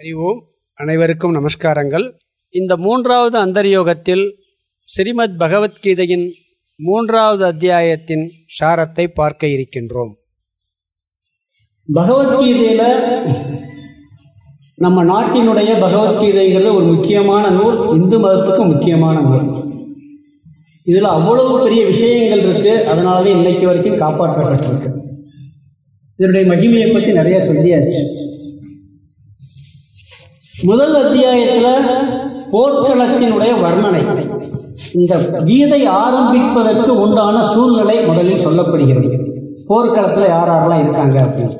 அறிவோம். அனைவருக்கும் நமஸ்காரங்கள். இந்த மூன்றாவது அந்தர்யோகத்தில் ஸ்ரீமத் பகவத்கீதையின் மூன்றாவது அத்தியாயத்தின் சாரத்தை பார்க்க இருக்கின்றோம். பகவத்கீதையில நம்ம நாட்டினுடைய பகவத்கீதைங்கிறது ஒரு முக்கியமான நூல் இந்து மதத்துக்கு முக்கியமான நூல். இதில் அவ்வளவு பெரிய விஷயங்கள் இருக்கு அதனால தான் இன்னைக்கு வரைக்கும் காப்பாற்றப்பட்டிருக்கு. இதனுடைய மகிமையை பற்றி நிறைய சொல்லியாச்சு. முதல் அத்தியாயத்துல போர்க்களத்தினுடைய வர்ணனை. இந்த கீதை ஆரம்பிப்பதற்கு உண்டான சூழ்நிலை முதலில் சொல்லப்படுகிறது. போர்க்களத்துல யார் யாரெல்லாம் இருக்காங்க அப்படின்னு.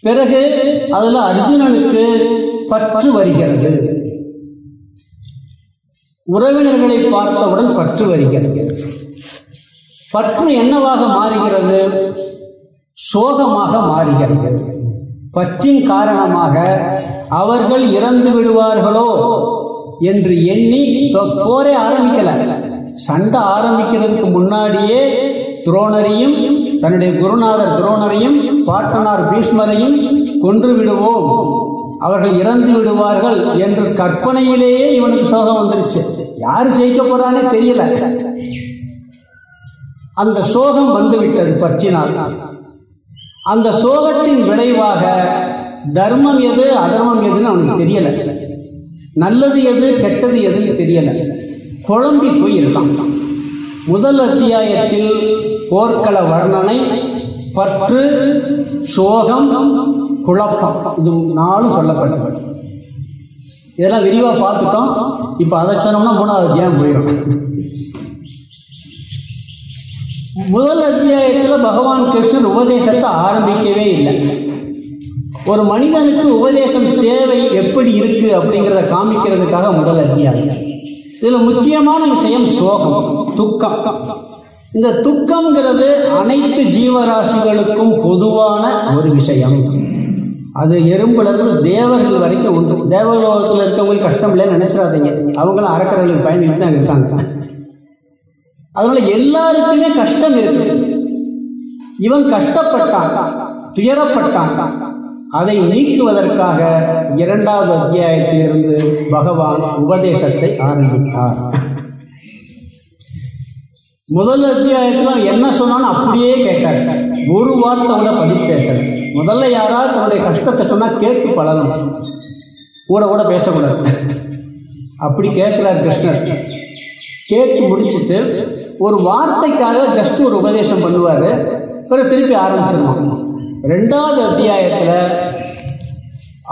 பிறகு அதுல அர்ஜுனனுக்கு பற்று வருகிறது. உறவினர்களை பார்த்தவுடன் பற்று வருகிறது. பற்று என்னவாக மாறுகிறது? சோகமாக மாறுகிறது. பற்றின் காரணமாக அவர்கள் இறந்து விடுவார்களோ என்று எண்ணி சொ- போரே ஆரம்பிக்கல. சண்டை ஆரம்பிக்கிறதுக்கு முன்னாடியே துரோணரையும் தன்னுடைய குருநாதர் துரோணரையும் பாட்டனார் பீஷ்மரையும் கொன்று விடுவோம். அவர்கள் இறந்து விடுவார்கள் என்று கற்பனையிலேயே இவனுக்கு சோகம் வந்துருச்சு. யாரு ஜெயிக்க போறானே தெரியல. அந்த சோகம் வந்துவிட்டது பற்றினால். அந்த சோகத்தின் விளைவாக தர்மம் எது அதர்மம் எதுன்னு அவனுக்கு தெரியல. நல்லது எது கெட்டது எதுன்னு தெரியல. குழம்பி போயிருக்கான். முதல் அத்தியாயத்தில் போர்க்கள வர்ணனை பற்று சோகம் குழப்பம். இது நாலும் சொல்லப்பட்டது. இதெல்லாம் விரிவாக பார்த்துட்டோம். இப்போ அதை சொன்னோம்னா மூணாவது அத்தியாயம் போயிடும் முதல் அத்தியாயத்தில் பகவான் கிருஷ்ணன் உபதேசத்தை ஆரம்பிக்கவே இல்லை. ஒரு மனிதனுக்கு உபதேசம் தேவை எப்படி இருக்கு அப்படிங்கிறத காமிக்கிறதுக்காக முதல் அத்தியாயம். இதில் முக்கியமான விஷயம் சோகம் துக்கம். இந்த துக்கம்ங்கிறது அனைத்து ஜீவராசிகளுக்கும் பொதுவான ஒரு விஷயம். அது எறும்புலருந்து தேவர்கள் வரைக்கும் உண்டு. தேவலோகத்தில் இருக்கவங்களுக்கு கஷ்டம் இல்லைன்னு நினைச்சிடாதீங்க. அவங்களும் அறக்கறைகளுக்கு பயந்துட்டு தான் இருக்காங்க. அதனால எல்லாருக்குமே கஷ்டம் இருக்கு. இவன் கஷ்டப்பட்டான் துயரப்பட்டான். அதை நீக்குவதற்காக இரண்டாவது அத்தியாயத்திலிருந்து பகவான் உபதேசத்தை ஆரம்பித்தார் முதல் அத்தியாயத்தில் என்ன சொன்னான்னு அப்படியே கேட்டார். ஒரு வார்த்தை கூட பதில் பேசல. முதல்ல யாராவது தன்னுடைய கஷ்டத்தை சொன்னா கேட்டு பழகணும். கூட கூட பேசக்கூடாது. அப்படி கேட்கிறார் கிருஷ்ணர். கேட்டு முடிச்சுட்டு ஒரு வார்த்தைக்காக ஜஸ்ட் ஒரு உபதேசம் பண்ணுவார். பிறகு திருப்பி ஆரம்பிச்சிருவான் ரெண்டாவது அத்தியாயத்தில்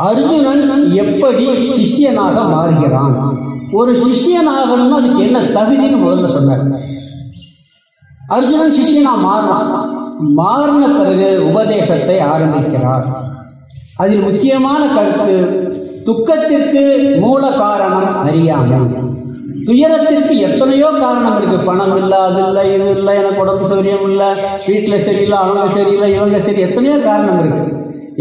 அர்ஜுனன் எப்படி சிஷ்யனாக மாறுகிறான்? ஒரு சிஷ்யனாகணும்னா அதுக்கு என்ன தகுதின்னு முதல்ல சொன்னார். அர்ஜுனன் சிஷ்யனா மாறினான் மாறின பிறகு உபதேசத்தை ஆரம்பிக்கிறார். அதில் முக்கியமான கருத்து துக்கத்திற்கு மூல காரணம் அறியாமல் துயரத்திற்கு எத்தனையோ காரணம் இருக்கு. பணம் இல்லை அது இல்லை இது இல்லை எனக்கு உடம்பு சௌரியம் இல்லை வீட்டில் சரியில்லை அவங்க சரியில்லை இவங்க சரி எத்தனையோ காரணம் இருக்கு.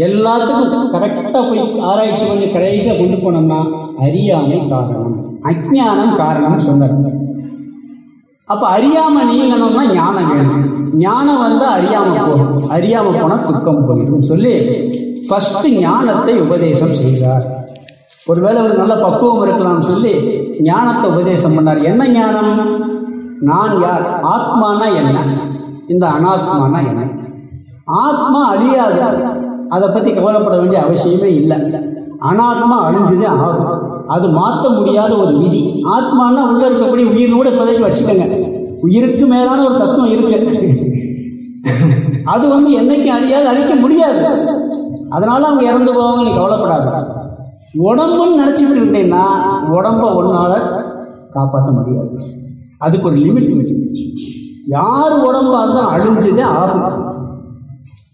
எல்லாத்துக்கும் கரெக்டாக போய் ஆராய்ச்சி பண்ணி கடைசியாக கொண்டு போனோம்னா அறியாமை காரணம். அஜானம் காரணம் சொன்னார். அப்ப அறியாம நீங்கணும்னா ஞானம் வேணும். ஞானம் வந்தா அறியாம போகும். அறியாம போனா துக்கம் போயிடும். சொல்லி ஃபர்ஸ்ட் ஞானத்தை உபதேசம் செய்தார். ஒருவேளை ஒரு நல்ல பக்குவம் இருக்கலாம்னு சொல்லி ஞானத்தை உபதேசம் பண்ணார். என்ன ஞானம்? நான் யார்? ஆத்மானா என்ன? இந்த அனாத்மானா என்ன? ஆத்மா அழியாது. அதை பத்தி கவலைப்பட வேண்டிய அவசியமே இல்லை. அனாத்மா அழிஞ்சதே ஆகும். அது மாற்ற முடியாத ஒரு விதி. ஆத்மானா உள்ள இருக்கக்கூடிய உயிரோட பதவி வச்சுக்கோங்க. உயிருக்கு மேலான ஒரு தத்துவம் இருக்கு. அது வந்து என்னைக்கும் அழியாது அழிக்க முடியாது. அதனால அவங்க இறந்து போவாங்க நீ கவலைப்படாத. உடம்புன்னு நினைச்சிட்டு இருந்தேன்னா உடம்ப ஒன்னால காப்பாற்ற முடியாது. அதுக்கு ஒரு லிமிட் யார் உடம்பா இருந்தாலும் அழிஞ்சதே ஆகும்.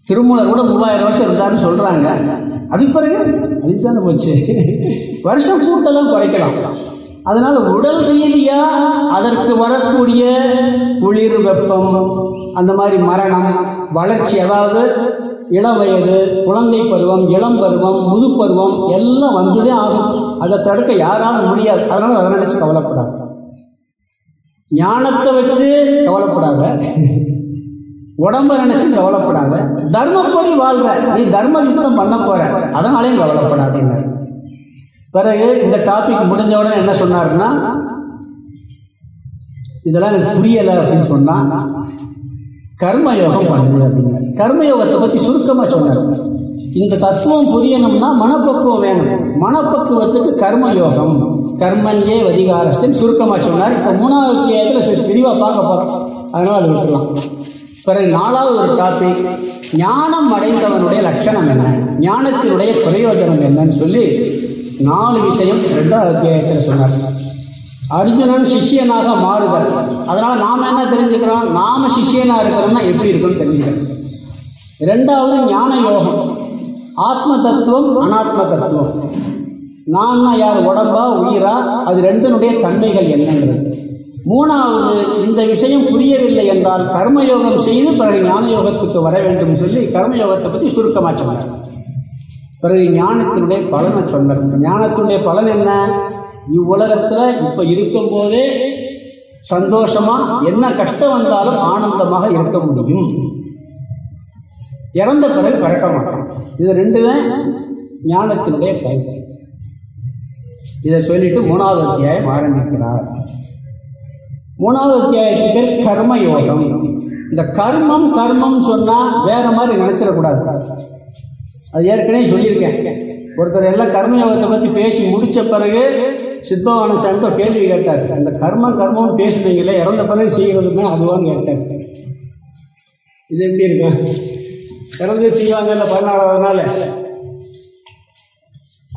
திருமூலர் கூட மூவாயிரம் வருஷம் இருந்தாருன்னு சொல்றாங்க. அதுக்கு பிறகு அழிச்சான போச்சு. வருஷம் கூட்டெல்லாம் குறைக்கலாம். அதனால உடல் ரீதியா அதற்கு வரக்கூடிய குளிர் வெப்பம் அந்த மாதிரி மரணம் வளர்ச்சி அதாவது இளம் வயது குழந்தை பருவம் இளம் பருவம் முது பருவம் எல்லாம் வந்துதே ஆகும். அதை தடுக்க யாராலும் முடியாது. அதனால அதை நினைச்சு கவலைப்படாது. ஞானத்தை வச்சு கவலைப்படாத. உடம்ப நினைச்சு கவலைப்படாத. தர்மப்படி வாழ்ற. நீ தர்ம யுத்தம் பண்ண போற. அதனாலையும் கவலைப்படாதீங்க. பிறகு இந்த டாபிக் முடிஞ்ச உடனே என்ன சொன்னாருன்னா இதெல்லாம் எனக்கு புரியலை அப்படின்னு சொன்னா கர்மயோகம் பண்ணு அப்படின்னாரு. கர்மயோகத்தை பத்தி சுருக்கமா சொன்னார். இந்த தத்துவம் புரியணும்னா மனப்பக்குவம் வேணும். மனப்பக்குவத்துக்கு கர்மயோகம். கர்மன்யே வதிகாரஸ்தன் சுருக்கமா சொன்னார். இப்ப மூணாவது அத்தியாயத்தில் சரி விரிவா பார்க்க போறோம். அதனால அது விட்டுலாம் பிறகு நாலாவது ஒரு டாபிக் ஞானம் அடைந்தவனுடைய லட்சணம் என்ன? ஞானத்தினுடைய பிரயோஜனம் என்னன்னு சொல்லி நாலு விஷயம் ரெண்டாவது அத்தியாயத்தில் சொன்னார். அர்ஜுனன் சிஷ்யனாக மாறுதல் அதனால நாம் என்ன தெரிஞ்சுக்கிறோம்? நாம சிஷியனா இருக்கிறோம்னா எப்படி இருக்கும்னு தெரிஞ்சுக்கிறோம். இரண்டாவது ஞான யோகம். ஆத்ம தத்துவம் அனாத்ம தத்துவம். நான்னா யார்? உடம்பா உயிரா? அது ரெண்டினுடைய தன்மைகள் என்னன்றது மூணாவது இந்த விஷயம் புரியவில்லை என்றால் கர்மயோகம் செய்து பிறகு ஞான யோகத்துக்கு வர வேண்டும் சொல்லி கர்மயோகத்தை பற்றி சுருக்கமா சொன்னார். பிறகு ஞானத்தினுடைய பலனை சொன்னார் ஞானத்தினுடைய பலன் என்ன? இவ்வுலகத்தில் இப்போ இருக்கும் போதே சந்தோஷமா என்ன கஷ்டம் வந்தாலும் ஆனந்தமாக இருக்க முடியும். இறந்த பிறகு பிறக்க மாட்டோம். இது ரெண்டு தான் ஞானத்தினுடைய பயன் இதை சொல்லிட்டு மூணாவது அத்தியாயம் ஆரம்பிக்கிறார். மூணாவது அத்தியாயத்துக்கு பேர் கர்ம யோகம் இந்த கர்மம் கர்மம் சொன்னா வேற மாதிரி நினைச்சிடக்கூடாது. அது ஏற்கனவே சொல்லியிருக்கேன். ஒருத்தர் எல்லாம் கர்மயோகத்தை பற்றி பேசி முடித்த பிறகு சித்பவான சாமி கேள்வி கேட்டார். அந்த கர்மம் கர்மம்னு பேசுனீங்களே இறந்த பிறகு செய்கிறதுமே அதுவான்னு கேட்டார் இது எப்படி இருக்கும் இறந்து செய்வாங்கல்ல பதினாறாவது நாள்?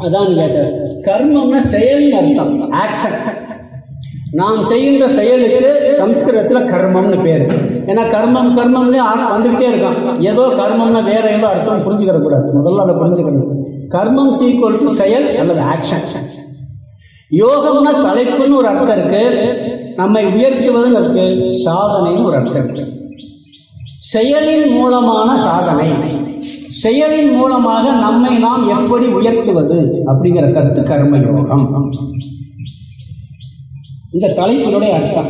அதான் கேட்டார் கர்மம்னா செயல்னு அர்த்தம். ஆக்ஷன் நாம் செய்கின்ற செயலுக்கு சம்ஸ்கிருதத்தில் கர்மம்னு பேர். ஏன்னா கர்மம் கர்மம்னு வந்துகிட்டே இருக்கான். ஏதோ கர்மம்னா வேற ஏதோ அர்த்தம் புரிஞ்சுக்கிறக்கூடாது முதல்ல அதை புரிஞ்சுக்கணும். கர்மம் சீக்குவல் டு செயல் அல்லது ஆக்ஷன் யோகம்னா தலைப்புன்னு ஒரு அர்த்தம் இருக்கு. நம்மை உயர்த்துவதுன்னு இருக்கு சாதனைன்னு ஒரு அர்த்தம் இருக்கு. செயலின் மூலமான சாதனை. செயலின் மூலமாக நம்மை நாம் எப்படி உயர்த்துவது அப்படிங்கிற கருத்து கர்மயோகம் இந்த தலைப்பினுடைய அர்த்தம்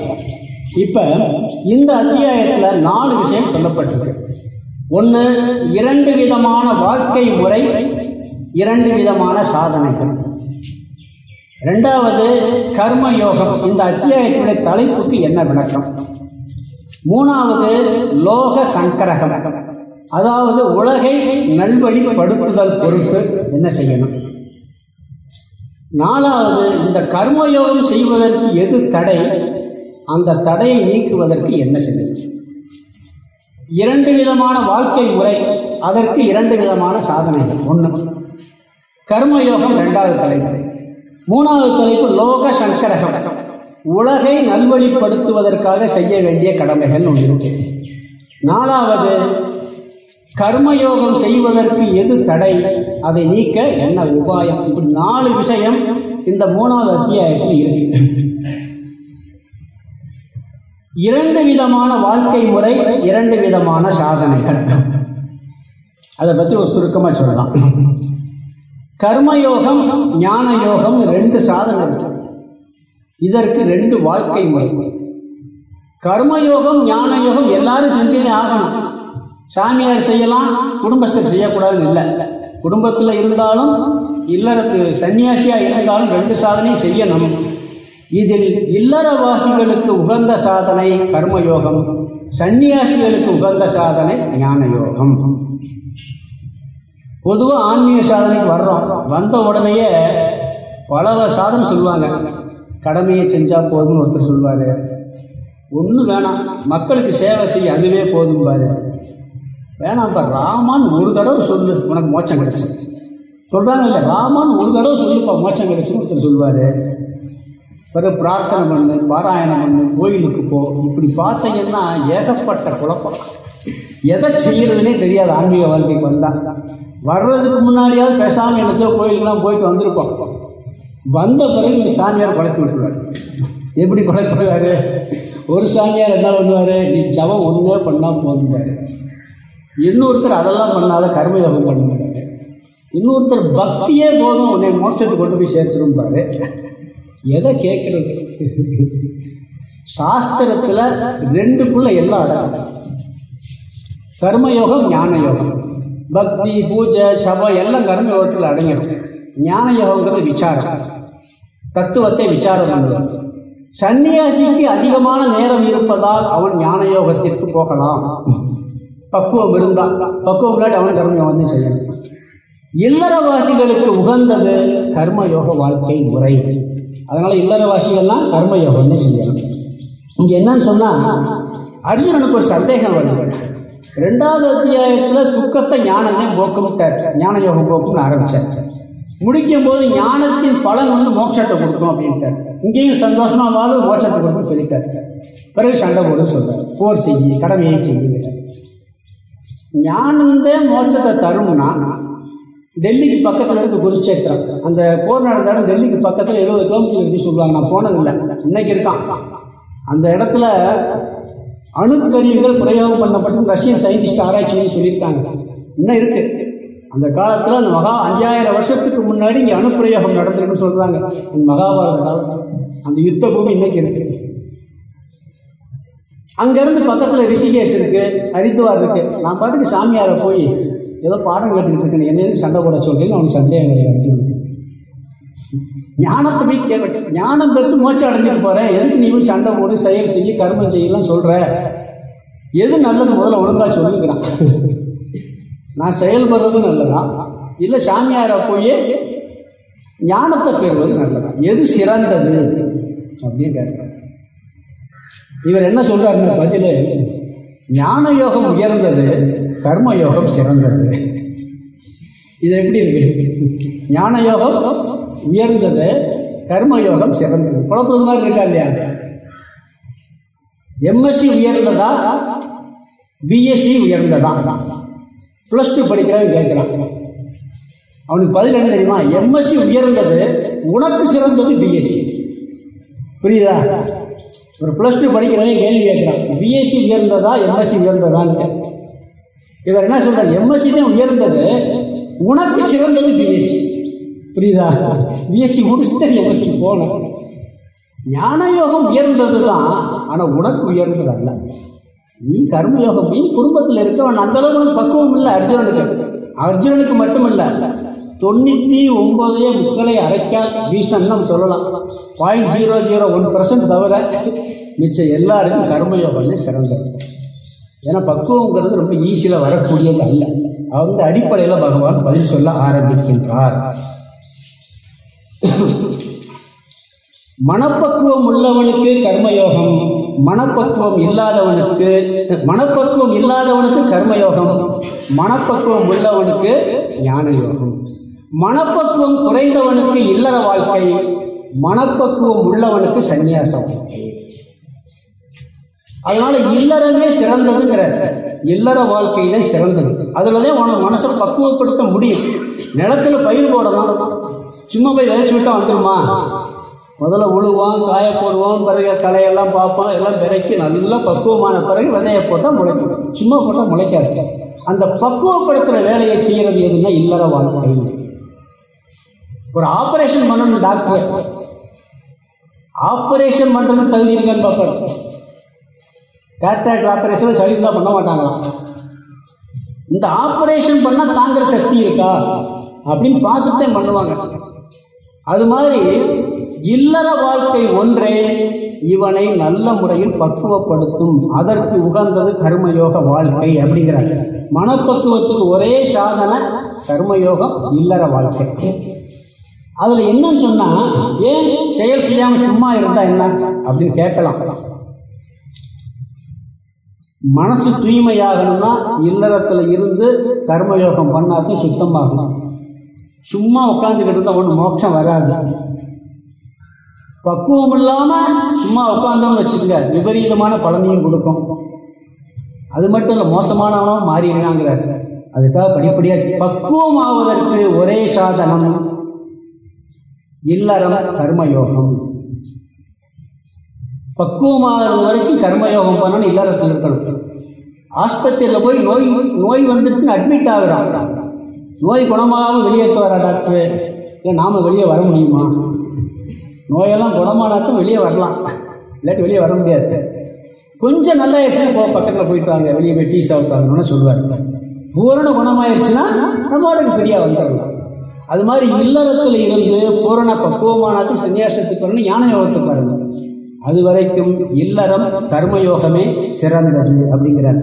இப்ப இந்த அத்தியாயத்துல நாலு விஷயம் சொல்லப்பட்டிருக்கு. ஒன்று இரண்டு விதமான வாழ்க்கை முறை இரண்டு விதமான சாதனைகள். இரண்டாவது கர்ம யோகம் இந்த அத்தியாயத்தினுடைய தலைப்புக்கு என்ன விளக்கம்? மூணாவது லோக சங்கரகம். அதாவது உலகை நல்வழிப்படுத்துதல் பொறுப்பு என்ன செய்யணும்? நாலாவது இந்த கர்மயோகம் செய்வதற்கு எது தடை? அந்த தடையை நீக்குவதற்கு என்ன செய்யணும் இரண்டு விதமான வாழ்க்கை முறை அதற்கு இரண்டு விதமான சாதனைகள். ஒன்று கர்மயோகம் இரண்டாவது தலைப்பு. மூணாவது தலைப்பு லோக சங்கரகம். உலகை நல்வழிப்படுத்துவதற்காக செய்ய வேண்டிய கடமைகள் ஒன்று இருக்கு. நாலாவது கர்மயோகம் செய்வதற்கு எது தடை? அதை நீக்க என்ன உபாயம்? இப்படி நாலு விஷயம் இந்த மூணாவது அத்தியாயத்தில் இருக்கு. இரண்டு விதமான வாழ்க்கை முறை இரண்டு விதமான சாதனைகள். அதை பற்றி ஒரு சுருக்கமாக சொல்லலாம். கர்மயோகம் ஞான யோகம் ரெண்டு சாதனை இருக்கு இதற்கு ரெண்டு வாழ்க்கை முறை. கர்மயோகம் ஞான யோகம் எல்லாரும் செஞ்சே ஆகணும். சாமியார் செய்யலாம் குடும்பஸ்தர் செய்யக்கூடாதுன்னு இல்லை. குடும்பத்தில் இருந்தாலும் இல்லறத்து சன்னியாசியாக இருந்தாலும் ரெண்டு சாதனையும் செய்யணும். இதில் இல்லறவாசிகளுக்கு உகந்த சாதனை கர்மயோகம் சன்னியாசிகளுக்கு உகந்த சாதனை ஞான யோகம் பொதுவாக ஆன்மீக சாதனைக்கு வர்றோம். வந்த உடனேயே பல சாதனை சொல்லுவாங்க. கடமையை செஞ்சால் போதும்னு ஒருத்தர் சொல்லுவார் ஒன்றும் வேணாம். மக்களுக்கு சேவை செய்ய அதுவே போதும்பாரு. வேணாம்ப்பா ராமான் ஒரு தடவை சொல்லு. உனக்கு மோச்சம் கிடைச்சு. சொல்கிறாங்க இல்லை ராமான் ஒரு தடவை சொல்லுப்பா மோச்சம் கிடைச்சுன்னு ஒருத்தர் சொல்லுவார். பிறகு பிரார்த்தனை பண்ணு பாராயணம் பண்ணு கோயிலுக்கு போ. இப்படி பார்த்தீங்கன்னா ஏகப்பட்ட குழப்பம். எதை செய்யறதுனே தெரியாது ஆன்மீக வாழ்க்கைக்கு வந்தா. வர்றதுக்கு முன்னாடியாவது பேசாமல் எனக்கோ கோயிலுக்கெல்லாம் போயிட்டு வந்திருப்போம். வந்த பிறகு இந்த சாமியார் குழப்பி விட்டுருவார். எப்படி குழப்பிடுவார் ஒரு சாமியார் என்ன பண்ணுவார்? நீ ஜபம் ஒன்றே பண்ணால் போதும்பாரு. இன்னொருத்தர் அதெல்லாம் பண்ணாத கர்மயோகம் பண்ணுறாரு இன்னொருத்தர் பக்தியே போதும் உன்னை மோட்சத்தை கொண்டு போய் சேர்த்துருப்பாரு எதை கேட்கறது சாஸ்திரத்தில் ரெண்டுக்குள்ள எல்லாம் அடங்கும். கர்மயோகம் ஞான யோகம் பக்தி பூஜை சபை எல்லாம் கர்மயோகத்தில் அடங்கிடும். ஞான யோகங்கிறது விசாரம். தத்துவத்தை விசாரம் பண்ணுவது சன்னியாசிக்கு அதிகமான நேரம் இருப்பதால் அவன் ஞான யோகத்திற்கு போகலாம். பக்குவம் இருந்தால் பக்குவம் இல்லாட்டி அவனை கர்மயோகம் தான் செய்யணும். இல்லறவாசிகளுக்கு உகந்தது கர்மயோக வாழ்க்கை முறை. அதனால இல்லறவாசிகள்லாம் கர்மயோகம்னு செய்யணும். இங்க என்னன்னு சொன்னா அர்ஜுனனுக்கு ஒரு சந்தேகம் வருது. ரெண்டாவது அத்தியாயத்துல துக்கத்தை ஞானமே போக்கும்ட்டார் ஞான யோகம் போக்கும்னு ஆரம்பிச்சார். முடிக்கும் போது ஞானத்தின் பலன் வந்து மோட்சத்தை கொடுக்கும் அப்படின்ட்டார். இங்கேயும் சந்தோஷமா வாழ மோட்சத்தை கொடுக்கும் சொல்லிட்டார். பிறகு சண்டை போடுன்னு சொல்றாரு. போர் செஞ்சு கடமையை செய்யுங்கிறார் ஞானந்தே மோட்சத்தை தரும்னா டெல்லிக்கு பக்கத்தில் இருக்க குருச்சேத்திரம். அந்த போர் நடந்தாலும் டெல்லிக்கு பக்கத்தில் எழுபது கிலோமீட்டர் இருக்கு சொல்லுவாங்க. நான் போனதில்லை. இன்னைக்கு இருக்கான். அந்த இடத்துல அணுக்கருவிகள் பிரயோகம் பண்ணப்பட்டு ரஷ்யன் சயின்டிஸ்ட் ஆராய்ச்சின்னு சொல்லியிருக்காங்க. இன்னும் இருக்கு. அந்த காலத்தில் அந்த மகா அஞ்சாயிரம் வருஷத்துக்கு முன்னாடி இங்கே அணுப்பிரயோகம் நடந்திருக்குன்னு சொல்கிறாங்க மகாபாரத காலத்தில். அந்த யுத்த பூமி இன்னைக்கு இருக்கு. அங்கேருந்து பக்கத்தில் ரிஷிகேஷ் இருக்கு ஹரித்துவார் இருக்கு. நான் பாட்டுக்கு சாமியாரை போய் ஏதோ பாடம் கேட்டுக்கிட்டு இருக்கேன். என்ன எதுக்கு சண்டை போட சொல்றேன்னு அவனுக்கு சந்தேகம் கிடையாது ஞானத்தை போய் கேள்வி ஞானம் பெற்று மோச்சம் அடைஞ்சிட்டு போறேன். எதுக்கு நீ சண்டை போடு செயல் செய்ய கர்மம் செய்யலாம் சொல்ற? எது நல்லது முதல்ல ஒழுங்கா சொல்லிக்கிறான் நான் செயல்படுறது நல்லதா? இல்லை சாமியாரை போய் ஞானத்தை பெறுவது நல்லதா? எது சிறந்தது? அப்படின்னு கேட்கிறேன் இவர் என்ன சொல்றாருன்னு பதில் ஞான யோகம் உயர்ந்தது கர்ம யோகம் சிறந்தது. இது எப்படி இருக்கு? ஞான யோகம் உயர்ந்தது கர்ம யோகம் சிறந்தது. குழப்பது மாதிரி இருக்கா இல்லையா? எம்எஸ்சி உயர்ந்ததா? பிஎஸ்சி உயர்ந்ததா? ப்ளஸ் டூ படிக்கிறவன் கேட்குறான். அவனுக்கு பதில் என்ன தெரியுமா? எம்எஸ்சி உயர்ந்தது உனக்கு சிறந்தது பிஎஸ்சி புரியுதா? ஒரு ப்ளஸ் டூ படிக்கிறவன் கேள்வி கேட்குறான். பிஎஸ்சி உயர்ந்ததா எம்எஸ்சி உயர்ந்ததான்னு இவர் என்ன சொல்றாரு? எம்எஸ்சி தான் உயர்ந்தது. உனக்கு சிறந்தது பிஎஸ்சி புரியுதா? பிஎஸ்சி முடிச்சுட்டு எம்எஸ்சி போனேன் ஞான யோகம் உயர்ந்தது தான் ஆனால் உனக்கு உயர்ந்தது அல்ல நீ கர்மயோகம் நீ குடும்பத்தில் இருக்கவன் அந்த அளவுக்கு பக்குவம் இல்லை அர்ஜுனனுக்கு. அர்ஜுனனுக்கு மட்டுமல்ல. தொண்ணூற்றி ஒன்பதைய முக்களை அரைக்கா வீசன் நம்ம சொல்லலாம். Point zero zero one percent தவிர மிச்சம் எல்லாருக்கும் கர்மயோகமே சிறந்தது. ஏன்னா பக்குவங்கிறது ரொம்ப ஈஸியில் வரக்கூடியது அல்ல. அவங்க அடிப்படையில் பகவான் பதில் சொல்ல ஆரம்பிக்கின்றார். மனப்பக்குவம் உள்ளவனுக்கு கர்மயோகம் மனப்பக்குவம் இல்லாதவனுக்கு மனப்பக்குவம் இல்லாதவனுக்கு கர்மயோகம் மனப்பக்குவம் உள்ளவனுக்கு ஞான யோகம். மனப்பக்குவம் குறைந்தவனுக்கு இல்லற வாழ்க்கை மனப்பக்குவம் உள்ளவனுக்கு சந்நியாசம். அதனால இல்லறமே சிறந்ததுங்கிற இல்லற வாழ்க்கை தான் சிறந்தது. அதுலதான் உனக்கு மனசை பக்குவப்படுத்த முடியும். நிலத்துல பயிர் போடணும். சும்மா போய் விதைச்சு விட்டா வந்துருமா? முதல்ல உழுவான் காய போடுவான் பிறகு களையெல்லாம் பார்ப்பான் எல்லாம் விதைச்சு நல்லா பக்குவமான பிறகு விதையை போட்டால் முளைக்கும். சும்மா போட்டால் முளைக்காது. அந்த பக்குவப்படுத்துகிற வேலையை செய்யறது எதுன்னா இல்லற வாழ்க்கை. ஒரு ஆபரேஷன் பண்ணணும் டாக்டர் ஆபரேஷன் பண்றது தகுதி இருக்கான்னு பார்ப்பாரு கேட்ராக்ட் ஆபரேஷன் சளிதான் பண்ண மாட்டாங்களாம். இந்த ஆபரேஷன் பண்ணால் தாங்குற சக்தி இருக்கா? அப்படின்னு பார்த்துட்டே பண்ணுவாங்க. அது மாதிரி இல்லற வாழ்க்கை ஒன்றே இவனை நல்ல முறையில் பக்குவப்படுத்தும் அதற்கு உகந்தது கர்மயோக வாழ்க்கை அப்படிங்கிறார். மனப்பக்குவத்துக்கு ஒரே சாதனை கர்மயோகம் இல்லற வாழ்க்கை. அதுல என்னன்னு சொன்னா ஏன் செயல் செய்யாம சும்மா இருந்தா என்ன? அப்படின்னு கேட்கலாம். மனசு தூய்மையாகணும்னா இல்லறத்துல இருந்து கர்மயோகம் பண்ணாதான் சுத்தமாகணும். சும்மா உட்காந்துக்கிட்டு இருந்தா ஒன்றும் மோட்சம் வராது. பக்குவம் இல்லாம சும்மா உட்காந்தோம்னு வச்சுக்கோங்க விபரீதமான பலனையும் கொடுக்கும். அது மட்டும் இல்லை மோசமானவனும் மாறிடுறாங்கிறார் அதுக்காக படிப்படியாக பக்குவம் ஆவதற்கு ஒரே சாதனம் இல்லறம் கர்மயோகம். பக்குவமாகிறது வரைக்கும் கர்மயோகம் பண்ணணும் இல்லறத்தில் இருக்கணும் ஆஸ்பத்திரியில் போய் நோய் நோய் வந்துருச்சுன்னு அட்மிட் ஆகிறான். நோய் குணமாகாம வெளியேற்றுவாரா டாக்டர் இல்லை நாம வெளியே வர முடியுமா? நோயெல்லாம் குணமானாக்கும் வெளியே வரலாம். இல்லாட்டி வெளியே வர முடியாது. கொஞ்சம் நல்லா ஆயிடுச்சுன்னா போ பக்கத்தில் போயிட்டு வாங்க. வெளியே போய் டீ சாப்பிட்டாங்கன்னு சொல்லுவார். பூரண குணமாயிருச்சுன்னா நம்மளுக்கு ஃப்ரீயாக வந்துடலாம். அது மாதிரி இல்லறத்தில் இருந்து பூரண பக்குவமானது சன்னியாசத்துக்கு வரணும் ஞான யோகத்துக்கு வரணும் அது வரைக்கும் இல்லறம் கர்மயோகமே சிறந்தது அப்படிங்கிறார்.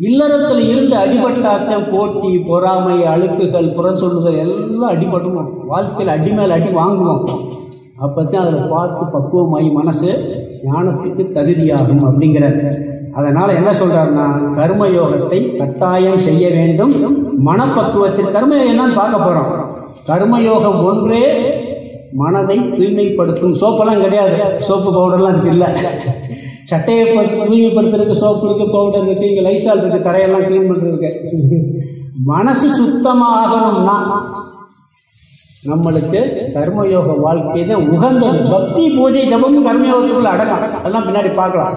இல்லறத்தில் இருந்து அடிபட்டாத்தான் போட்டி பொறாமை அழுக்குகள் புறம் சொல்லுதல் எல்லாம் அடிபடுவோம் வாழ்க்கையில் அடி மேல் அடி வாங்குவோம். அப்பதான் அதில் பார்த்து பக்குவமாகி மனசு ஞானத்துக்கு தகுதியாகும் அப்படிங்கிறார். அதனால் என்ன சொல்கிறாருன்னா கர்மயோகத்தை கட்டாயம் செய்ய வேண்டும். மனப்பக்குவத்தில் கர்மயோகம் என்னன்னு பார்க்க போகிறோம் கர்மயோகம் ஒன்றே மனதை தூய்மைப்படுத்தும். சோப்பெல்லாம் கிடையாது. சோப்பு பவுடர்லாம் இருக்கு இல்லை. சட்டையை தூய்மைப்படுத்துறதுக்கு சோப்பு இருக்கு பவுடர் இருக்கு இங்கே லைசால் இருக்கு தரையெல்லாம் க்ளீன் பண்ணுறதுக்கு மனசு சுத்தமாகணும்னா நம்மளுக்கு கர்மயோக வாழ்க்கை தான் உகந்தது. பக்தி பூஜை ஜபமும் கர்மயோகத்துக்குள்ள அடக்கம். அதெல்லாம் பின்னாடி பார்க்கலாம்.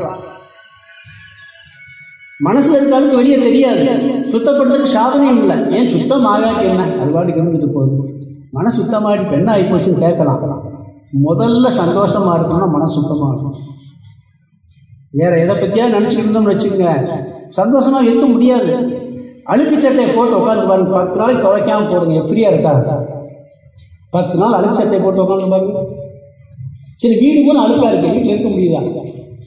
மனசுல இருக்க வெளியே தெரியாது. சுத்தப்படுறதுக்கு சாதனையும் இல்லை. ஏன் சுத்தம் ஆகாட்டி என்ன? அது பாட்டுக்கு இருந்துட்டு போகுது. மன சுத்தமாகிட்டு என்ன ஆகி போச்சுன்னு கேட்கலாம். முதல்ல சந்தோஷமா இருக்கணும்னா மன சுத்தமாக இருக்கும். வேற எதை பத்தியா நினைச்சுட்டு இருந்தோம்னு வச்சுக்கோங்க. சந்தோஷமா இருக்க முடியாது. அழுக்கு சட்டையை போட்டு உட்காந்து பாருங்க. பத்து நாளைக்கு துவைக்காம போடுங்க. ஃப்ரீயா இருக்கா? பத்து நாள் அழுக்கு சட்டையை போட்டு உட்காந்து பாருங்க. சரி வீடு கூட அழுக்கா இருக்கு. வீட்டில் இருக்க முடியுதா?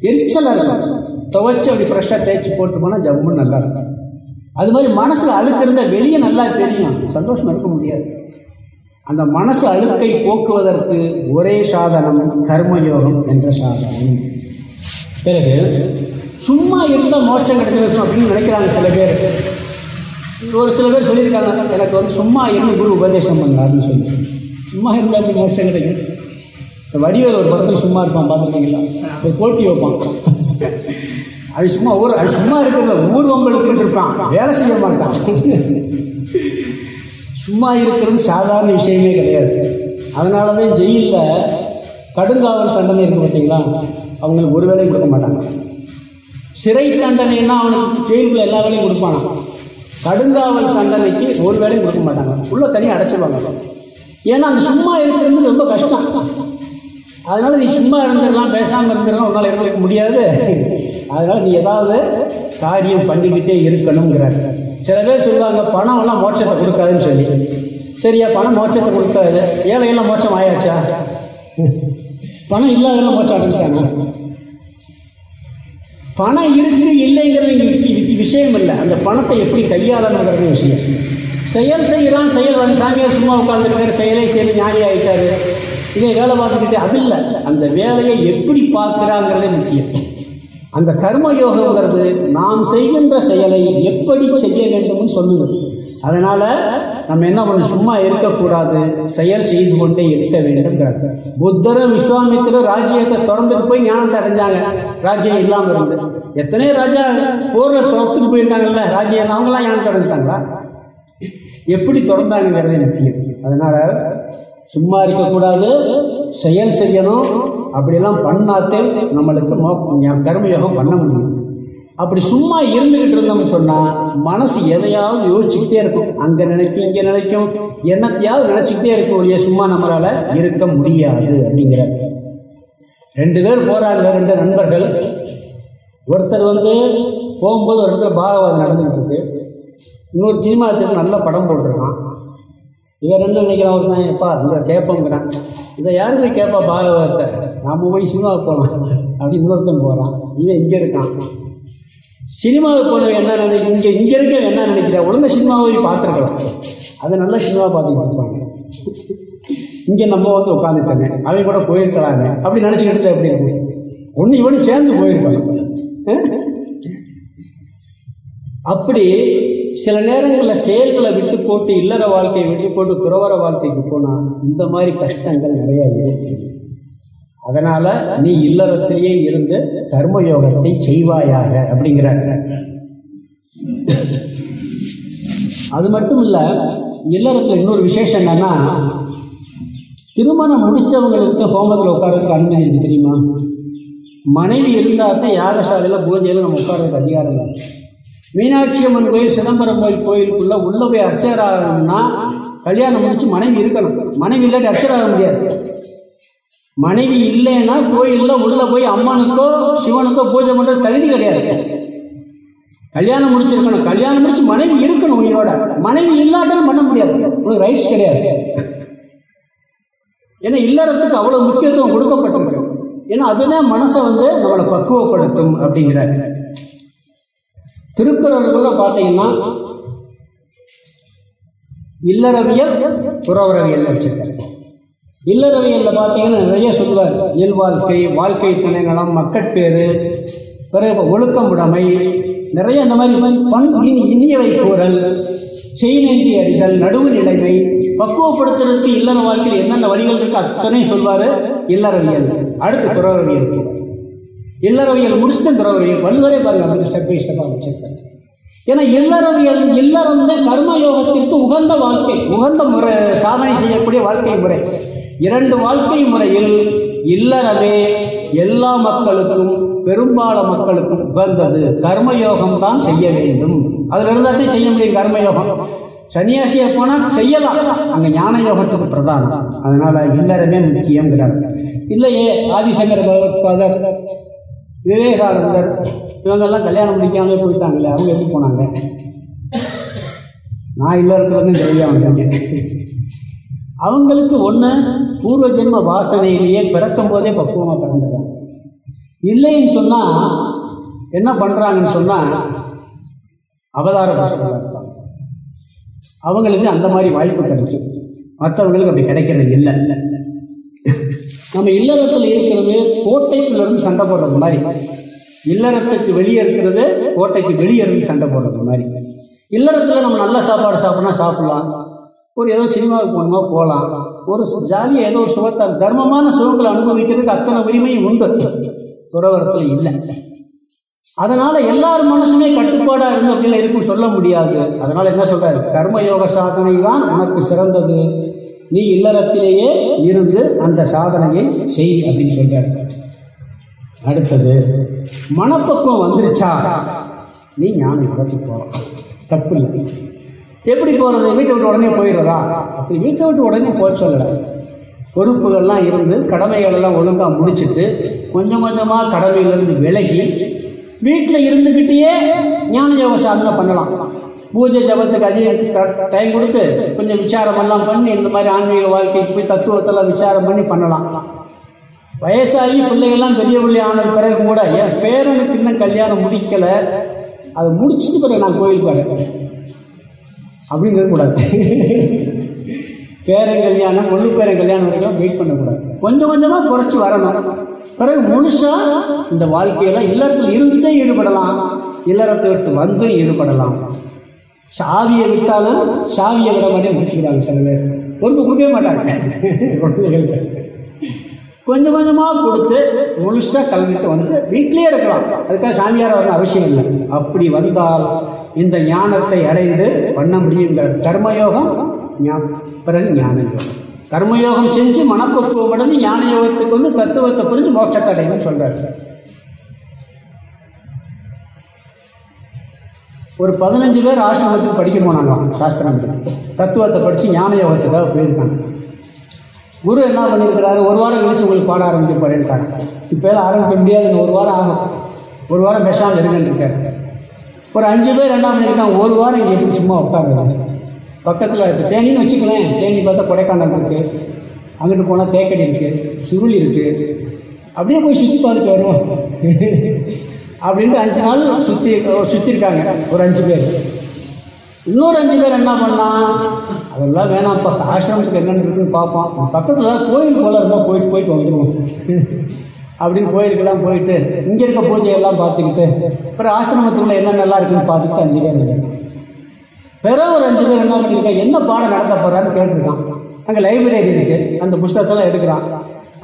எரிச்சலா இருக்கும் துவைச்சு அப்படி ஃப்ரெஷ்ஷாக தேய்ச்சி போட்டு போனால் ஜம்முன்னு நல்லா இருக்கும். அது மாதிரி மனசில் அழுக்கு இருந்தால் வெளியே நல்லா தெரியும். சந்தோஷம் இருக்க முடியாது. அந்த மனசு அழுக்கை போக்குவதற்கு ஒரே சாதனம் கர்மயோகம் என்ற சாதனம். பிறகு சும்மா இருந்தால் மோட்சம் கிடைச்சிடும் அப்படின்னு நினைக்கிறாங்க சில பேர். ஒரு சில பேர் சொல்லியிருக்காங்க எனக்கு வந்து சும்மா இருந்து குரு உபதேசம் பண்ணாருன்னு சொல்லி. சும்மா இருந்தால் அப்படி மோட்சம் கிடைக்கும்? இந்த வடிவேல் ஒரு படத்தில் சும்மா இருப்பான் பார்த்துருக்கீங்களா? ஒரு போட்டி வைப்பான். அது சும்மா ஊர் அது சும்மா இருக்கிறத ஊர்வம்பளுக்கு இருப்பான். வேலை செய்ய மாட்டான். சும்மா இருக்கிறது சாதாரண விஷயமே கிடையாது. அதனால தான் ஜெயிலில் கடுங்காவல் தண்டனை இருக்கு பார்த்தீங்களா? அவங்களுக்கு ஒரு வேலையும் கொடுக்க மாட்டாங்க. சிறை தண்டனைன்னா அவனுக்கு ஜெயிலுக்குள்ள எல்லா வேலையும் கொடுப்பானா? கடுங்காவல் தண்டனைக்கு ஒரு வேலையும் கொடுக்க மாட்டாங்க. உள்ள தனியாக அடைச்சிருவாங்க. ஏன்னா அந்த சும்மா இருக்கிறது ரொம்ப கஷ்டம். அதனால நீ சும்மா இருந்துடலாம் பேசாமல் இருந்துடலாம் உன்னால் இருக்க முடியாது. அதனால நீ ஏதாவது காரியம் பண்ணிக்கிட்டே இருக்கணுங்கிறார். சில பேர் சொல்லுவாங்க பணம் எல்லாம் மோட்சத்தை கொடுக்காதுன்னு சொல்லி. சரியா பணம் மோட்சத்தை கொடுக்காது. ஏழையெல்லாம் மோட்சம் ஆயாச்சா? பணம் இல்லாதெல்லாம் மோட்சம் அடைஞ்சிட்டாங்க. பணம் இருக்கு இல்லைங்கிறது விஷயம் இல்லை. அந்த பணத்தை எப்படி கையாளணுங்கிறது விஷயம். செயல் செய்யலாம் செயல் வந்து சாமியார் சும்மா உட்காந்துருக்காரு செயலை செய்து ஞானி ஆகிட்டாரு இதை வேலை பார்த்துக்கிட்டு அது இல்லை. அந்த வேலையை எப்படி பார்க்குறாங்கிறதே முக்கியம். அந்த கர்ம யோகங்கிறது நாம் செய்கின்ற செயலை எப்படி செய்ய வேண்டும்னு சொல்லுது அதனால நம்ம என்ன பண்ணணும்? சும்மா இருக்கக்கூடாது. செயல் செய்து கொண்டே இருக்க வேண்டும் புத்தரும் விஸ்வாமித்திரர் ராஜ்யத்தை திறந்துட்டு போய் ஞானத்தை அடைஞ்சாங்க. ராஜ்யம் இல்லாம இருந்து. எத்தனையோ ராஜா போர்ல திறந்துட்டு போயிருக்காங்கல்ல ராஜ்யம் அவங்களாம் ஞானத்தை அடைஞ்சிட்டாங்களா? எப்படி திறந்தாங்கிறதே முக்கியம். அதனால சும்மா இருக்கக்கூடாது. செயல் செய்யணும். அப்படியெல்லாம் பண்ணாத்தே நம்மளுக்கு மோ- கர்மயோகம் பண்ண முடியும். அப்படி சும்மா இருந்துகிட்டு இருந்தோம்னு சொன்னால் மனசு எதையாவது யோசிச்சுக்கிட்டே இருக்கும். அங்கே நினைக்கும் இங்கே நினைக்கும். என்னத்தையாவது நினச்சிக்கிட்டே இருக்கும் ஒழிய சும்மா நம்மளால் இருக்க முடியாது அப்படிங்கிற. ரெண்டு பேர் போகிறாங்க ரெண்டு நண்பர்கள். ஒருத்தர் வந்து போகும்போது ஒரு இடத்துல பாகவாதம் நடந்துகிட்டு இருக்கு. இன்னொரு சினிமா தேட்டர் நல்ல படம் போட்டிருக்கான். இவன் ரெண்டு நினைக்கிறான் ஒருத்தன் எப்பா இந்த கேட்போங்கிறான் இதை யாருமே கேட்பா பாகவதத்தை? நாம் போய் சினிமாவுக்கு போகலாம். அப்படி இன்னொருத்தன் போகிறான் இவன் இங்கே இருக்கான். சினிமாவுக்கு போனவன் என்ன நினைக்க இங்கே இங்கே இருக்க என்ன நினைக்கிறா ஒழுங்கா சினிமாவை போய் பார்த்துருக்கலாம். அதை நல்ல சினிமா பார்த்துட்டு இருப்பாங்க. இங்கே நம்ம வந்து உட்காந்துட்டாங்க அவன் கூட போயிருக்கலாங்க அப்படி நினச்சிக்கிட்டு எப்படி இருக்கு? ஒன்று இவனும் சேர்ந்து போயிருப்பாங்க அப்படி சில நேரங்களில் செயல்களை விட்டு போட்டு இல்லற வாழ்க்கையை விட்டு போட்டு துறவர வாழ்க்கைக்கு போனால் இந்த மாதிரி கஷ்டங்கள் நிறைய இருக்கு. அதனால நீ இல்லறத்திலேயே இருந்து கர்மயோகத்தை செய்வாயாக அப்படிங்கிறார். அது மட்டும் இல்ல இல்லறத்துல இன்னொரு விசேஷம் என்னன்னா திருமணம் முடிச்சவங்களுக்கு ஹோமத்தில் உட்காரதுக்கு அனுமதி இருக்கு தெரியுமா? மனைவி இருந்தால் தான் யாகசாலையில் பூஜையில் நம்ம உட்காரதுக்கு அதிகாரம் இல்லை. மீனாட்சி அம்மன் கோயில் சிதம்பரம் கோயில் கோயிலுக்குள்ள உள்ள போய் அர்ச்சகர் ஆகணும்னா கல்யாணம் முடிச்சு மனைவி இருக்கணும். மனைவி இல்லாட்டி அர்ச்சகர் ஆக முடியாது. மனைவி இல்லைன்னா கோயிலில் உள்ள போய் அம்மனுக்கோ சிவனுக்கோ பூஜை பண்ணுறது தகுதி கிடையாது. கல்யாணம் முடிச்சிருக்கணும். கல்யாணம் முடிச்சு மனைவி இருக்கணும் உயிரோட. மனைவி இல்லாட்டாலும் பண்ண முடியாது. உங்களுக்கு ரைட்ஸ் கிடையாது. ஏன்னா இல்லறத்துக்கு அவ்வளவு முக்கியத்துவம் கொடுக்கப்பட்டிருக்கு. ஏன்னா அதுதான் மனசை வந்து நம்மளை பக்குவப்படுத்தும் அப்படிங்கிறார். திருக்குறளுக்குள்ள பார்த்தீங்கன்னா இல்லறவியல் துறவரவியல் வச்சிருக்காரு இல்லறவியல்ல பார்த்தீங்கன்னா நிறைய சொல்வார் இயல் வாழ்க்கை வாழ்க்கை துணைநலம் மக்கட்பேறு பிறகு ஒழுக்கமுடைமை நிறைய இந்த மாதிரி பண் இனியவை கூறல் செய்நெஞ்சி அறிதல் நடுவு நிலைமை பக்குவப்படுத்துறதுக்கு இல்லற வாழ்க்கையில் என்னென்ன வழிகள் இருக்கு அத்தனை சொல்வாரு இல்லறவியல். அடுத்து துறவரவியல் கூறுவார். இல்லறவியல் முடிச்சுட்டு துறவரவியல் வள்ளுவரே பாருங்க அப்படி ஸ்டெப் பை ஸ்டெப்பாக வச்சிருக்காரு ஏன்னா இல்லறவியல் இல்லறம் தான் கர்ம யோகத்திற்கு உகந்த வாழ்க்கை உகந்த முறை சாதனை செய்யக்கூடிய வாழ்க்கை முறை. இரண்டு வாழ்க்கை முறையில் இல்லறமே எல்லா மக்களுக்கும் பெரும்பால மக்களுக்கும் உகந்தது கர்மயோகம் தான் செய்ய வேண்டும். அதுல இருந்தாலே செய்ய முடியும் கர்மயோகம். சன்னியாசியா போனால் செய்யலாம். அங்க ஞான யோகத்துக்கு பிரதானம். அதனால இல்லறமே முக்கியங்கிறார் இல்லையே ஆதிசங்கர் பகவத்பாதர் விவேகானந்தர். இவங்கெல்லாம் கல்யாணம் முடிக்காமலே போயிட்டாங்களே அவங்க எப்படி போனாங்க? நான் இல்லறதுலேருந்து தெரியாம வந்திருக்கேன் அவங்களுக்கு ஒன்று பூர்வ ஜென்ம வாசனையிலேயே பிறக்கும் போதே பக்குவமாக பிறந்துடுறாங்க இல்லைன்னு சொன்னால் என்ன பண்ணுறாங்கன்னு சொன்னால் அவதார புருஷர்களாக இருப்பாங்க அவங்களுக்கு அந்த மாதிரி வாய்ப்பு கிடைக்கும். மற்றவங்களுக்கு அப்படி கிடைக்கிறது இல்லை. நம்ம இல்லறத்தில் இருக்கிறது கோட்டைக்குள்ள இருந்து சண்டை போடுறது மாதிரி. இல்லறத்துக்கு வெளியே இருக்கிறது கோட்டைக்கு வெளியே இருந்து சண்டை போடுறது மாதிரி. இல்லறத்தில் நம்ம நல்ல சாப்பாடு சாப்பிட்னா சாப்பிட்லாம். ஒரு ஏதோ சினிமாவுக்கு போகணுமா போகலாம். ஒரு ஜாலியாக ஏதோ ஒரு சுகத்தை தர்மமான சுகத்தில் அனுபவிக்கிறதுக்கு அத்தனை உரிமையும் உண்டு. துறவரத்தில் இல்லை. அதனால எல்லார் மனசுமே கட்டுப்பாடா இருந்து அப்படின்னு இருக்கும் சொல்ல முடியாது. அதனால என்ன சொல்றாரு? கர்மயோக சாதனை தான் உனக்கு சிறந்தது. நீ இல்லறத்திலேயே இருந்து அந்த சாதனையை செய் அப்படின்னு சொல்றாரு. அடுத்தது மனப்பக்குவம் வந்துருச்சா? நீ ஞான யோகத்துக்கு போகலாம் தப்பு இல்லை. எப்படி போறது? வீட்டை விட்டு உடனே போயிடுறதா? அப்படி வீட்டை விட்டு உடனே போக சொல்லல. பொறுப்புகள்லாம் இருந்து கடமைகள் எல்லாம் ஒழுங்காக முடிச்சிட்டு கொஞ்சம் கொஞ்சமாக கடமையிலிருந்து விலகி வீட்டில் இருந்துக்கிட்டேயே ஞான யோக சாதனை பண்ணலாம். பூஜை ஜபத்துக்கு அதிக டைம் கொடுத்து கொஞ்சம் விசாரம் எல்லாம் பண்ணி இந்த மாதிரி ஆன்மீக வாழ்க்கைக்கு போய் தத்துவத்தெல்லாம் விசாரம் பண்ணி பண்ணலாம். வயசாகி பிள்ளைகள்லாம் பெரிய பிள்ளை ஆனது பிறகு கூட என் பேரனுக்கு இன்னும் கல்யாணம் முடிக்கல. அதை முடிச்சுட்டு பிறகு நான் கோயிலுக்கு போகிறேன் அப்படிங்கிறது கூடாது. பேரன் கல்யாணம் முழு பேரன் கல்யாணம் வரைக்கும் வெயிட் பண்ணக்கூடாது. கொஞ்சம் கொஞ்சமாக குறைச்சி வரணும். பிறகு முழுசா இந்த வாழ்க்கையெல்லாம் இல்லறத்தில் இருந்துட்டே ஈடுபடலாம். இல்லறத்தை விட்டு வந்து ஈடுபடலாம். சாவியை விட்டாலும் சாவியை விட மாட்டே முடிச்சுக்கிறாங்க சில பேர். பொறுப்பு கொடுக்கவே மாட்டாங்க. குழந்தைகளுக்கு கொஞ்சம் கொஞ்சமாக கொடுத்து முழுசாக கலந்துட்டு வந்து வீட்டிலேயே இருக்கலாம். அதுக்காக சாமியார் வரணும் அவசியம் இல்லை. அப்படி வந்தால் இந்த ஞானத்தை அடைந்து பண்ண முடியுங்கிற கர்மயோகம் பிறகு ஞான யோகம் கர்மயோகம் செஞ்சு மனப்பக்குவம் அடைந்து ஞான யோகத்துக்கு வந்து தத்துவத்தை புரிஞ்சு மோட்சத்தை அடையணும்னு சொல்றாரு. ஒரு பதினஞ்சு பேர் ஆசிரமத்துக்கு படிக்க போனாங்க சாஸ்திரம் தத்துவத்தை படித்து ஞான யோகத்துக்காக போயிருக்காங்க. குரு என்ன பண்ணியிருக்கிறாரு? ஒரு வாரம் கழிச்சு உங்களுக்கு பாட ஆரம்பிச்சு போறேன்ட்டாங்க இப்போ எல்லாம் ஆரம்பிக்க முடியாதுன்னு ஒரு வாரம் ஆகும். ஒரு வாரம் பேசாமல் இருங்கன்னு இருக்காரு. ஒரு அஞ்சு பேர் என்ன பண்ணியிருக்காங்க? ஒரு வாரம் இங்கே எப்படி சும்மா உட்காந்துருக்காங்க பக்கத்தில் இருக்குது தேனின்னு வச்சுக்கலேன் தேனி பார்த்தா கொடைக்கானல் இருக்கு. அங்கிட்டு போனால் தேக்கடி இருக்குது சுருளி இருக்குது அப்படியே போய் சுற்றி பார்த்துட்டு வருவோம். அப்படின்ட்டு அஞ்சு நாள் சுற்றி சுற்றிருக்காங்க ஒரு அஞ்சு பேர். இன்னொரு அஞ்சு பேர் என்ன பண்ணா அதெல்லாம் வேணாம்ப்பா ஆசிரமத்துக்கு என்னென்னு இருக்குன்னு பார்ப்போம். பக்கத்தில் ஏதாவது கோயில் போல இருந்தால் போயிட்டு போயிட்டு வந்துடுவோம் அப்படின்னு கோயிலுக்கெல்லாம் போயிட்டு இங்கே இருக்க பூஜையெல்லாம் பார்த்துக்கிட்டு அப்புறம் ஆசிரமத்துக்குள்ள என்னென்னலாம் இருக்குன்னு பார்த்துட்டு அஞ்சு பேர் இருக்காங்க. வேற ஒரு அஞ்சு பேர் என்ன பண்ணியிருக்காங்க என்ன பாடம் நடத்த போகிறான்னு கேட்டிருக்கான். அங்கே லைப்ரரி இருக்குது அந்த புஸ்தகத்தெல்லாம் எடுக்கிறான்.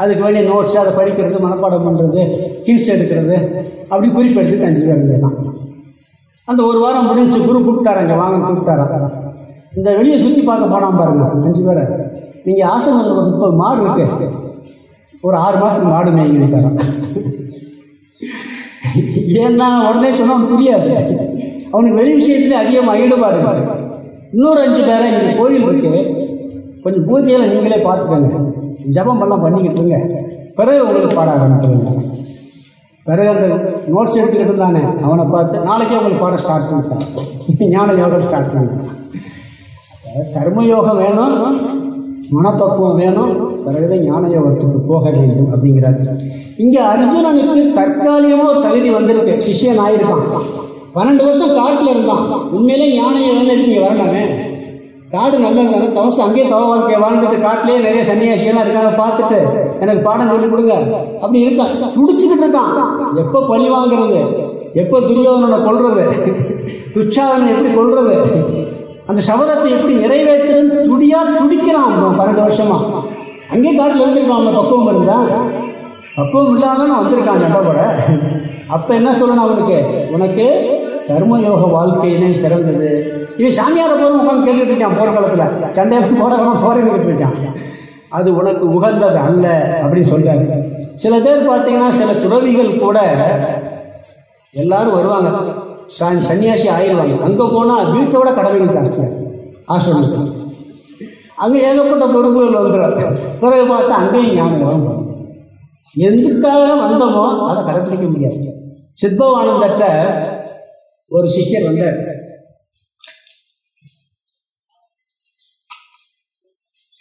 அதுக்கு வேண்டிய நோட்ஸ் அதை படிக்கிறது மனப்பாடம் பண்ணுறது ஹில்ஸ் எடுக்கிறது அப்படி குறிப்பெடுத்துட்டு அஞ்சு பேர் இருந்திருக்கான் அந்த ஒரு வாரம் முடிஞ்சு குரு கூப்பிட்டாராங்க வாங்க கூப்பிட்டாரா. இந்த வெளியே சுற்றி பார்க்க போனான் பாருங்க அஞ்சு பேரை நீங்கள் ஆசிரமத்தில் ஒரு முப்பது மாடு இருக்கு. ஒரு ஆறு மாதத்துக்கு மாடு மேய்க்கிட்டாரான் ஏன்னா உடனே சொன்னால் அவனுக்கு புரியாது. அவனுக்கு வெளி விஷயத்துல அதிகமாக ஈடுபாடு இன்னொரு அஞ்சு பேரை இங்கே கோயில் இருக்கு. கொஞ்சம் பூஜையில் நீங்களே பார்த்துக்கோங்க. ஜபம் எல்லாம் பண்ணிக்கிட்டு இருங்க. பிறகு உங்களுக்கு பாட ஆரம்பிக்கிறீங்க பிறகு அந்த நோட்ஸ் எடுத்துக்கிட்டு இருந்தானே அவனை பார்த்து நாளைக்கே உங்களுக்கு பாட ஸ்டார்ட் பண்ணிட்டான் ஞான யோகம் ஸ்டார்ட் பண்ணிட்டான் கர்மயோகம் வேணும் மனப்பக்குவம் வேணும் பிறகுதான் ஞான யோகத்துக்கு போக வேண்டும் அப்படிங்கிறாரு. இங்கே அர்ஜுனனுக்கு தற்காலிகமாக ஒரு தகுதி வந்திருக்கு. சிஷியன் ஆயிருக்கான். பன்னெண்டு வருஷம் காட்டில் இருந்தான். உண்மையிலே ஞான யோகம் இங்கே வரலாமே? காடு நல்லது தானே தவசம் அங்கேயே தவ வாழ்க்கையை வாழ்ந்துட்டு காட்டிலேயே நிறைய சன்னியாசிகள்லாம் இருக்காங்க பார்த்துட்டு எனக்கு பாடம் சொல்லி கொடுங்க. அப்படி இருக்கான் துடிச்சுக்கிட்டு இருக்கான். எப்போ பழி வாங்குறது? எப்போ துரியோதனனை கொல்றது? துச்சாதனை எப்படி கொள்றது அந்த சபதத்தை எப்படி நிறைவேற்றுறது துடியா துடிக்கிறான் பன்னெண்டு வருஷமா. அங்கேயே காட்டில் இருந்திருக்கான் அந்த பக்குவம் இருந்தா பக்குவம் இல்லாதவன் வந்திருக்கான் சண்டை போட அப்ப என்ன சொல்லணும் அவனுக்கு? உனக்கு கர்மயோக வாழ்க்கையினை சிறந்தது. இவன் சாமியார போதும் உட்காந்து கேட்டுட்டு இருக்கான் போர்க்களத்துல சண்டையில போட வேணாம் போரிட்டு இருக்கான். அது உனக்கு உகந்தது அல்ல அப்படின்னு சொல்றாரு. சில பேர் பார்த்தீங்கன்னா சில துறவிகள் கூட எல்லாரும் வருவாங்க. சன்னியாசி ஆயிடுவாங்க. அங்கே போனால் வீட்டை விட கடமைகள் ஜாஸ்தியாக ஆசிரமம் அங்கே ஏகப்பட்ட பொறுப்புகள் வந்துடுறாங்க பிறகு பார்த்தா அங்கேயும் ஞாபகம் எதுக்காக வந்தோமோ அதை கடைபிடிக்க முடியாது. சித்பவானந்தட்ட ஒரு சிஷ்யர் வந்தார்.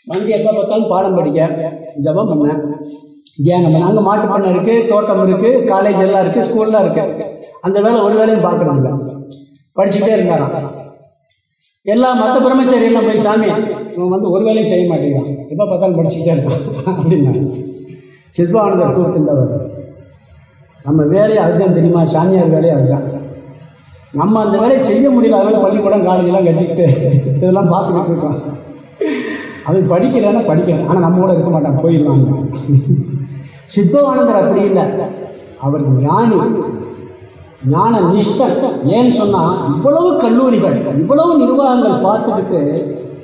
வந்து எப்போ பார்த்தாலும் பாடம் படிக்க ஜபம் பண்ண தியானம் பண்ண. அங்கே மாட்டு பண்ண இருக்கு தோட்டம் இருக்கு காலேஜ் எல்லாம் இருக்கு ஸ்கூல்லாம் இருக்கு. அந்த வேலை ஒரு வேலையும் பார்க்குறாங்க படிச்சுக்கிட்டே இருந்தாராம். எல்லா மற்ற பிரம்மச்சாரி எல்லாம் போய் சாமி இவன் வந்து ஒரு வேலையும் செய்ய மாட்டேங்கிறான். எப்போ பார்த்தாலும் படிச்சுக்கிட்டே இருக்கான். அப்படின்னாரு. சித்வானந்தர் கூப்பிட்டுந்தவர் நம்ம வேலையை அதுதான் தெரியுமா? சாமியார் வேலையை அதுதான். நம்ம அந்த வேலையை செய்ய முடியல அதனால பள்ளிக்கூடம் காலேஜெல்லாம் கட்டிக்கிட்டு இதெல்லாம் பார்த்துக்கிட்டு இருக்கோம். அது படிக்கலைன்னா படிக்கணும். ஆனால் நம்ம கூட இருக்க மாட்டான் போயிடுவாங்க சித்தவானந்தர் அப்படி இல்லை. அவர் ஞானி. ஞான நிஷ்டன் ஏன்னு சொன்னால் இவ்வளவு கல்லூரிகள் இவ்வளவு நிர்வாகங்கள் பார்த்துக்கிட்டு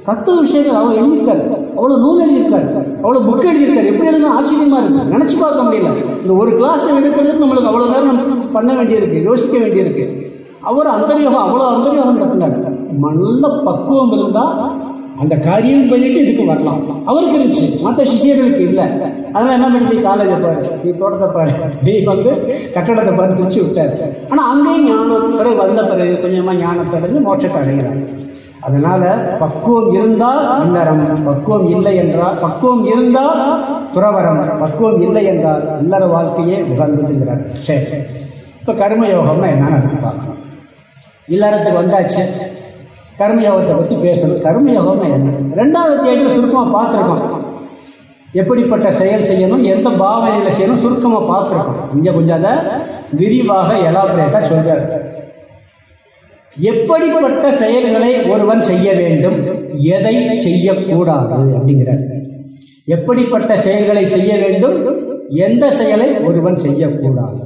தத்துவ விஷயங்கள் அவர் எழுதியிருக்காரு. அவ்வளோ நூல் எழுதியிருக்காரு. அவ்வளோ புக் எழுதியிருக்காரு. எப்படி எழுதுனா ஆச்சரியமா இருக்கு. நினச்சி பார்க்க முடியல. இந்த ஒரு கிளாஸ் எடுக்கிறதுக்கு நம்மளுக்கு அவ்வளோ நேரம் நம்ம பண்ண வேண்டியிருக்கு யோசிக்க வேண்டியிருக்கு. அவர் அந்தரியோகம் அவ்வளோ அந்தர்யோகம் நடத்தினார். நல்ல பக்குவம் இருந்தா அந்த காரியம் பண்ணிட்டு இதுக்கு வரலாம். அவருக்கு இருந்துச்சு. மற்ற சிஷியர்களுக்கு இல்லை. அதனால என்ன பண்ணி காலேஜை பாரு. நீ தோட்டத்தை பாரு. நீ வந்து கட்டடத்தை பாரு. பிரிச்சு விட்டாரு. ஆனால் அங்கேயும் ஞானம் பிறகு வந்த பிறகு கொஞ்சமாக ஞானத்தை பிறகு மோட்சத்தை அடைகிறாங்க அதனால பக்குவம் இருந்தால் இல்லறம் பக்குவம் இல்லை என்றால் பக்குவம் இருந்தால் துறவரம் பக்குவம் இல்லை என்றால் இல்லற வாழ்க்கையே உகந்ததுங்கிறார் சரி. இப்போ கர்மயோகம்னா என்னன்னு எடுத்து பார்க்கணும் இல்லறத்துக்கு வந்தாச்சு. கர்மயோகத்தை பற்றி பேசணும். கர்மயோகம்னா என்ன? ரெண்டாவது தேதியில் சுருக்கமாக பார்த்துருக்கோம். எப்படிப்பட்ட செயல் செய்யணும் எந்த பாவனையில் செய்யணும் சுருக்கமாக பார்த்துருக்கோம். இங்கே கொஞ்சம் அதை விரிவாக எலாபரேட்டாக சொல்கிறார் எப்படிப்பட்ட செயல்களை ஒருவன் செய்ய வேண்டும் எதை செய்யக்கூடாது அப்படிங்கிறார். எப்படிப்பட்ட செயல்களை செய்ய வேண்டும் எந்த செயலை ஒருவன் செய்யக்கூடாது.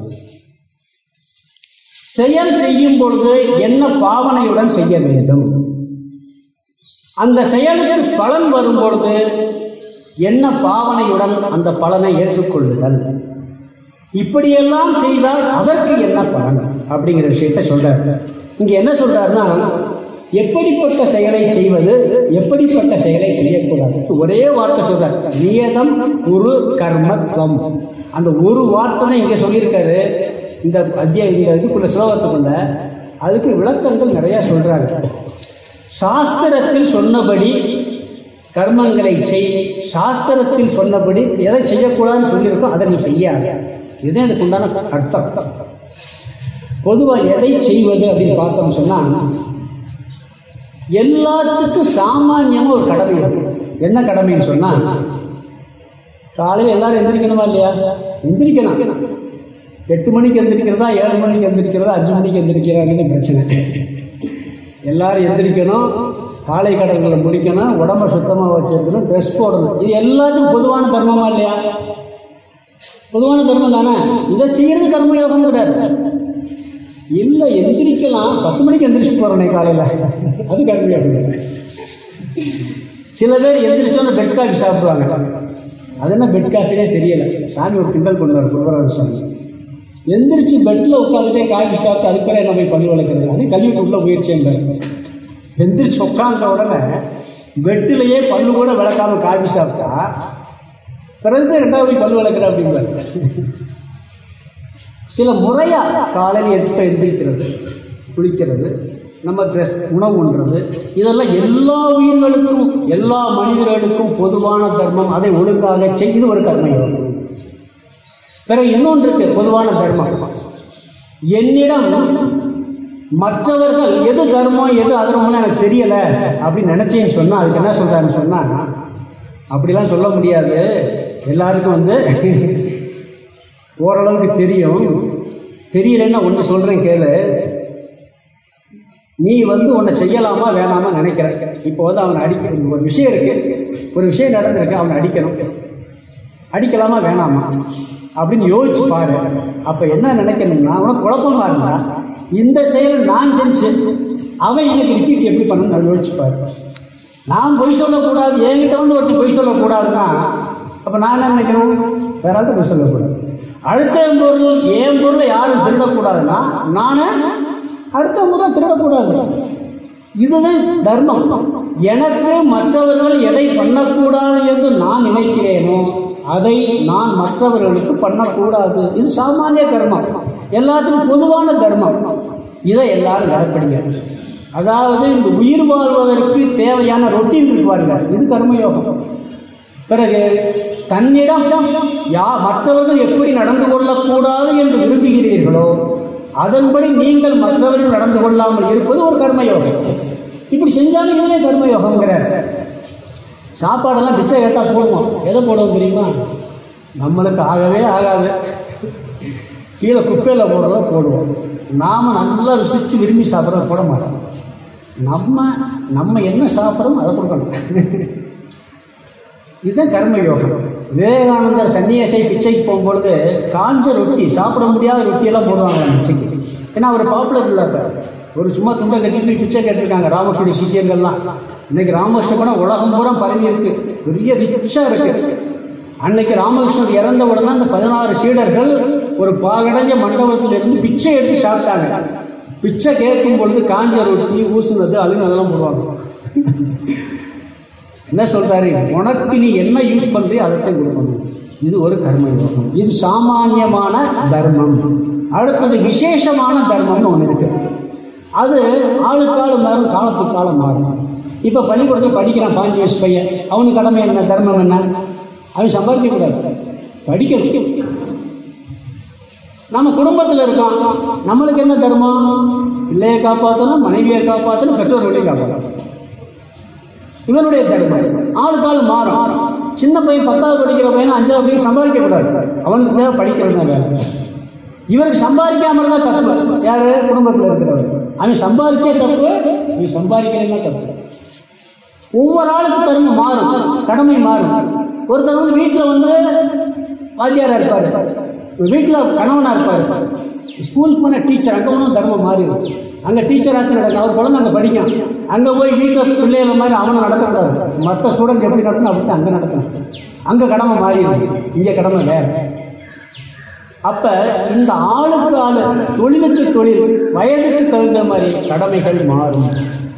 செயல் செய்யும் பொழுது என்ன பாவனையுடன் செய்ய வேண்டும்? அந்த செயலுக்கு பலன் வரும் பொழுது என்ன பாவனையுடன் அந்த பலனை ஏற்றுக்கொள்ளுதல்? இப்படியெல்லாம் செய்தால் அதற்கு என்ன பலன்? அப்படிங்கிற விஷயத்தை சொல்றாரு. இங்க என்ன சொல்றாருன்னா எப்படிப்பட்ட செயலை செய்வது எப்படிப்பட்ட செயலை செய்யக்கூடாது? ஒரே வார்த்தை சொல்றாரு. நியதம் குரு கர்மத்வம். அந்த ஒரு வார்த்தை இங்க சொல்லியிருக்காரு. இந்த அத்தியாய இந்த இதுக்குள்ள ஸ்லோகத்துக்குள்ள அதுக்கு விளக்கங்கள் நிறையா சொல்கிறாங்க சாஸ்திரத்தில் சொன்னபடி கர்மங்களை செய். சாஸ்திரத்தில் சொன்னபடி எதை செய்யக்கூடாதுன்னு சொல்லியிருக்கோம் அதை நீ செய்யாத. இதுதான் எனக்கு உண்டான அர்த்தம். பொதுவாக எதை செய்வது அப்படின்னு பார்த்தோம் சொன்னா எல்லாத்துக்கும் சாமானியமாக ஒரு கடமை இருக்கு. என்ன கடமைன்னு சொன்னா காலையில் எல்லாரும் எந்திரிக்கணுமா இல்லையா? எந்திரிக்கணும். எட்டு மணிக்கு எந்திரிக்கிறதா ஏழு மணிக்கு எந்திரிக்கிறதா அஞ்சு மணிக்கு எந்திரிக்கிறாங்கன்னு பிரச்சனை. எல்லாரும் எந்திரிக்கணும் காலை கடன்களை முடிக்கணும் உடம்பை சுத்தமாக வச்சிருக்கணும் ட்ரெஸ் போடணும். இது எல்லாத்துக்கும் பொதுவான தர்மமா இல்லையா? பொதுவான தர்மம் தானே? இதை செய்யறது கர்மயோகம் கிடையாது இல்லை எந்திரிக்கலாம். பத்து மணிக்கு எந்திரிச்சு போறேனே காலையில். அது கர்ம யோகம் சில பேர் எந்திரிச்சோன்னு பெட் காஃபி சாப்பிடுவாங்க. அது என்ன பெட் காஃபினே தெரியல. சாமி ஒரு கிண்டல் கொண்டு வர குருவரவர் சாமி. எந்திரிச்சு பெட்டில் உட்காந்துட்டே காய் சாப்பிட்டு அதுக்கு பிறகு என்ன போய் பள்ளி வளர்க்குறது அது கல்விக்குள்ள முயற்சி என்றார் எந்திரிச்சு உட்காந்த உடனே பெட்டிலேயே பல்லு கூட விளக்காம காஃபி சாப்பிட்டா பிறகு ரெண்டாவது போய் பல்லு வளர்க்குற அப்படிங்கிறார் சில முறையாக காலையில் எடுத்து எந்திரிக்கிறது குளிக்கிறது நம்ம ட்ரெஸ் உணவு உண்றது இதெல்லாம் எல்லா உயிர்களுக்கும் எல்லா மனிதர்களுக்கும் பொதுவான தர்மம். அதை ஒழுங்காக செய்து ஒரு கர்மயோகம். பிறகு இன்னொன்று இருக்கு பொதுவான தர்மம். என்னிடம் மற்றவர்கள் எது தர்மம் எது அதர்மம்னு எனக்கு தெரியல அப்படின்னு நினைச்சேன்னு சொன்னா அதுக்கு என்ன சொல்றாருன்னு சொன்னா அப்படிலாம் சொல்ல முடியாது. எல்லாருக்கும் வந்து ஓரளவுக்கு தெரியும். தெரியலன்னா ஒன்று சொல்கிறேன் கேளு. நீ வந்து ஒன்று செய்யலாமா வேணாமா நினைக்கிற. இப்போ வந்து அவனை அடிக்கணும் ஒரு விஷயம் இருக்கு. ஒரு விஷயம் நடந்திருக்கு அவனை அடிக்கணும். அடிக்கலாமா வேணாமா? அப்படின்னு யோசிச்சு பாரு. அப்ப என்ன நினைக்கணும்னா உனக்கு குழப்பமா இருந்தா இந்த செயல் நான் செஞ்சு அவன் எனக்கு ரிப்பீட் எப்படி பண்ணணும் யோசிச்சு பாரு. நான் பொய் சொல்லக்கூடாது என்கிட்ட வந்து ஒருத்தர் பொய் சொல்லக்கூடாதுன்னா அப்ப நான் என்ன நினைக்கணும்? வேற ஆள்கிட்ட பொய் சொல்லக்கூடாது. அடுத்த பொருள் என் பொருளை யாரும் திருடக்கூடாதுன்னா நானே அடுத்த பொருளை திருடக்கூடாது. இதுதான் தர்மம். எனக்கு மற்றவர்கள் எதை பண்ணக்கூடாது என்று நான் நினைக்கிறேனோ அதை நான் மற்றவர்களுக்கு பண்ணக்கூடாது. இது சாமானிய தர்மம். எல்லாத்துக்கும் பொதுவான தர்மம். இதை எல்லாரும் கடைப்பிடிங்க. அதாவது இந்த உயிர் வாழ்வதற்கு தேவையான ரொட்டீன் இருக்கு இது கர்மயோகம். பிறகு தன்னிடம் யா மற்றவர்கள் எப்படி நடந்து கொள்ளக்கூடாது என்று விரும்புகிறீர்களோ அதன்படி நீங்கள் மற்றவர்கள் நடந்து கொள்ளாமல் இருப்பது ஒரு கர்மயோகம். இப்படி செஞ்சாலும் இதுவே கர்மயோகம்ங்கிறார். சாப்பாடெல்லாம் பிச்சை கேட்டால் போடுவோம் எதை போடுவோம் தெரியுமா? நம்மளுக்கு ஆகவே ஆகாது. கீழே குப்பையில் போடுறத போடுவோம். நாம் நல்லா ருசித்து விரும்பி சாப்பிட்றத போட மாட்டோம். நம்ம நம்ம என்ன சாப்பிட்றோமோ அதை கொடுக்கணும். இதுதான் கர்மயோகம். விவேகானந்தர் சன்னியாசை பிச்சைக்கு போகும்பொழுது காஞ்ச ரொட்டி சாப்பிட முடியாத ரொட்டியெல்லாம் போடுவாங்க பிச்சைக்கு. ஏன்னா அவர் பாப்புலர் இல்லை இப்போ ஒரு சும்மா துண்டை கட்டிட்டு போய் பிச்சை கேட்டிருக்காங்க ராமகிருஷ்ண சிஷியர்கள்லாம். இன்னைக்கு ராமகிருஷ்ண படம் உலகம் பூரா பரவி இருக்கு. பெரிய ரிச்சா இருக்கு. அன்னைக்கு ராமகிருஷ்ணர் இறந்த உடனே அந்த பதினாறு சீடர்கள் ஒரு பாகடைஞ்ச மண்டபத்திலிருந்து பிச்சை எடுத்து சாப்பிட்டாங்க. பிச்சை கேட்கும் பொழுது காஞ்ச ரொட்டி ஊசுனது அதுன்னு அதெல்லாம் போடுவாங்க. என்ன சொல்றாரு? உனக்கு நீ என்ன யூஸ் பண்றியோ அதைத்தான் கொடுக்கணும். இது ஒரு கர்ம யோகம் இது சாமானியமான தர்மம். அடுத்தது விசேஷமான தர்மம்னு ஒன்று இருக்கு. அது ஆளுக்கு ஆளு மாறும் காலத்துக்கு காலம் மாறும். இப்போ பள்ளிக்கூடத்தில் படிக்கிறான் பாஞ்சு வயசு பையன். அவனுக்கு கடமை என்ன? தர்மம் என்ன? அவன் சம்பாதிக்க கூடாது. நம்ம குடும்பத்தில் இருக்கான். நம்மளுக்கு என்ன தர்மம்? பிள்ளையை காப்பாற்றணும் மனைவியை காப்பாற்றணும் பெற்றோர்களையும் காப்பாற்றணும் இவனுடைய தர்மம் ஆளுக்கு மாறும். சின்ன பையன் பத்தாவது படிக்கிற பையன் அஞ்சாவது பையன் சம்பாதிக்க கூடாது அவனுக்கு தேவை படிக்கிறது தான் வேலை. இவருக்கு சம்பாதிக்காம இருந்தா தப்பு. யாரு? குடும்பத்தில் இருக்கிறவர். அவன் சம்பாதிச்சே தப்பு நீ சம்பாதிக்கிறேன்னா தப்பு. ஒவ்வொரு ஆளுக்கு தர்மம் மாறும். கடமை மாறும். ஒருத்தர் வந்து வீட்டில் வந்து வாத்தியாரா இருப்பாரு. வீட்டில் கணவனா இருப்பாரு. ஸ்கூலுக்கு போன டீச்சர் அங்கே ஒன்றும் தர்மம் மாறிடும். அங்கே டீச்சர் ஆச்சு நடக்கும் அவர் குழந்தை அங்கே படிக்கும். அங்கே போய் வீட்டில் பிள்ளைகள் மாதிரி அவனை நடக்கக்கூடாது. மற்ற ஸ்டூடெண்ட் எப்படி நடக்கணும் அப்படி அங்கே நடக்கணும். அங்கே கடமை மாறிடும். இங்கே கடமை வேறு. அப்போ இந்த ஆளுக்கு ஆளு தொழிலுக்கு தொழில் வயதுக்கு தகுந்த மாதிரி கடமைகள் மாறும்.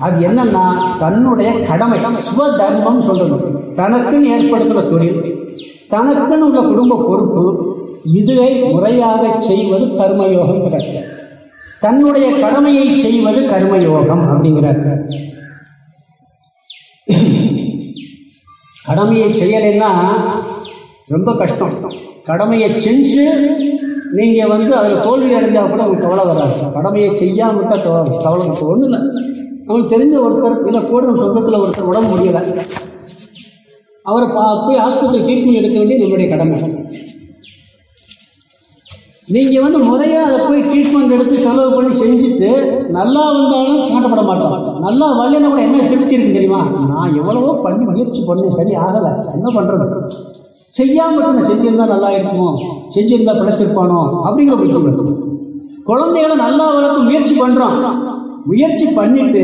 அது என்னன்னா தன்னுடைய கடமை சுவ தர்மம் சொல்லணும். தனக்குன்னு ஏற்படுத்துகிற தொழில் தனக்குன்னு உள்ள குடும்ப பொறுப்பு இதுவை முறையாக செய்வது கர்மயோகம் தன்னுடைய கடமையை செய்வது கர்மயோகம் அப்படிங்கிறார். கடமையை செய்யலைன்னா ரொம்ப கஷ்டம். கடமையை செஞ்சு நீங்கள் வந்து அதில் தோல்வி அடைஞ்சா கூட உங்களுக்கு கவலை வராது. கடமையை செய்யாமல் விட்டால் கவலை கவலை ஒன்றும் இல்லை. நம்மளுக்கு தெரிஞ்ச ஒருத்தர் இல்லை கூட சொந்தத்தில் ஒருத்தர் உடம்பு முடியலை. அவரை பா போய் ஆஸ்பத்திரி ட்ரீட்மெண்ட் எடுக்க வேண்டியது நம்மளுடைய கடமை. நீங்கள் வந்து முறையாக அதை போய் ட்ரீட்மெண்ட் எடுத்து செலவு பண்ணி செஞ்சுட்டு நல்லா வந்தாலும் சங்கடப்பட மாட்டோம். நல்லா வரலன்னா கூட என்ன திருப்தி இருக்கு தெரியுமா? நான் எவ்வளவோ பண்ணி முயற்சி பண்ணேன் சரி ஆகலை. என்ன பண்ணுறது செய்யாமல் நான் செஞ்சிருந்தா நல்லா இருக்குமோ? செஞ்சிருந்தா பிழைச்சிருப்பானோ? அப்படிங்கிற புத்தி வரும். குழந்தைகளை நல்லா வளர்க்க முயற்சி பண்ணுறான் முயற்சி பண்ணிட்டு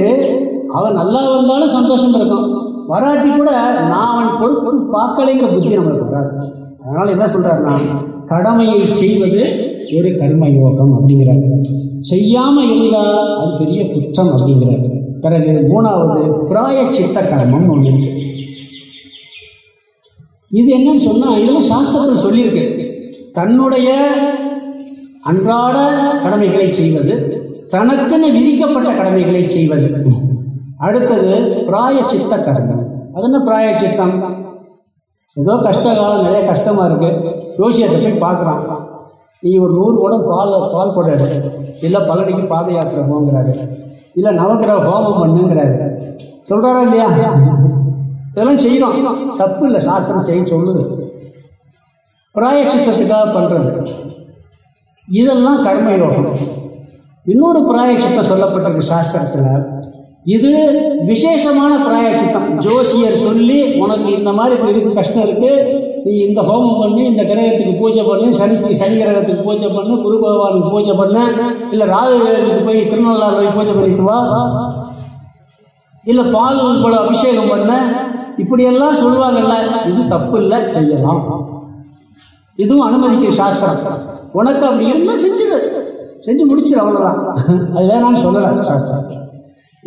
அவன் நல்லா வந்தாலும் சந்தோஷம் இருக்கும் வராட்டி கூட நான் அவன் பொறுப்பு பார்க்கலைங்கிற புத்தி நம்மளுக்கு வராது. அதனால என்ன சொல்றாருன்னா கடமையை செய்வது ஒரு கர்ம யோகம் அப்படிங்கிறார். செய்யாம இருந்தா அது பெரிய குற்றம் அப்படிங்கிறார். பிறகு மூணாவது பிராய சித்த கர்மம் ஒன்று இது என்னன்னு சொன்னா இதெல்லாம் சாஸ்திரத்தில் சொல்லியிருக்கு. தன்னுடைய அன்றாட கடமைகளை செய்வது தனக்குன்னு விதிக்கப்பட்ட கடமைகளை செய்வது. அடுத்தது பிராய சித்த கர்மம். அது என்ன பிராய சித்தம் ஏதோ கஷ்ட காலம் நிறைய கஷ்டமா இருக்கு. ஜோசியத்தை போய் பார்க்குறான் நீ ஒரு நூறு குடம் பால் பால் கொடை எடு இல்லை பழனிக்கு பாத யாத்திரை போங்கிறாரு. இல்லை நவக்கிரக ஹோமம் பண்ணுங்கிறாரு. சொல்கிறாரா இல்லையா? இதெல்லாம் செய்யணும். தப்பு இல்லை. சாஸ்திரம் செய்ய சொல்லுது. பிராயச்சித்தத்துக்காக பண்ணுறது இதெல்லாம் கர்மயோகம். இன்னொரு பிராயச்சித்தம் சொல்லப்பட்டிருக்கு சாஸ்திரத்தில். இது விசேஷமான பிராயச்சித்தம். ஜோசியர் சொல்லி உனக்கு இந்த மாதிரி இருக்கு கஷ்டம் இருக்குது நீ இந்த ஹோமம் பண்ணி இந்த கிரகத்துக்கு பூஜை பண்ணு சனிக்கு சனி கிரகத்துக்கு பூஜை பண்ணு குரு பகவானுக்கு பூஜை பண்ணு இல்லை ராகு கிரகத்துக்கு போய் திருநள்ளாறு போய் பூஜை பண்ணிட்டு வா. இல்லை பால் உட்பட அபிஷேகம் பண்ண. இப்படியெல்லாம் சொல்லுவாங்கல்ல இது தப்பு இல்லை செய்யலாம். இதுவும் அனுமதிக்க சாஸ்திரம். உனக்கு அப்படி இருந்தால் செஞ்சுடு செஞ்சு முடிச்சிரு அவ்வளோதான் அது வேணாம்னு சொல்லலை சாஸ்திரம்.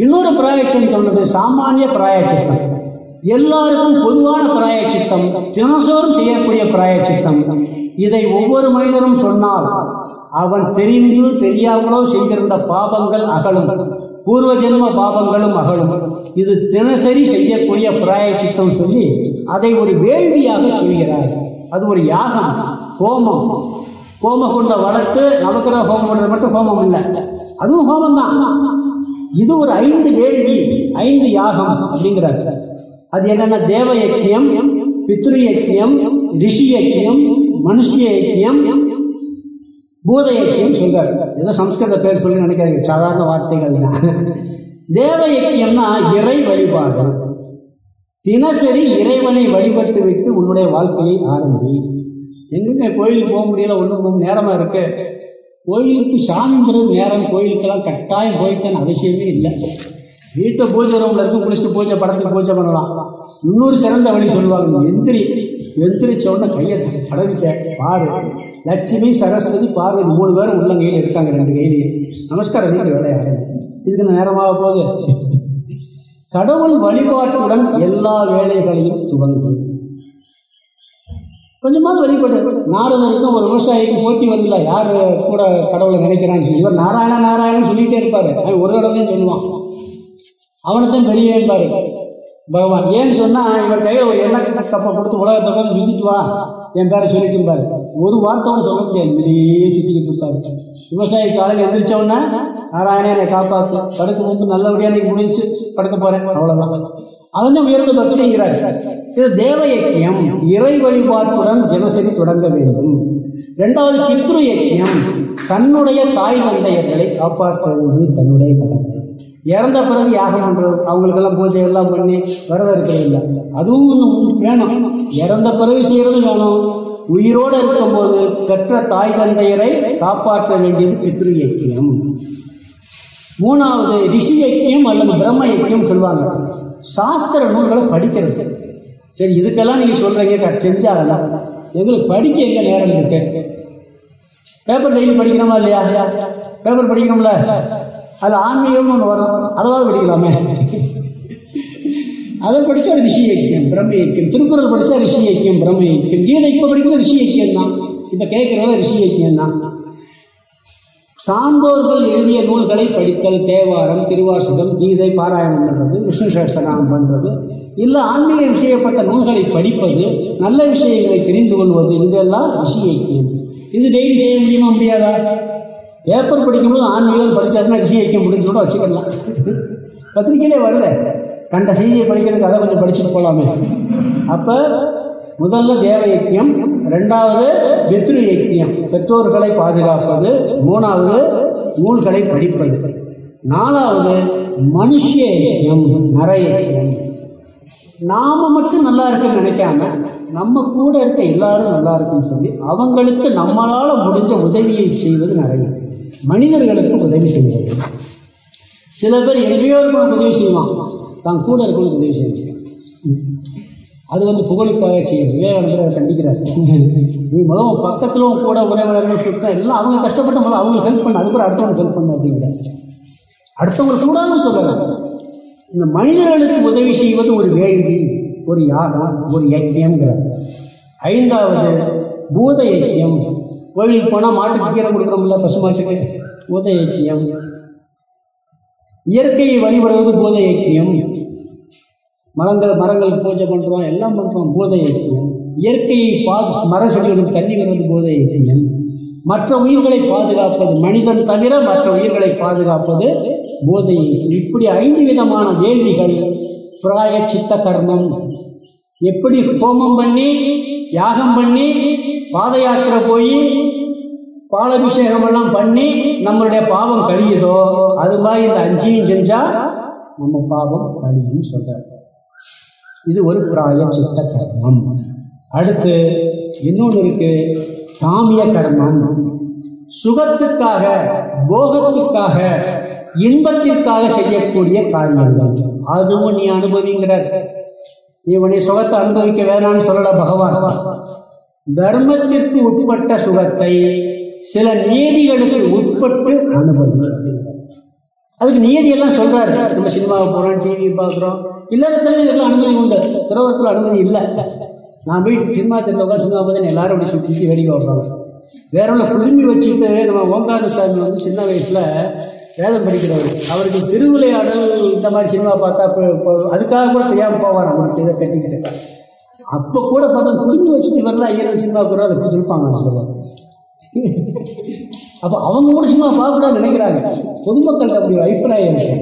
இன்னொரு பிராயச்சம் சொன்னது சாமானிய பிராயச்சத்தம். எல்லாருக்கும் பொதுவான பிராயச்சித்தம். தினசோறும் செய்யக்கூடிய பிராயச்சித்தம். இதை ஒவ்வொரு மனிதரும் சொன்னால் அவன் தெரிந்து தெரியாமலோ செய்திருந்த பாபங்கள் அகலும். பூர்வ ஜென்ம பாபங்களும் அகலும். இது தினசரி செய்யக்கூடிய பிராயச்சித்தம் சொல்லி அதை ஒரு வேள்வியாக சொல்கிறார். அது ஒரு யாகம் ஹோமம். ஹோம கொண்ட வளர்த்து நவக்கிரக ஹோமம் பண்றது மட்டும் ஹோமம் இல்லை. அதுவும் ஹோமம் தான். இது ஒரு ஐந்து வேள்வி ஐந்து யாகம் அப்படிங்கிறார். அது என்னன்னா தேவ யக்கியம் பித்ரு யக்கியம் ரிஷி யக்கியம் மனுஷிய யக்கியம் பூத யக்கியம் சொல்றாரு. ஏதோ சம்ஸ்கிருத பேர் சொல்லி நினைக்காதீங்க. சாதாரண வார்த்தைகள் தேவ யக்கியம்னா இறை வழிபாடு. தினசரி இறைவனை வழிபட்டு வைத்து உன்னுடைய வாழ்க்கையை ஆரம்பி. எங்கெங்க கோயிலுக்கு போக முடியல? ஒன்றும் நேரமாக இருக்கு. கோயிலுக்கு சாமிங்கிறது நேரம். கோயிலுக்கெல்லாம் கட்டாயம் போய்த்தான அவசியமே இல்லை. வீட்டை பூஜை ரூம்ல இருக்கும் குளிச்சுட்டு பூஜை படத்துக்கு பூஜை பண்ணலாம். இன்னொரு சிறந்த வழி சொல்லுவாங்க எந்திரி. எந்திரிச்ச உடனே கையை தடவிக்க பாரு லட்சுமி சரஸ்வதி பார்வதி மூணு பேரும் உள்ளங்கையில் இருக்காங்க ரெண்டு கையிலேயே. நமஸ்காரம் வீட்டு வேலையாக இதுக்கு நேரமாக போகுது? கடவுள் வழிபாட்டுடன் எல்லா வேலைகளையும் துவங்கும். கொஞ்சமாவது வழிபட்டு நாடு வரைக்கும் ஒரு விவசாயிக்கு போட்டி வரல யார் கூட கடவுளை நினைக்கிறான்னு சொல்லி. இவர் நாராயண நாராயணன் சொல்லிகிட்டே இருப்பார். அவன் ஒரு தடவையும் சொல்லுவான். அவனைத்தான் பெரியவன்பாரு பகவான் ஏன்னு சொன்னா இவர் கையில் ஒரு எண்ணெய் கப்பை கொடுத்து உலகத்தை உட்காந்து சுத்திட்டு வா. என் பேரை சொல்லிட்டு பாரு. ஒரு வார்த்தையோட சொல்ல முடியாது. இப்படியே சுத்திக்கிட்டு இருப்பாரு. விவசாய காலையில் எந்திரிச்ச நாராயணே என்னை காப்பாத்து. படுக்க முன்பு நல்லபடியாக நீ முடிஞ்சு படுக்க போறேன். அவ்வளவுதான். அவன் உயர்ந்த பக்திங்கிறார் இது தேவ யஜ்யம். இறை வழிபாட்டுடன் தினசரி தொடங்க வேண்டும். இரண்டாவது பித்ரு யஜ்யம். தன்னுடைய தாய் தந்தையர்களை காப்பாற்ற தன்னுடைய கடமை. இறந்த பிறகு யாகம் பண்றது? அவங்களுக்கெல்லாம் பூஜை எல்லாம் பண்ணி விரதம் இருக்கிறது இல்லை. அதுவும் இன்னும் வேணும். இறந்த பிறகு செய்யறது வேணும். உயிரோடு இருக்கும்போது பெற்ற தாய் தந்தையரை காப்பாற்ற வேண்டியது பித்ரு ஐக்கியம். மூணாவது ரிஷி ஐக்கியம் அல்லது பிரம்ம ஐக்கியம் சொல்லுவாங்க. சாஸ்திர நூல்களை படிக்கிறது. சரி இதுக்கெல்லாம் நீங்க சொல்றீங்க செஞ்சாகலாம். எங்களுக்கு படிக்க எங்க நேரம் இருக்கு? பேப்பர் டெய்லி படிக்கணுமா இல்லையா? பேப்பர் படிக்கணும்ல அது ஆன்மீகம்னு ஒன்று வரும். அதாவது படிக்கலாமே. அதை படிச்சா ரிஷி ஐக்கியம் பிரம்ம ஐக்கியம். திருக்குறள் படித்தா ரிஷி ஐக்கியம் பிரம்ம ஐக்கியம். கீதை இப்போ படிக்கிறது ரிஷி ஐக்கியம் தான். இப்போ கேட்கறதுல ரிஷி ஐக்கியம் தான். சான்றோர்கள் எழுதிய நூல்களை படித்தல் தேவாரம் திருவாசகம் கீதை பாராயணம் பண்ணுறது விஷ்ணு சகசநாமம் பண்ணுறது இல்லை ஆன்மீக விஷயப்பட்ட நூல்களை படிப்பது நல்ல விஷயங்களை தெரிந்து கொள்வது இதெல்லாம் ரிஷி ஐக்கியம். இது டெய்லி செய்ய முடியுமா முடியாதா? பேப்பர் படிக்கும்போது ஆன்மீகம் படித்தாச்சுன்னா ரிஷி ஐக்கியம் முடிஞ்சு கூட வச்சுக்கலாம். பத்திரிக்கையிலே வரல கண்ட செய்தியை படிக்கிறதுக்கு அதை கொஞ்சம் படிச்சுட்டு போகலாமே அப்போ முதல்ல தேவ யக்கியம் ரெண்டாவது பித்ரு யக்கியம் பெற்றோர்களை பாதுகாப்பது மூணாவது நூல்களை படிப்பது. நாலாவது மனுஷ யக்கியம் நிறைய நாம மட்டும் நல்லா இருக்குன்னு நினைக்காம நம்ம கூட இருக்க எல்லாரும் நல்லா இருக்குன்னு சொல்லி அவங்களுக்கு நம்மளால முடிஞ்ச உதவியை செய்வது நிறைய மனிதர்களுக்கு உதவி செய்வது சில பேர் எங்கேயோருக்கும் உதவி செய்வான். தான் கூட இருக்கவங்களுக்கு உதவி செய்வாங்க அது வந்து புகழுக்காக செய்யும். விவேகானந்தர் கண்டிக்கிறார். நீ முதல் பக்கத்திலும் கூட உறவினர்கள் சுத்தம் எல்லாம் அவங்க கஷ்டப்பட்ட முதல்ல அவங்களுக்கு ஹெல்ப் பண்ண. அதுக்கப்புறம் அடுத்தவங்க ஹெல்ப் பண்ண அப்படிங்கிற அடுத்தவங்க கூடாதுன்னு சொல்லலாம். இந்த மனிதர்களுக்கு உதவி செய்வது ஒரு வேள்வி ஒரு யாகம் ஒரு யஜ்யங்கிறார் ஐந்தாவது பூத யஜ்யம். கோயிலுக்கு போனால் மாட்டுக்கு கீரை கொடுக்குறோம்ல முடியல மாட்டுக்கு? பூத ஐக்கியம் இயற்கையை வழிபடுவது பூத ஐக்கியம் மரங்கள் மரங்களுக்கு பூஜை பண்ணுறோம் எல்லாம் பண்ணுறோம் பூத ஐக்கியம் இயற்கையை பாது மர செடிகளுக்கு தண்ணி வருவது பூத மற்ற உயிர்களை பாதுகாப்பது மனிதன் தவிர மற்ற உயிர்களை பாதுகாப்பது போதை இப்படி ஐந்து விதமான வேள்விகள் பிராய சித்த கர்மம். எப்படி ஹோமம் பண்ணி யாகம் பண்ணி பாத யாத்திரை போய் பாலபிஷேகம் எல்லாம் பண்ணி நம்மளுடைய பாவம் கழியுதோ? அது மாதிரி இந்த அஞ்சையும் செஞ்சா நம்ம பாவம் கழியும் சொல்றாரு. இது ஒரு பிராய சித்த கர்மம். அடுத்து இன்னொன்று இருக்கு. காமிய கர்மம். சுகத்துக்காக போகத்துக்காக இன்பத்திற்காக செய்யக்கூடிய காரியங்கள். அதுவும் நீ அனுபவிங்கிறார். இவனை சுகத்தை அனுபவிக்க வேணாம்னு சொல்லல பகவான். தர்மத்திற்கு உட்பட்ட சுகத்தை சில நீதிகளுக்கு உட்பட்டு அனுபவி அதுக்கு நியதி எல்லாம் சொல்றாரு. நம்ம சினிமாவை போறோம் டிவி பார்க்குறோம். இல்லறத்துல இதெல்லாம் அனுமதி உண்டு. துறவரத்தில் அனுமதி இல்லை. நான் போய் சினிமா தெரியல சினிமா பார்த்தா எல்லாரும் அப்படி சுற்றி வேடிக்கை வைப்பாங்க வேற ஒன்று புரிஞ்சு வச்சுட்டு நம்ம ஓங்கார சாமி வந்து சின்ன வயசுல வேதம் படிக்கிறவர். அவருக்கு திருவிளையாடல் இந்த மாதிரி சினிமா பார்த்தா அதுக்காக கூட தெரியாமல் போவார் அவருக்கு இதை கட்டிக்கிட்டு. அப்போ கூட பார்த்தா புரிஞ்சு வச்சுட்டு வரலாம் ஐயர் சினிமா கூட அதை பிடிச்சிருப்பாங்க சொல்லுவாங்க. அப்போ அவங்க கூட சும்மா பார்க்கக்கூடாதுன்னு நினைக்கிறாங்க. பொதுமக்களுக்கு அப்படி ஒரு அபிப்பிராயம் இருக்கு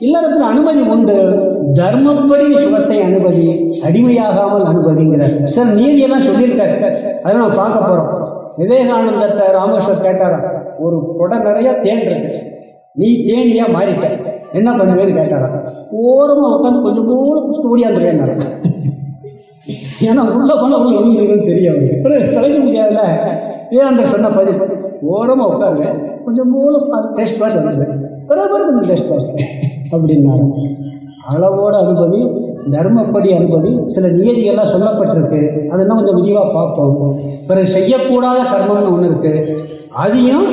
இல்லறத்தில் அனுமதி உண்டு. தர்மப்படி சுகத்தை அனுமதி அடிமையாகாமல் அனுமதிங்கிறார். சார் நீதியெல்லாம் சொல்லியிருக்காரு. அதை நம்ம பார்க்க போறோம். விவேகானந்தத்தை ராமகிருஷ்ணர் கேட்டாரா ஒரு குடம் நிறைய தேன் இருக்கு. நீ தேனியா மாறிட்ட. என்ன பண்ணுவேன்னு கேட்டாரா ஓரமா உட்காந்து கொஞ்சம் கூட குடிச்சிட்டு ஓடியாந்துருவேன் ஏன்னா உள்ள போன உள்ள இருக்குன்னு தெரியும். தலைக்க முடியாதுல்ல. ஏன் அந்த சொன்ன பதிவு? ஓரமாக உட்காருங்க. கொஞ்சம் மூணு டேஸ்ட் பாஸ் வந்துடுறேன் கொஞ்சம் டேஸ்ட் பாஸ் அப்படின்னாரு. அளவோட அனுபவி தர்மப்படி அனுபவி சில நியதிகள்லாம் சொல்லப்பட்டிருக்கு. அதெல்லாம் கொஞ்சம் விரிவாக பார்ப்போம். பிறகு செய்யக்கூடாத கர்மம்னு ஒன்று இருக்கு. அதையும்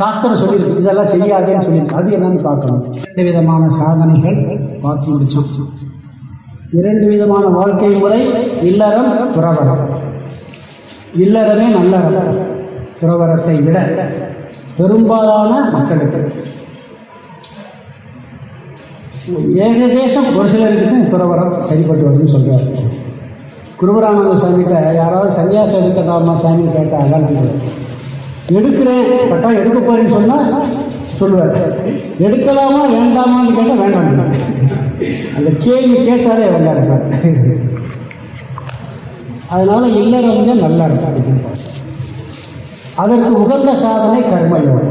சாஸ்திரம் சொல்லியிருக்கு. இதெல்லாம் செய்யாதேன்னு சொல்லியிருக்கு. அது என்னன்னு பார்க்கணும் ரெண்டு விதமான சாதனைகள் பார்த்து முடிச்சோம். இரண்டு விதமான வாழ்க்கை முறை இல்லறம் புறவரம். இல்லறமே நல்லறம். துறவரத்தை விட பெரும்பாலான மக்களுக்கு. ஏகதேசம் ஒரு சிலருக்கு தான் துறவரம் சரிப்பட்டு வருதுன்னு சொல்றாரு. குருபரானந்த சாமிகிட்ட யாராவது சன்னியாசம் எடுக்கலாமா சாமி கேட்டாங்க நல்லது எடுக்கிறேன் பட்டா எடுக்க போறேன்னு சொன்னா சொல்லுவார். எடுக்கலாமா வேண்டாமான்னு கேட்டால் வேண்டாம் அந்த கேள்வி கேட்டாலே வேண்டாம் அதனால இல்லறம் தான் நல்லா இருக்கும் அதற்கு உகந்த சாசனை கர்மயோகம்.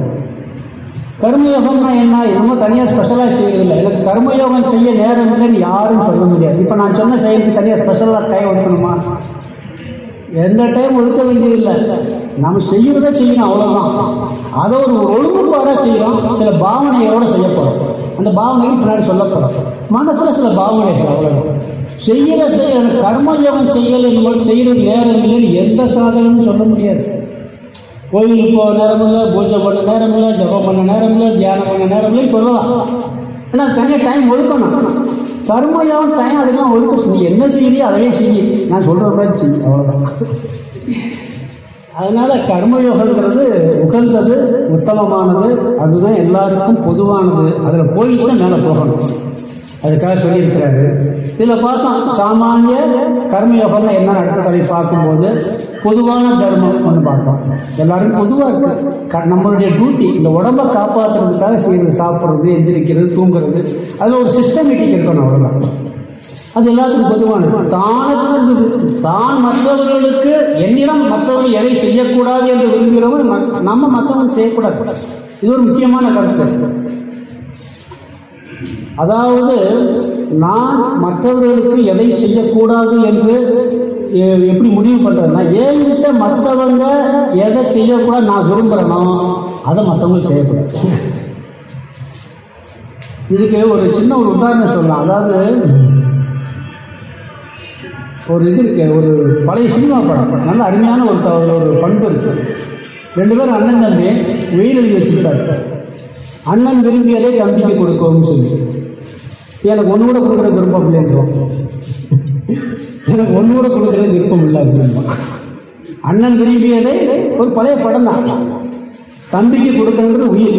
கர்மயோகம்னா என்ன? என்னமோ தனியாக ஸ்பெஷலாக செய்யறதில்லை. எனக்கு கர்மயோகம் செய்ய நேரம் இல்லைன்னு யாரும் சொல்ல முடியாது. இப்போ நான் சொன்ன செயலுக்கு தனியாக ஸ்பெஷலாக டைம் ஒதுக்கணுமா? எந்த டைம் ஒதுக்க வேண்டியதில்லை. நம்ம செய்யறத செய்யணும் அவ்வளோதான் அதை ஒரு ஒழுங்குபாடாக செய்கிறோம் சில பாவனையோடு செய்ய போகிறோம் அந்த பாவனைக்கு பின்னாடி சொல்ல போகிறோம் மனசில் சில பாவனைகள் அவ்வளோதான் செய்யல செய்ய கர்மயோகம் செய்யல செய்கிறது நேரம் இல்லைன்னு எந்த சாதனமும் சொல்ல முடியாது. கோயிலுக்கு போக நேரம் இல்லை பூஜை பண்ண நேரம் இல்லை ஜபம் பண்ண நேரம் இல்லை தியானம் பண்ண நேரம் இல்லை சொல்லலாம் ஏன்னா தனியாக டைம் ஒதுக்கணும். கர்மயோகம் டைம் அதுக்கெல்லாம் ஒதுக்க செய்யும் என்ன செய்யலையோ அதையே செய்ய. நான் சொல்கிற மாதிரி செய்ய அவ்வளோதான் அதனால் கர்மயோகங்கிறது உகந்தது உத்தமமானது அதுதான் எல்லாருக்கும் பொதுவானது. அதில் போயிட்டு மேலே போகணும். அதுக்காக சொல்லியிருக்கிறாரு. இதில் பார்த்தோம் சாமானிய கர்மயோகம்னு என்ன நடக்குது? பார்க்கும்போது பொதுவான தர்மம் ஒன்று பார்த்தோம். எல்லாரும் பொதுவாக இருக்கு. க- நம்மளுடைய டியூட்டி இந்த உடம்பை காப்பாற்றுறதுக்காக செய்யறது சாப்பிட்றது எந்திரிக்கிறது தூங்குறது அதில் ஒரு சிஸ்டமேட்டிக் இருக்கணும் அவ்வளோதான் அது எல்லாத்துக்கும் பொதுவானது. தானுக்கு தான் மற்றவர்களுக்கு என்னிடம் மற்றவர்கள் எதை செய்யக்கூடாது என்று விரும்புகிறவங்க ம- நம்ம மற்றவர்கள் செய்யக்கூடாது. இது ஒரு முக்கியமான கருத்து. அதாவது நான் மற்றவர்களுக்கு எதை செய்யக்கூடாது என்று எப்படி முடிவு பண்றேன்னா ஏன்கிட்ட மற்றவங்க எதை செய்யக்கூடாது நான் விரும்புகிறேனோ அதை மற்றவங்களும் செய்யக்கூடாது. இதுக்கு ஒரு சின்ன ஒரு உதாரணம் சொல்லலாம். அதாவது ஒரு இது இருக்கு ஒரு பழைய சினிமா படம். நல்ல அருமையான ஒரு ஒரு பண்பு இருக்கு. ரெண்டு பேரும் அண்ணன் தம்பி வெயில் எழுதி அண்ணன் விரும்பியதை தம்பிக்கு கொடுக்கவும் சொல்லி எனக்கு ஒன்று கூட கொடுக்குறது விருப்பம் இல்லைன்றோம் எனக்கு ஒன்று கூட கொடுக்குறது விருப்பம் இல்லை அப்படின்பா அண்ணன் விரும்பியதே ஒரு பழைய படம் தான். தம்பிக்கு கொடுக்கணுன்றது உயிர்.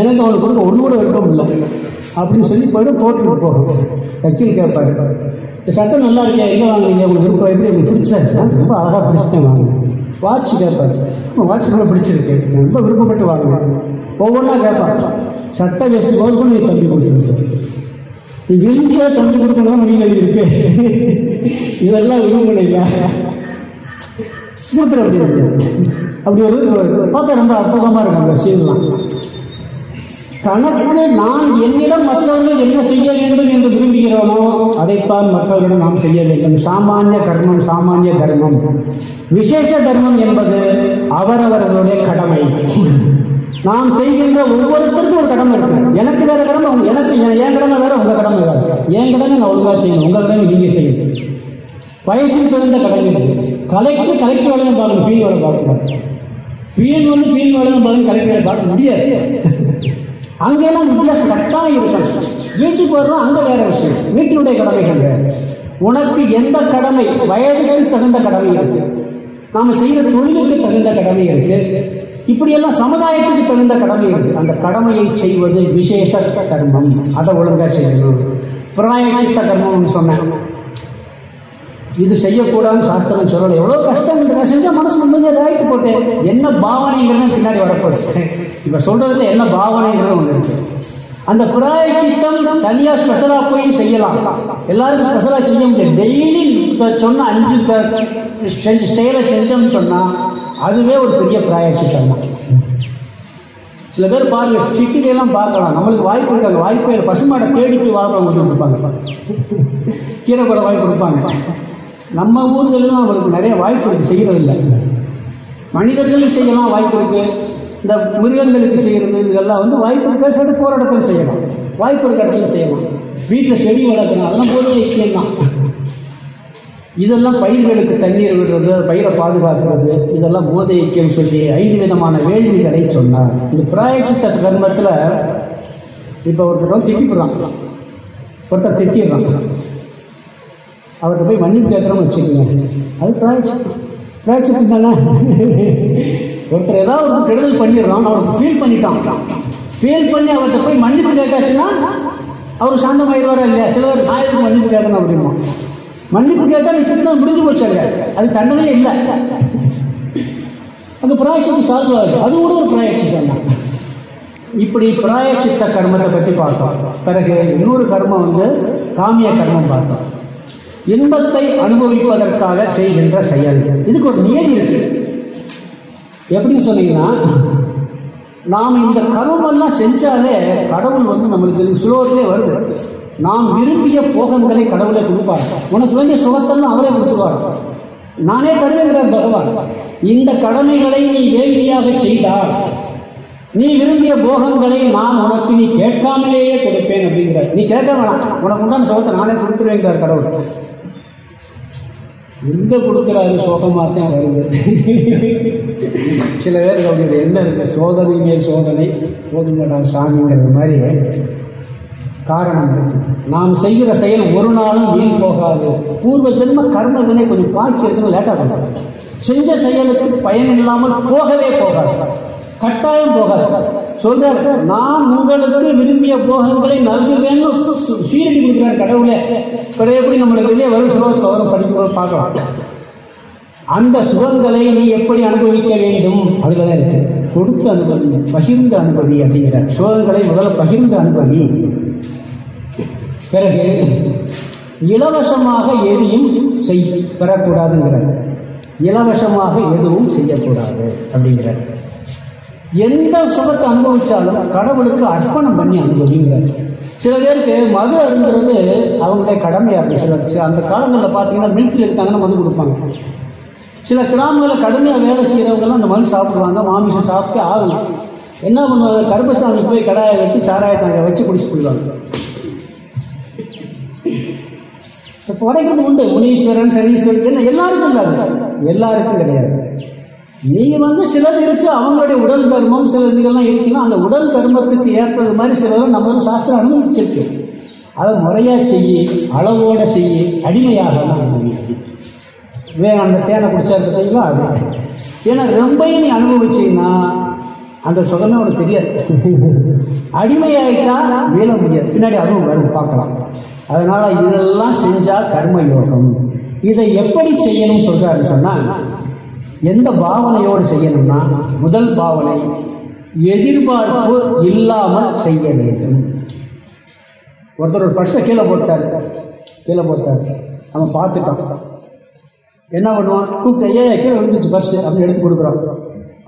எனக்கு அவனுக்கு கொடுக்க ஒன்று கூட விருப்பம் இல்லை. அப்படின்னு சொல்லி போய்ட்டு போட்டுட்டு போகும் வக்கீல் கேட்பாரு சட்டம் நல்லா இருக்கே எங்கே வாங்குறீங்க உங்களுக்கு விருப்பம் எப்படி? எனக்கு பிடிச்சாச்சுன்னா ரொம்ப அழகாக பிடிச்சிட்டேன் வாங்க வாட்ச் கேட்பாரு வாட்ச் நல்லா பிடிச்சிருக்கு. ரொம்ப விருப்பப்பட்டு வாங்குவேன். ஒவ்வொன்றா கேட்பான் சட்டை வேஸ்ட்டு போது கூட நீ தம்பி கொடுத்துருக்கு. நீ தொண்டு கொடுக்கணும் நீங்க எழுதியிருக்கு இதெல்லாம் விரும்பல இல்லையா மூத்திர அப்படி அப்படி ஒரு பார்த்தா ரொம்ப அற்புதமா இருக்கும் அந்த சீன்லாம் தனக்கு நான் என்னிடம் மற்றவர்கள் என்ன செய்ய வேண்டும் என்று விரும்புகிறோமோ அதைத்தான் மற்றவர்களிடம் நாம் செய்ய வேண்டும். சாமானிய கர்மம் சாமானிய தர்மம். விசேஷ தர்மம் என்பது அவரவர்களுடைய கடமை. நாம் செய்கின்ற ஒவ்வொருத்தருக்கும் ஒரு கடமை இருக்கு. எனக்கு வேற கடமை எனக்கு என் கடமை வேற உங்க கடமை வேற. என் கடமை நான் ஒழுங்கா செய்யணும் உங்க கடமை நீங்க செய்யணும். வயசுக்கு தெரிந்த கடமை கலெக்டர் கலெக்டர் வேலை பாருங்க பீன் வேலை பாருங்க பீன் வந்து பீன் வேலை பாருங்க கலெக்டர் வேலை பார்க்க முடியாது. அங்கெல்லாம் வித்தியாசம் கட்டாயம் இருக்கணும் வீட்டுக்கு வர்றோம் அங்க வேற விஷயம். வீட்டினுடைய கடமைகள் வேற. உனக்கு எந்த கடமை? வயதுக்கு தகுந்த கடமை இருக்கு. நாம செய்யற தொழிலுக்கு தகுந்த கடமை இருக்கு. இப்படியெல்லாம் சமுதாயத்துக்கு பிறந்த கடமை இருக்கு. அந்த கடமையை செய்வது விசேஷ கர்மம். அதை ஒழுங்கா செய்யணும். பிராயச்சித்த கர்மம்னு சொன்னேன். இது செய்யக்கூடாதுன்னு சாஸ்திரம் சொல்லலை. எவ்வளோ கஷ்டம் இந்த செஞ்ச மனசு முடிஞ்ச ரைட்டு போட்டேன் என்ன பாவனைங்கிறது பின்னாடி வரப்போகுது. இப்போ சொல்றதுல என்ன பாவனைங்கிறது ஒன்று இருக்கு. அந்த பிராயச்சித்தம் தனியா ஸ்பெஷலா போய் செய்யலாம். எல்லாருக்கும் ஸ்பெஷலா செய்ய முடியாது. டெய்லி சொன்ன அஞ்சு செஞ்சு செயலை செஞ்சோம்னு சொன்னா அதுவே ஒரு பெரிய பிராயச்சித்தம் தான் சில பேர் பாருங்க சிட்டிலையெல்லாம் பார்க்கலாம். நம்மளுக்கு வாய்ப்பு இருக்கு. அந்த வாய்ப்பே இல்லை பசுமாடை தேடிட்டு போய் வாழைப்பழம் கொண்டு கொடுப்பாங்க. கீரை கூட வாய்ப்பு கொடுப்பாங்க. நம்ம ஊர்களெல்லாம் அவங்களுக்கு நிறைய வாய்ப்பு இருக்கு. செய்யறதில்லை. மனிதர்களும் செய்யலாம். வாய்ப்பு இருக்கு. இந்த மிருகங்களுக்கு செய்யறது இதெல்லாம் வந்து வாய்ப்பு இருக்க. சில போற இடத்துல செய்யலாம். வாய்ப்பு இருக்க இடத்துல செய்யலாம். வீட்டில் செடி வளர்க்கணும். அதெல்லாம் பொருள் ஐக்கியம் தான். இதெல்லாம் பயிர்களுக்கு தண்ணீர் விடுறது பயிரை பாதுகாக்கிறது இதெல்லாம் போதை ஐக்கியம் சொல்லி ஐந்து விதமான வேள்விகளை சொன்னார். இந்த பிராயச்சித்த கர்மத்தில் இப்போ ஒருத்தர் வந்து ஒருத்தர் திட்டிடுறான். அவர்கிட்ட போய் மன்னிப்பு கேட்குறோம்னு வச்சுக்கோங்க. அது பிராயச்சித்தம். பிராயச்சித்தம் தானே? ஒருத்தர் ஏதாவது ஒரு கெடுதல் பண்ணிடுறான். அவருக்கு ஃபீல் பண்ணிட்டான். ஃபீல் பண்ணி அவர்கிட்ட போய் மன்னிப்பு கேட்டாச்சுன்னா அவர் சாந்தமாயிருவாரா இல்லையா? சிலவர் நான் எதுக்கு மன்னிப்பு கேட்கணும்? அப்படிமா மன்னிப்பு கேட்டால் நீ முடிஞ்சு போச்சாங்க அது தண்டனையே இல்லை. அந்த பிராயச்சித்தம் சால்வ் அது கூட ஒரு பிராயச்சித்தம் தான். இப்படி பிராயச்சித்த கர்மத்தை பற்றி பார்த்தோம். பிறகு இன்னொரு கர்மம் வந்து காமிய கர்மம் பார்த்தோம். இன்பத்தை அனுபவிப்பதற்காக செய்கின்ற செயல். இதுக்கு ஒரு நியதி இருக்கு. எப்படின்னு சொன்னீங்கன்னா நாம் இந்த கர்மமெல்லாம் செஞ்சாலே கடவுள் வந்து நம்மளுக்கு சுலோகத்திலே வருது. நாம் விரும்பிய போகங்களை கடவுளை கொடுப்பார். உனக்கு வேண்டிய சுகத்தெல்லாம் அவரே கொடுத்துருவார். நானே தருவேங்கிறார் பகவான். இந்த கடமைகளை நீ வேள்வியாக செய்தால் நீ விரும்பிய போகங்களை நான் உனக்கு நீ கேட்காமலேயே கொடுப்பேன் அப்படிங்கிறார் நீ கேட்க வேணாம். உனக்கு உண்டான சுகத்தை நானே கொடுத்துருவேங்கிறார் கடவுள். எங்க கொடுக்குறாரு சோகமாக தான் வருது சில பேர் என்ன இருக்கு? சோதனை மேல் சோதனை போதுங்கடா சாமிங்கிறது மாதிரி காரணம் இருக்கு. நாம் செய்கிற செயல் ஒரு நாளும் வீண் போகாது. பூர்வ ஜென்ம கர்ம வினை கொஞ்சம் பாக்கி இருக்குன்னு லேட்டாக பண்ணுறோம் செஞ்ச செயலுக்கு பயன் இல்லாமல் போகவே போகாது. கட்டாயம் போகாது. சொல்றாரு நான் உங்களுக்கு விரும்பிய போகங்களை நல்குவேன்னு சு- சீரடி கொடுக்கிறார் கடவுளே. பிறகு எப்படி நம்மளுக்கு வெளியே வரும்? சுலோகத்தில் வரும் படிக்கும்போது பார்க்கலாம். அந்த சுகங்களை நீ எப்படி அனுபவிக்க வேண்டும்? அதுல இருக்கு. கொடுத்து அனுபவி பகிர்ந்து அனுபவி அப்படிங்கிறார். சுகங்களை முதல்ல பகிர்ந்து அனுபவி. பிறகு இலவசமாக எதையும் செய் பெறக்கூடாதுங்கிறார். இலவசமாக எதுவும் செய்யக்கூடாது அப்படிங்கிறார். எந்த சுகத்தை அனுபவிச்சாலும் கடவுளுக்கு அர்ப்பணம் பண்ணி அனுபவிங்கிறார் சில பேருக்கு மது அருந்துறது அவங்களுடைய கடமையா இருக்கு சில அந்த காலங்களில் பார்த்தீங்கன்னா மில்கில் இருக்காங்கன்னா மது கொடுப்பாங்க. சில கிராமங்களில் கடுமையாக வேலை செய்கிறவங்கலாம் அந்த மது சாப்பிடுவாங்க மாமிசம் சாப்பிட்டு ஆகணும். என்ன பண்ணுவாங்க? கருப்பசாமி போய் கடாயை வெட்டி சாராயத்தை வச்சு குடிச்சு போயிடுவாங்க ஸோ படைக்கிறது உண்டு. முனீஸ்வரன் சனீஸ்வரன் எல்லாருக்கும் இல்லாது எல்லாருக்கும் கிடையாது. நீங்க வந்து சிலது இருக்கு அவங்களுடைய உடல் தர்மம் சில இதுகள்லாம் இருக்குன்னா அந்த உடல் தர்மத்துக்கு ஏற்றது மாதிரி சிலது நம்ம சாஸ்திரம் அனுமதிச்சிருக்கு. அதை முறையாக செய்யி அளவோட செய்யி அடிமையாக வேணும் அந்த தேனை குடிச்சா பார்த்தீங்களா அது. ஏன்னா ரொம்பையும் நீ அனுபவிச்சீங்கன்னா அந்த சுகமே உனக்கு தெரியாது. அடிமையாயிட்டா மீள முடியாது. பின்னாடி அதுவும் வரும் பார்க்கலாம். அதனால இதெல்லாம் செஞ்சால் கர்ம யோகம் இதை எப்படி செய்யணும் சொல்றாருன்னு சொன்னா எந்த பாவனையோடு செய்யணும்னா முதல் பாவனை எதிர்பார்ப்பு இல்லாமல் செய்ய வேண்டும். ஒருத்தர் ஒரு பர்ஸை கீழே போட்டார். கீழே போட்டார். நம்ம பார்த்துட்டோம். என்ன பண்ணுவான் கூப்பிட்டு ஐயா கீழே விழுந்துச்சு பர்ஸ் அப்படின்னு எடுத்து கொடுக்குறோம்.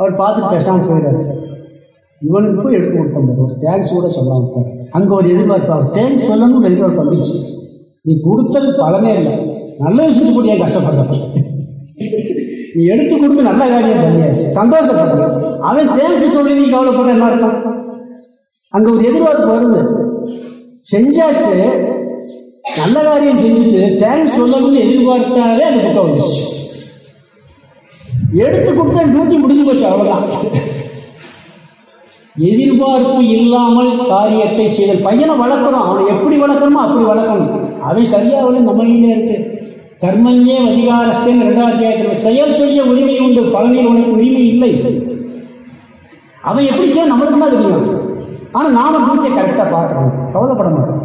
அவர் பார்த்துட்டு பேசாமல் போயிடாரு இவனுக்கு போய் எடுத்து கொடுத்தோம் ஒரு தேங்க்ஸ் கூட சொல்லாம அங்கே ஒரு எதிர்பார்ப்பார் தேங்க்ஸ் சொல்லணும்னு எதிர்பார்ப்பு வந்துச்சு நீ கொடுத்தது பலனே இல்லை. நல்ல விஷயத்து கூட ஏன் கஷ்டப்பட்ட நீ எடுத்து கொடுத்து நல்ல காரியம் பண்ணியாச்சு. சந்தோஷப்பட்ட அவன் தேங்க்ஸ் சொல்லி நீ கவலைப்பட என்ன அர்த்தம்? அங்கே ஒரு எதிர்பார்ப்பு வருது. செஞ்சாச்சு. நல்ல காரியம் செஞ்சுட்டு தேங்க்ஸ் சொல்லணும்னு எதிர்பார்த்தாலே அந்த புக்கம் வந்துச்சு எடுத்து கொடுத்தா டியூட்டி முடிஞ்சு போச்சு அவ்வளோதான் எதிர்பார்ப்பு இல்லாமல் காரியத்தை செய்தல். பையனை வளர்க்குறோம் அவனை எப்படி வளர்க்கணுமோ அப்படி வளர்க்கணும். அவன் சரியாகல நம்ம கையில இருக்கு. கர்மஞ்சே அதிகாரஸ்தேன் ரெண்டாவது அத்தியாயத்தில் செயல் செய்ய உரிமை உண்டு. பழனியில் உனக்கு உரிமை இல்லை. அவன் எப்படி செய்ய? நம்மளுக்கு தான் தெரியும். ஆனால் நாம பூஜை கரெக்டாக பார்க்கணும். கவலைப்பட மாட்டோம்.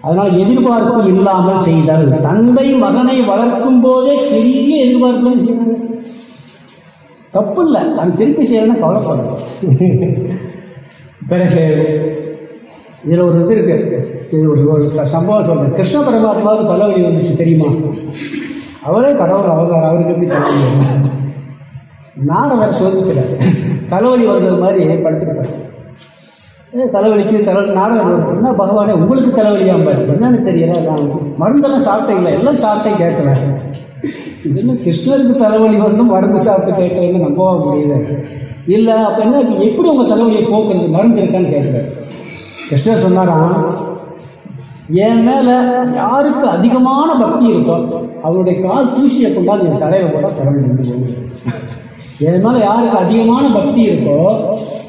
அதனால எதிர்பார்ப்பு இல்லாமல் செய்தல் தந்தை மகனை வளர்க்கும் போதே பெரிய எதிர்பார்ப்பு செய்வாங்க. தப்பு இல்லை அவன் திருப்பி செய்யறதுன்னு கவலைப்படணும். பிறகு இதில் ஒரு இது இருக்கு. இது ஒரு ஒரு சம்பவம் சொல்றேன். கிருஷ்ண பரமாத்மாவுக்கு தலைவலி வந்துச்சு தெரியுமா? அவரே கடவுள் அவதார் அவருக்கு எப்படி தலைவலி நானும் வேற சோதிக்கிறார். தலைவலி வந்தது மாதிரி படுத்துக்கிட்டார். தலைவலிக்கு தலை நாரதர் வருது. என்ன பகவானே உங்களுக்கு தலைவலியாம்பாரு என்னன்னு தெரியல நான் மருந்தெல்லாம் சாப்பிட்டேன் இல்லை எல்லாம் சாப்பிட்டேன் கேட்கல. இது என்ன கிருஷ்ணருக்கு தலைவலி வரணும் மருந்து சாப்பிட்டு கேட்கலன்னு நம்பவா முடியுது இல்லை அப்போ என்ன எப்படி உங்கள் தலைவலியை போக்குறது மருந்து இருக்கான்னு கேட்குறேன் கிருஷ்ணர் சொன்னாராம் என் மேலே யாருக்கு அதிகமான பக்தி இருக்கோ அவருடைய கால் தூசியை கொண்டால் என் தலையில கூட தலைவலி முடியும் என் மேலே யாருக்கு அதிகமான பக்தி இருக்கோ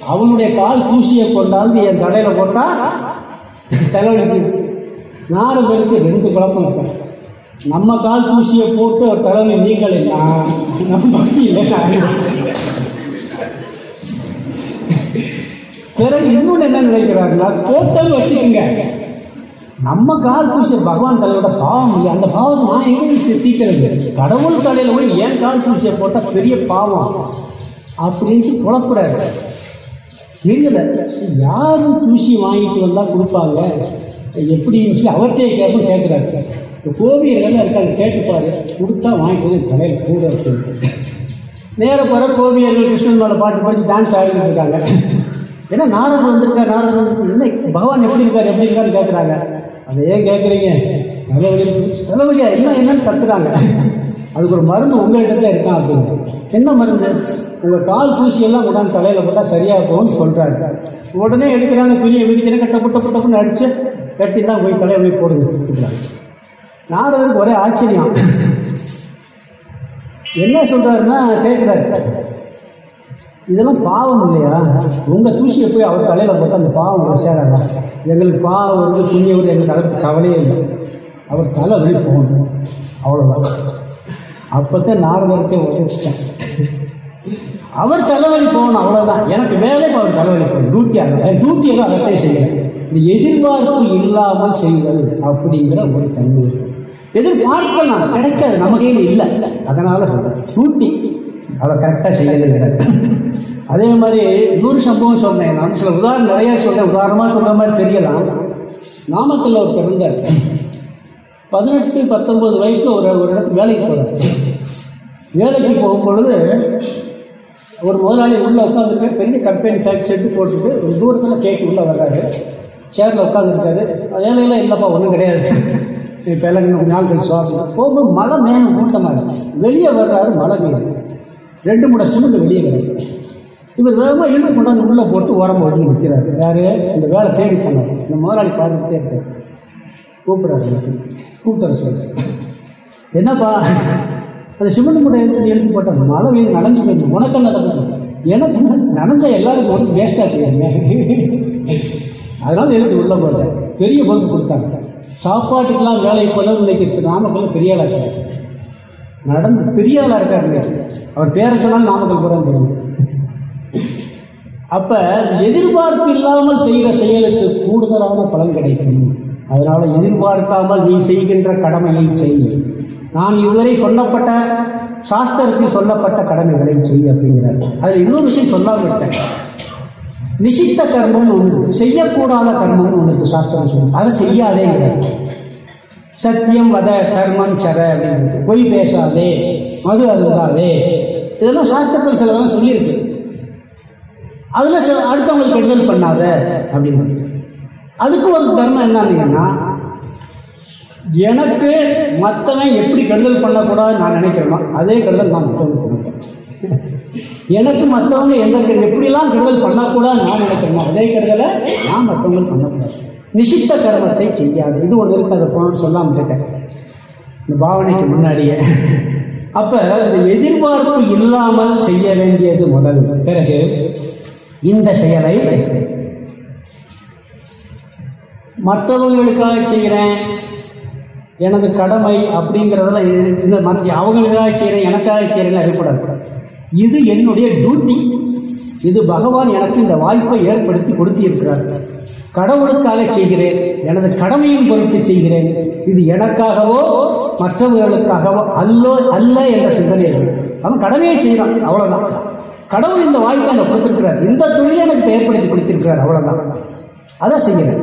அவனுடைய கால் தூசியை கொண்டாந்து என் தலையில போட்டா தலைவலிக்கு. பேருக்கு ரெண்டு குழப்பம் இருக்கேன் நம்ம கால் தூசியை போட்டு ஒரு தலைமை நீங்கலைன்னா நம்ம பிறகு இன்னொன்று என்ன நினைக்கிறாருன்னா டோட்டல் வச்சுக்கோங்க. நம்ம கால் தூசி பகவான் தலையோட பாவம் இல்லை. அந்த பாவத்தை நான் எங்கே சித்திக்கிறது? கடவுள் தலையில போய் ஏன் கால் தூசியை போட்டால் பெரிய பாவம்? அப்படின்ட்டு புலப்படாது தெரியல யாரும் தூசி வாங்கிட்டு வந்தா கொடுப்பாங்க? எப்படின்னு சொல்லி அவர்கிட்டே கேட்போம் கேட்குறாரு. இப்போ கோவியர்கள் இருக்காங்க கேட்டுப்பாரு கொடுத்தா வாங்கிட்டு வந்து தலையில் கூட இருக்கு. நேர போகிற கோவியர்கள் கிருஷ்ணன் மேலே பாட்டு பாடி டான்ஸ் ஆடிட்டு இருக்காங்க. ஏன்னா நாரதர் வந்திருக்கார் நாரதர் வந்து என்ன பகவான் எப்படி இருக்கார் எப்படி இருக்காருன்னு கேட்குறாங்க அதை ஏன் கேட்குறீங்க தலைவலி தலைவலியா? என்ன என்னன்னு கத்துறாங்க. அதுக்கு ஒரு மருந்து உங்கள் இடத்துல இருக்கான் அப்படின்னு. என்ன மருந்து? உங்கள் கால் தூசியெல்லாம் எல்லாம் தலையில் போட்டால் சரியாக போகும்னு சொல்கிறாரு உடனே எடுக்கிறாங்க துணியை விதிக்கிறேன் கட்ட புட்ட புட்டப்புன்னு அடிச்சு கட்டி தான் போய் தலையை போய் போடுங்க. கொடுக்குறாங்க நாரதருக்கு ஒரே ஆச்சரியம். என்ன சொல்றாருன்னா கேட்கிறாரு. இதெல்லாம் பாவம் இல்லையா? உங்க தூசியை போய் அவர் தலையில போட்டு அந்த பாவம் சேராங்க சேராதா? எங்களுக்கு பாவம் வந்து புண்ணிய வந்து எங்களுக்கு அதை கவலையே இல்லை. அவர் தலை வெளியே போகணும். அவ்வளோதான் அப்போதான் நாரதருக்கே உழைச்சிட்டேன் அவர் தலைவலி போகணும் அவ்வளோதான் எனக்கு வேலை அவர் தலைவலி போகணும். டியூட்டி அந்த டியூட்டியெல்லாம் எதுவும் அதத்தை இந்த எதிர்பார்ப்பு இல்லாமல் செய்வது அப்படிங்கிற ஒரு தன்மை இருக்கு. எதிர்பார்க்கலாம் கிடைக்காது நம்ம கையில் இல்லை. அதனால சொல்றேன். சூட்டி அதை கரெக்டாக செய்யணுங்கிறார் அதே மாதிரி இன்னொரு சம்பவம் சொன்னேன். நான் சில உதாரணம் நிறைய சொன்னேன் உதாரணமாக சொல்ற மாதிரி தெரியலாம் நாமக்கல்ல ஒரு இருந்தார். பதினெட்டு பத்தொன்பது வயசுல ஒரு ஒரு இடத்துக்கு வேலைக்கு போகிறார் வேலைக்கு போகும்பொழுது ஒரு முதலாளி உள்ள உட்காந்துருக்காரு பெரிய கம்பெனி ஃபேக்ட் செட்டு போட்டுட்டு ஒரு தூரத்தில் கேக் உள்ள வர்றாரு. சேரில் உட்காந்துருக்காரு வேலையெல்லாம் இல்லைப்பா ஒன்றும் கிடையாது. இப்போ எல்லாம் இன்னும் நாள் கழிச்சு சுவாசம் போகும்போது மழை மேகம் கூட்டமாக இருக்கு வெளியே வர்றாரு மழை மேகம் ரெண்டு மூணு சிமெண்ட் வெளியே கிடையாது இவர் வேகமாக இழுத்து கொண்டாந்து உள்ளே போட்டு உரம்பு வச்சு நிற்கிறாரு யாரு? இந்த வேலை தேடி சொன்னார் இந்த முதலாளி பார்த்துக்கிட்டே இருக்கார். கூப்பிட்றாரு கூப்பிட்டாரு சொல்கிறார் என்னப்பா? அந்த சிமெண்ட் மூட்டை எடுத்து எழுதி போட்டால் மழை பெய்து நனைஞ்சு போயிடுச்சு. உனக்கு நடந்தது எனக்கு நனைஞ்சா எல்லாருக்கும் வந்து வேஸ்டாக செய்யுங்க அதனால எழுத்து உள்ளே போட்டேன் பெரிய பொறுப்பு கொடுத்தாங்க. சாப்பாட்டுக்கெல்லாம் வேலை போனது இன்னைக்கு நாமக்கல் பெரிய ஆளாச்சு நடந்து பெரிய ஆளாக இருக்காருங்க அவர் பேரை சொன்னால் நாமக்கல் கூட தெரியும் அப்போ எதிர்பார்ப்பு இல்லாமல் செய்கிற செயலுக்கு கூடுதலான பலன் கிடைக்கும். அதனால் எதிர்பார்க்காமல் நீ செய்கின்ற கடமையை செய். நான் இதுவரை சொல்லப்பட்ட சாஸ்திரத்தில் சொல்லப்பட்ட கடமைகளை செய் அப்படிங்கிறார். அதில் இன்னொரு விஷயம் சொல்லாமல் விட்டேன். நிஷித்த கர்மம்னு ஒன்று செய்யக்கூடாத கர்மம்னு ஒன்று சாஸ்திரம் சொல்லு அதை செய்யாதே சத்தியம் வத கர்மம் சர அப்படின்னு பொய் பேசாதே மது அருந்தாதே. இதெல்லாம் சாஸ்திரத்தில் சிலதெல்லாம் சொல்லியிருக்கு. அதில் சில அடுத்தவங்களுக்கு கெடுதல் பண்ணாத அப்படின்னு அதுக்கு ஒரு தர்மம் என்னன்னா எனக்கு மற்றவன் எப்படி கெடுதல் பண்ணக்கூடாதுன்னு நான் நினைக்கிறேனோ அதே கெடுதல் நான் மற்றவங்களுக்கு பண்ணிட்டேன் எனக்கு மற்றவங்க எந்த கெடு- எப்படிலாம் கெடுதல் பண்ணக்கூடாது நான் நினைக்கிறேன் அதே கெடுதலை நான் மற்றவங்க பண்ணக்கூடாது. நிஷித்த கர்மத்தை செய்யாது. இது ஒன்று இருக்கு அதை போன சொல்லாமல் கேட்டேன். இந்த பாவனைக்கு முன்னாடியே. அப்போ இந்த எதிர்பார்ப்பு இல்லாமல் செய்ய வேண்டியது முதல். பிறகு இந்த செயலை மற்றவர்களுக்காக செய்கிறேன். எனது கடமை அப்படிங்கிறதெல்லாம் இந்த மற்ற அவங்களுக்காக செய்கிறேன் எனக்காக செய்கிறேன் இருக்கக்கூடாது. இது என்னுடைய டியூட்டி இது பகவான் எனக்கு இந்த வாய்ப்பை ஏற்படுத்தி கொடுத்திருக்கிறார். கடவுளுக்காக செய்கிறேன் எனது கடமையின் பொருட்டு செய்கிறேன். இது எனக்காகவோ மற்றவர்களுக்காகவோ அல்லோ அல்ல என்ற சிந்தனை அவன் கடமையை செய்கிறான் அவ்வளோதான் கடவுள் இந்த வாய்ப்பை எனக்கு கொடுத்திருக்கிறார். இந்த தொழிலை எனக்கு ஏற்படுத்தி கொடுத்திருக்கிறார் அவ்வளோதான் அதை செய்கிறேன்.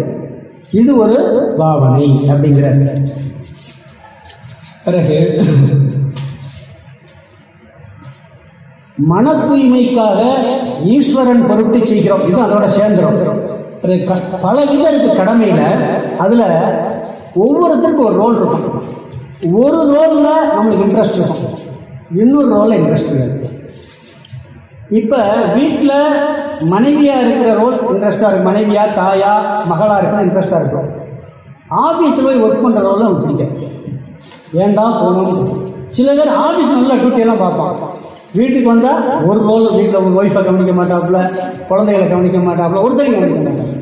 இது ஒரு பாவனை அப்படிங்கிறார். பிறகு மன தூய்மைக்காக ஈஸ்வரன் பொருட்டு செய்கிறோம். இது அதோட சேர்ந்துடும் க- பல விதம் இருக்கு கடமையில. அதுல ஒவ்வொருத்தருக்கும் ஒரு ரோல் இருக்கும். ஒரு ரோல்ல நம்மளுக்கு இன்ட்ரெஸ்ட் இருக்கும். இன்னொரு ரோல்ல இன்ட்ரெஸ்ட் இருக்கு இப்ப வீட்டில் மனைவியா இருக்கிற ரோல் இன்ட்ரெஸ்டா இருக்கும். மனைவியா தாயா மகளா இருக்கிற இன்ட்ரெஸ்டா இருக்கும். ஆபீஸ்ல போய் ஒர்க் பண்ற ரோல் அவனுக்கு பிடிக்காது வேண்டாம் போகணும்? சில பேர் ஆபீஸ் நல்லா டியூட்டி எல்லாம் பார்ப்பான் வீட்டுக்கு வந்தா ஒரு ரோல் வீட்டில் ஒரு ஒய்ஃபை கவனிக்க மாட்டாப்புல குழந்தைகளை கவனிக்க மாட்டாப்புல ஒருத்தரையும் கவனிக்க மாட்டாங்க.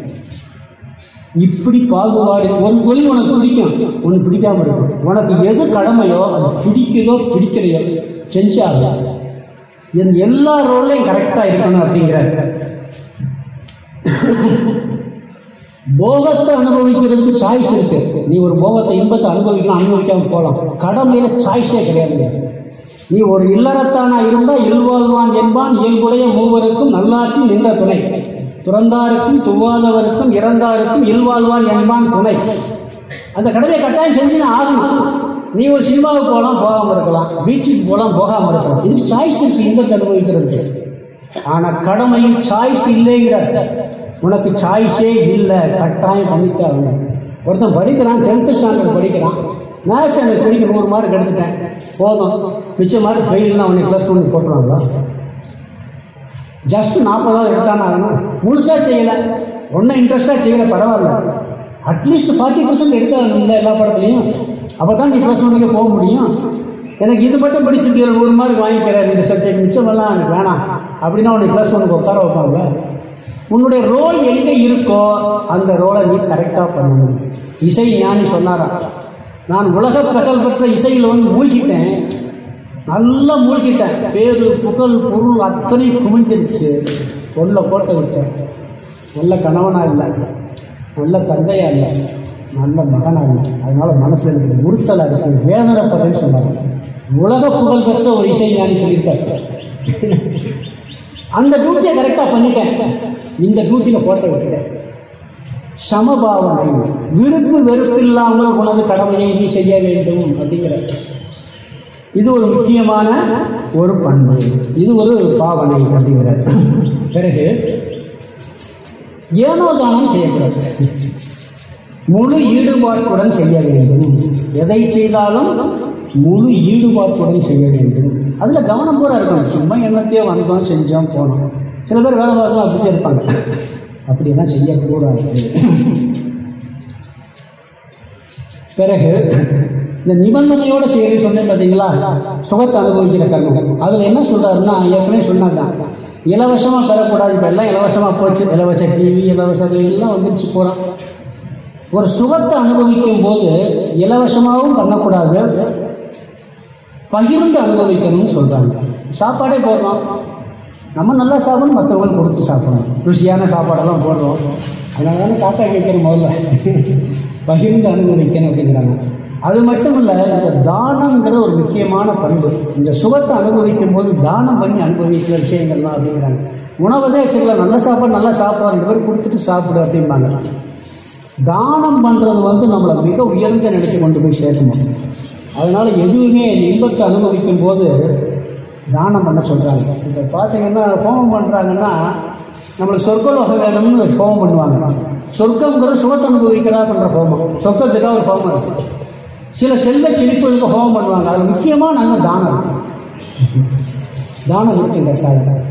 இப்படி பாகுபாடு ஒரு தொழில் உனக்கு பிடிக்கும். உனக்கு பிடிக்காம இருக்கும். உனக்கு எது கடமையோ அது பிடிக்குதோ பிடிக்கலையோ செஞ்சாங்க என் எல்லா ரோல்லையும் கரெக்டாக இருக்கணும் அப்படிங்கிற. போகத்தை அனுபவிக்கிறதுக்கு சாய்ஸ் இருக்கு. நீ ஒரு போகத்தை இன்பத்தை அனுபவிக்கலாம் அனுபவிக்காம போகலாம் கடமையில சாய்ஸே கிடையாது நீ ஒரு இல்லறத்தானா இருந்தா இல்வாழ்வான் என்பான் இயல்புடைய மூவருக்கும் நல்லாற்றி நின்ற துணை. துறந்தாருக்கும் துவாதவருக்கும் இறந்தாருக்கும் இல்வாழ்வான் என்பான் துணை. அந்த கடமையை கட்டாயம் செஞ்சுன்னு ஆகும் ஆகணும். நீ ஒரு சினிமாவுக்கு போகலாம் போகாமல் இருக்கலாம். பீச்சுக்கு போகலாம் போகாமல் இருக்கலாம். இது சாய்ஸ் இருக்கு இன்பத்தை அனுபவிக்கிறது ஆனா கடமையில் சாய்ஸ் இல்லைங்கிற உனக்கு சாய்ஸே இல்லை. கட்டாயம் பண்ணிட்டாங்க ஒருத்தன் படிக்கிறான் டென்த்து ஸ்டாண்டர்ட் படிக்கிறான். மேக்ஸ் எனக்கு படிக்க நூறு மார்க் எடுத்துட்டேன் போதும். மிச்ச மார்க் ஃபெயில்னா உன்னை ப்ளஸ் ஒன்று போட்டுருவாங்களா? ஜஸ்ட் நாற்பதாவது எடுத்தானா முழுசாக செய்யலை. ஒன்றும் இன்ட்ரெஸ்டாக செய்யலை பரவாயில்ல. அட்லீஸ்ட் ஃபார்ட்டி பர்சன்ட் எடுத்தாங்க இல்லை எல்லா படத்துலையும். அப்போ தான் நீ ப்ளஸ் ஒன்றுக்கு போக முடியும். எனக்கு இது மட்டும் படிச்சிருக்கிற ஒரு மார்க் வாங்கிக்கிறேன். இந்த சப்ஜெக்ட் மிச்சமெல்லாம் எனக்கு வேணாம். அப்படின்னா உனக்கு ப்ளஸ் ஒன்றுக்கு உட்கார வைப்பாங்க. உன்னுடைய ரோல் எங்கே இருக்கோ அந்த ரோலை நீ கரெக்டாக பண்ணணும். இசை ஞானி சொன்னாரா நான் உலக புகழ் பெற்ற இசையில் வந்து மூழ்கிட்டேன். நல்லா மூழ்கிட்டேன். பேரு புகழ் பொருள் அத்தனை குமிஞ்சிருச்சு உள்ள போட்டு விட்டேன். நல்ல கணவனா இல்லை. நல்ல தந்தையா இல்லை. நல்ல மகனா இல்லை. அதனால மனசுல எனக்கு உறுத்தலாக இருக்கு வேதனைப்படுறேன்னு சொன்னாங்க உலக புகழ் பெற்ற ஒரு இசை ஞானி சொல்லியிருக்காரு. அந்த டியூட்டியை கரெக்டாக பண்ணிட்டேன். இந்த டியூட்டியில் போட்ட விட்டுட்டேன். சமபாவனை. விருப்பு வெறுப்பு இல்லாமல் உனது கடமையை நீ செய்ய வேண்டும் அப்படிங்கிற இது ஒரு முக்கியமான ஒரு பண்பு. இது ஒரு பாவனை அப்படிங்கிற பிறகு ஏனோ தானம் செய்யக்கூடாது முழு ஈடுபாட்டுடன் செய்ய வேண்டும். எதை செய்தாலும் முழு ஈடுபாட்டுடன் செய்ய வேண்டும். அதில் கவனம் பூரா இருக்கணும். சும்மா எண்ணத்தையே வந்தோம் செஞ்சோம் போனோம். சில பேர் வேலை பார்க்கலாம் அப்படியே இருப்பாங்க. அப்படியெல்லாம் செய்யக்கூடாது. பிறகு இந்த நிபந்தனையோட செய்யறது சொன்னேன் பார்த்தீங்களா சுகத்தை அனுபவிக்கிற கர்மம் அதில் என்ன சொல்றாருன்னா ஏற்கனவே சொன்னாங்க இலவசமாக பெறக்கூடாது. இப்போ எல்லாம் இலவசமாக போச்சு. இலவச டிவி இலவச எல்லாம் வந்துருச்சு போகிறான் ஒரு சுகத்தை அனுபவிக்கும் போது இலவசமாகவும் பண்ணக்கூடாது. பகிர்ந்து அனுபவிக்கணும்னு சொல்கிறாங்க சாப்பாடே போடுறோம் நம்ம நல்லா சாப்பிடணும் மற்றவங்களுக்கு கொடுத்து சாப்பிடணும். ருசியான சாப்பாடெல்லாம் போடுறோம். அதனால தானே காக்கா கேட்குற முதல்ல. பகிர்ந்து அனுபவிக்கணும் அப்படிங்கிறாங்க. அது மட்டும் இல்லை இந்த தானங்கிற ஒரு முக்கியமான பண்பு. இந்த சுகத்தை அனுபவிக்கும் போது தானம் பண்ணி அனுபவிக்கிற விஷயங்கள்லாம் அப்படிங்கிறாங்க. உணவதே வச்சுக்கலாம். நல்ல சாப்பாடு நல்லா சாப்பாடு ரெண்டு பேர் கொடுத்துட்டு சாப்பிடு அப்படிம்பாங்க. தானம் பண்ணுறது வந்து நம்மளை மிக உயர்ந்த நிலைக்கு கொண்டு போய் சேர்க்கணும். அதனால் எதுவுமே இன்பத்தை அனுபவிக்கும் போது தானம் பண்ண சொல்கிறாங்க இப்போ பார்த்தீங்கன்னா ஹோமம் பண்ணுறாங்கன்னா நம்மளுக்கு சொர்க்கலோகம் வேணும்னு ஹோமம் பண்ணுவாங்க. சொர்க்கம்ங்கிற சுகத்தை அனுபவிக்கிறா பண்ணுற ஹோமம். சொர்க்கத்துக்காக ஒரு ஹோமம் இருக்கு. சில செல்வ செழிப்புகளுக்கு ஹோமம் பண்ணுவாங்க. அது முக்கியமாக நாங்கள் தானம். தானம் இருக்கு இந்த காலத்தில்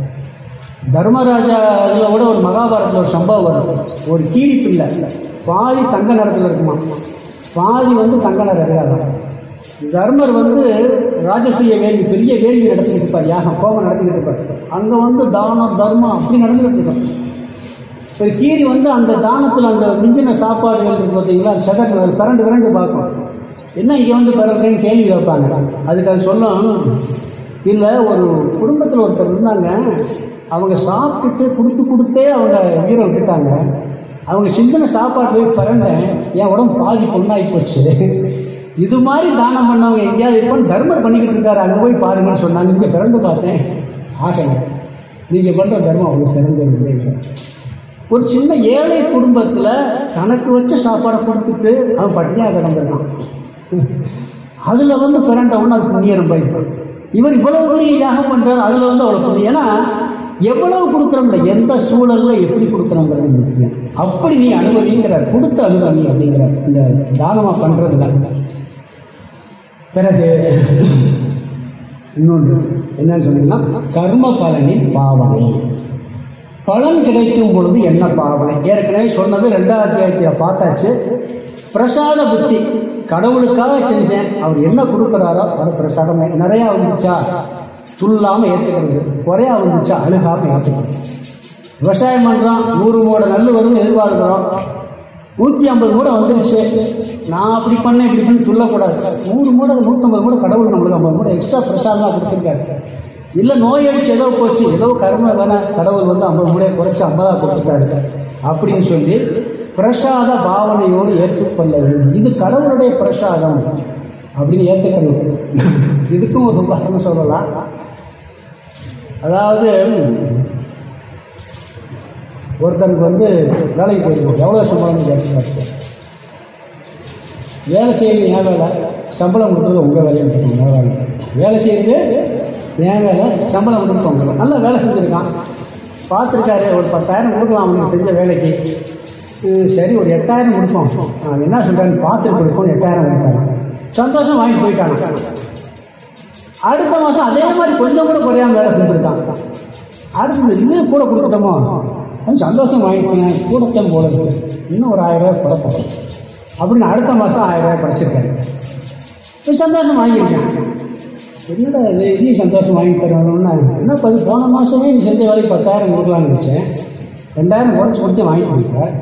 தர்மராஜா இதில் கூட ஒரு மகாபாரத்தில் ஒரு சம்பவம் வரும். ஒரு கீரி பிள்ளை பாதி தங்க நிறத்தில் இருக்குமா? பாதி வந்து தங்க நிறம் இருக்காது தர்மர் வந்து ராஜசூய வேலி பெரிய வேலி நடத்திக்கிட்டு இருப்பார் யாகம் கோபம் நடத்திக்கிட்டு இருப்பார் அங்கே வந்து தானம் தர்மம் அப்படி நடந்துக்கிட்டு இருக்கும். இப்போ கீரி வந்து அந்த தானத்தில் அந்த மிஞ்சின சாப்பாடுகள் இருக்கு பார்த்தீங்களா செதக்கு பிறண்டு பிறண்டு பார்க்கும். என்ன இங்கே வந்து பிறகுன்னு கேள்வி வைப்பாங்க அதுக்கு அது சொல்லும் இல்லை ஒரு குடும்பத்தில் ஒருத்தர் இருந்தாங்க அவங்க சாப்பிட்டுட்டு கொடுத்து கொடுத்தே அவங்க உயிரை விட்டுட்டாங்க. அவங்க சிந்தனை சாப்பாடு போய் பிறந்தேன் என் உடம்பு பாதி பொண்ணாகி போச்சு. இது மாதிரி தானம் பண்ணவங்க எங்கேயாவது இருப்பான்னு தர்மர் பண்ணிக்கிட்டு இருக்காரு. அங்கே போய் பாருங்கன்னு சொன்னாங்க. இங்கே பிறந்து பார்த்தேன். ஆகலை. நீங்கள் பண்ணுற தர்மம் அவங்க சிறந்தது ஒரு சின்ன ஏழை குடும்பத்தில் தனக்கு வச்ச சாப்பாடை கொடுத்துட்டு அவன் பட்டினியாக கிடந்திருக்கான். அதில் வந்து பிறண்டவன் அது புண்ணியம் போய். இவர் இவ்வளவு பெரிய யாகம் பண்ணுறாரு அதில் வந்து அவ்வளோ புண்ணியம். ஏன்னா எவ்வளவு கொடுக்குறோம்ல எந்த சூழலில் எப்படி கொடுக்குறோங்கிறது முக்கியம். அப்படி நீ அனுபவிங்கிறார் கொடுத்த அனுபவி அப்படிங்கிறார் இந்த தானமாக பண்ணுறதுல பிறகு இன்னொன்று என்னன்னு சொன்னீங்கன்னா கர்ம பலனின் பாவனை. பலன் கிடைக்கும் பொழுது என்ன பாவனை? ஏற்கனவே சொன்னது ரெண்டாவது அத்தியாயத்தில் பார்த்தாச்சு. பிரசாத புத்தி. கடவுளுக்காக செஞ்சேன். அவர் என்ன கொடுக்குறாரோ அது பிரசாதமே. நிறையா வந்துச்சா? துல்லாமல் ஏற்றுக்கிறது குறையா வந்துச்சா? அழுகாமல் ஏற்றுக்கிறது விவசாயம் பண்ணுறோம் நூறு மூட நல்லு வரும்னு எதிர்பார்க்குறோம். நூற்றி ஐம்பது மூட வந்துருச்சு. நான் அப்படி பண்ணேன் இப்படி பண்ணி சொல்லக்கூடாது. நூறு மூடை நூற்றம்பது மூடை கடவுள் நம்மளுக்கு ஐம்பது மூடை எக்ஸ்ட்ரா பிரசாதமாக கொடுத்துருக்காரு. இல்லை நோய் அடிச்சு ஏதோ போச்சு ஏதோ கர்ம வேணா கடவுள் வந்து ஐம்பது மூடையை குறைச்சி ஐம்பதாக கொடுத்துருக்காரு. அப்படின்னு சொல்லி பிரசாத பாவனையோடு ஏற்றுக்கொள்ள வேண்டும். இது கடவுளுடைய பிரசாதம் அப்படின்னு ஏற்றுக்கணும் இதுக்கும் ஒரு உதாரணம் சொல்லலாம். அதாவது ஒருத்தனுக்கு வந்து வேலைக்கு போயிருக்கோம். எவ்வளோ சம்பளம் கேட்டு வேலை செய்யறது ஏன் வேலை சம்பளம் கொடுக்குறது உங்கள் வேலையை கொடுக்கணும் வேலை வேலை செய்யறது ஏன் வேலை சம்பளம் கொடுக்குறது நல்லா வேலை செஞ்சுருக்கான். பார்த்துருக்காரு. ஒரு பத்தாயிரம் கொடுக்கலாம் அவனுக்கு செஞ்ச வேலைக்கு. சரி ஒரு எட்டாயிரம் கொடுப்போம். அவன் என்ன சொல்கிறான்னு பார்த்துட்டு கொடுப்போம் எட்டாயிரம் கொடுத்தாங்க சந்தோஷம் வாங்கிட்டு போயிட்டாங்க. அடுத்த மாதம் அதே மாதிரி கொஞ்சம் கூட குறையாம வேலை செஞ்சுருக்கான். அடுத்தது இன்னும் கூட கொடுத்துட்டோமோ சந்தோஷம் வாங்கிட்டேன் கூடத்தான் போல இன்னும் ஒரு ஆயிரம் ரூபாய் குறைப்போம் அப்படின்னு அடுத்த மாதம் ஆயிரம் ரூபாய் படைச்சிருக்காரு. சந்தோஷம் வாங்கியிருக்கேன் என்னடா இது? இதையும் சந்தோஷம் வாங்கி தருவாங்கன்னா என்ன பது போன மாதமே நீ செஞ்ச வேலைக்கு பத்தாயிரம் கொடுக்கலான்னு வச்சேன் ரெண்டாயிரம் குறைச்சி கொடுத்து வாங்கி கொடுத்தேன்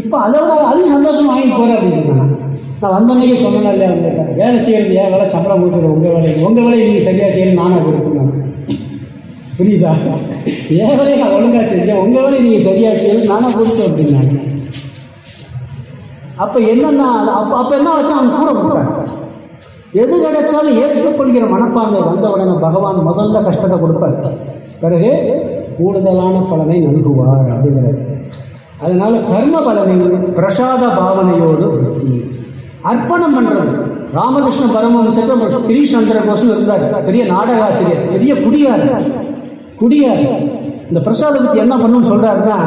இப்போ அதோட அதுவும் சந்தோஷம் வாங்கி போகிறேன் அப்படின்னு நான் வந்தோன்னே சொன்னேன் இல்லையா உங்கள்கிட்ட வேலை செய்கிறது ஏன் வேலை சம்பளம் கொடுக்குறது உங்கள் வேலையை? உங்கள் வேலையை நீங்கள் சரியாக செய்யணும் நானாக கொடுக்கணும்? புரியுதா? ஏன் வேலையை நான் ஒழுங்காக செஞ்சேன். உங்கள் வேலையை நீங்கள் சரியாக செய்யணும் நானாக கொடுத்தேன் அப்படின்னாங்க. அப்போ என்னன்னா அப்போ அப்போ என்ன வச்சா அவங்க கூட கொடுத்தாங்க எது கிடைச்சாலும் ஏற்றுக்கொள்கிற மனப்பான்மை வந்த உடனே பகவான் முதல்ல கஷ்டத்தை கொடுப்பார். பிறகு கூடுதலான பலனை நல்குவார் அப்படிங்கிறார். அதனால கர்ம பலனை பிரசாத பாவனையோடு அர்ப்பணம் பண்றது. ராமகிருஷ்ண பரமஹம்சர் கிரீஷ் சந்திர கோஷம் இருந்தார். பெரிய நாடகாசிரியர் பெரிய குடியார் குடியார் இந்த பிரசாதத்துக்கு என்ன பண்ணணும்னு சொல்றாருன்னா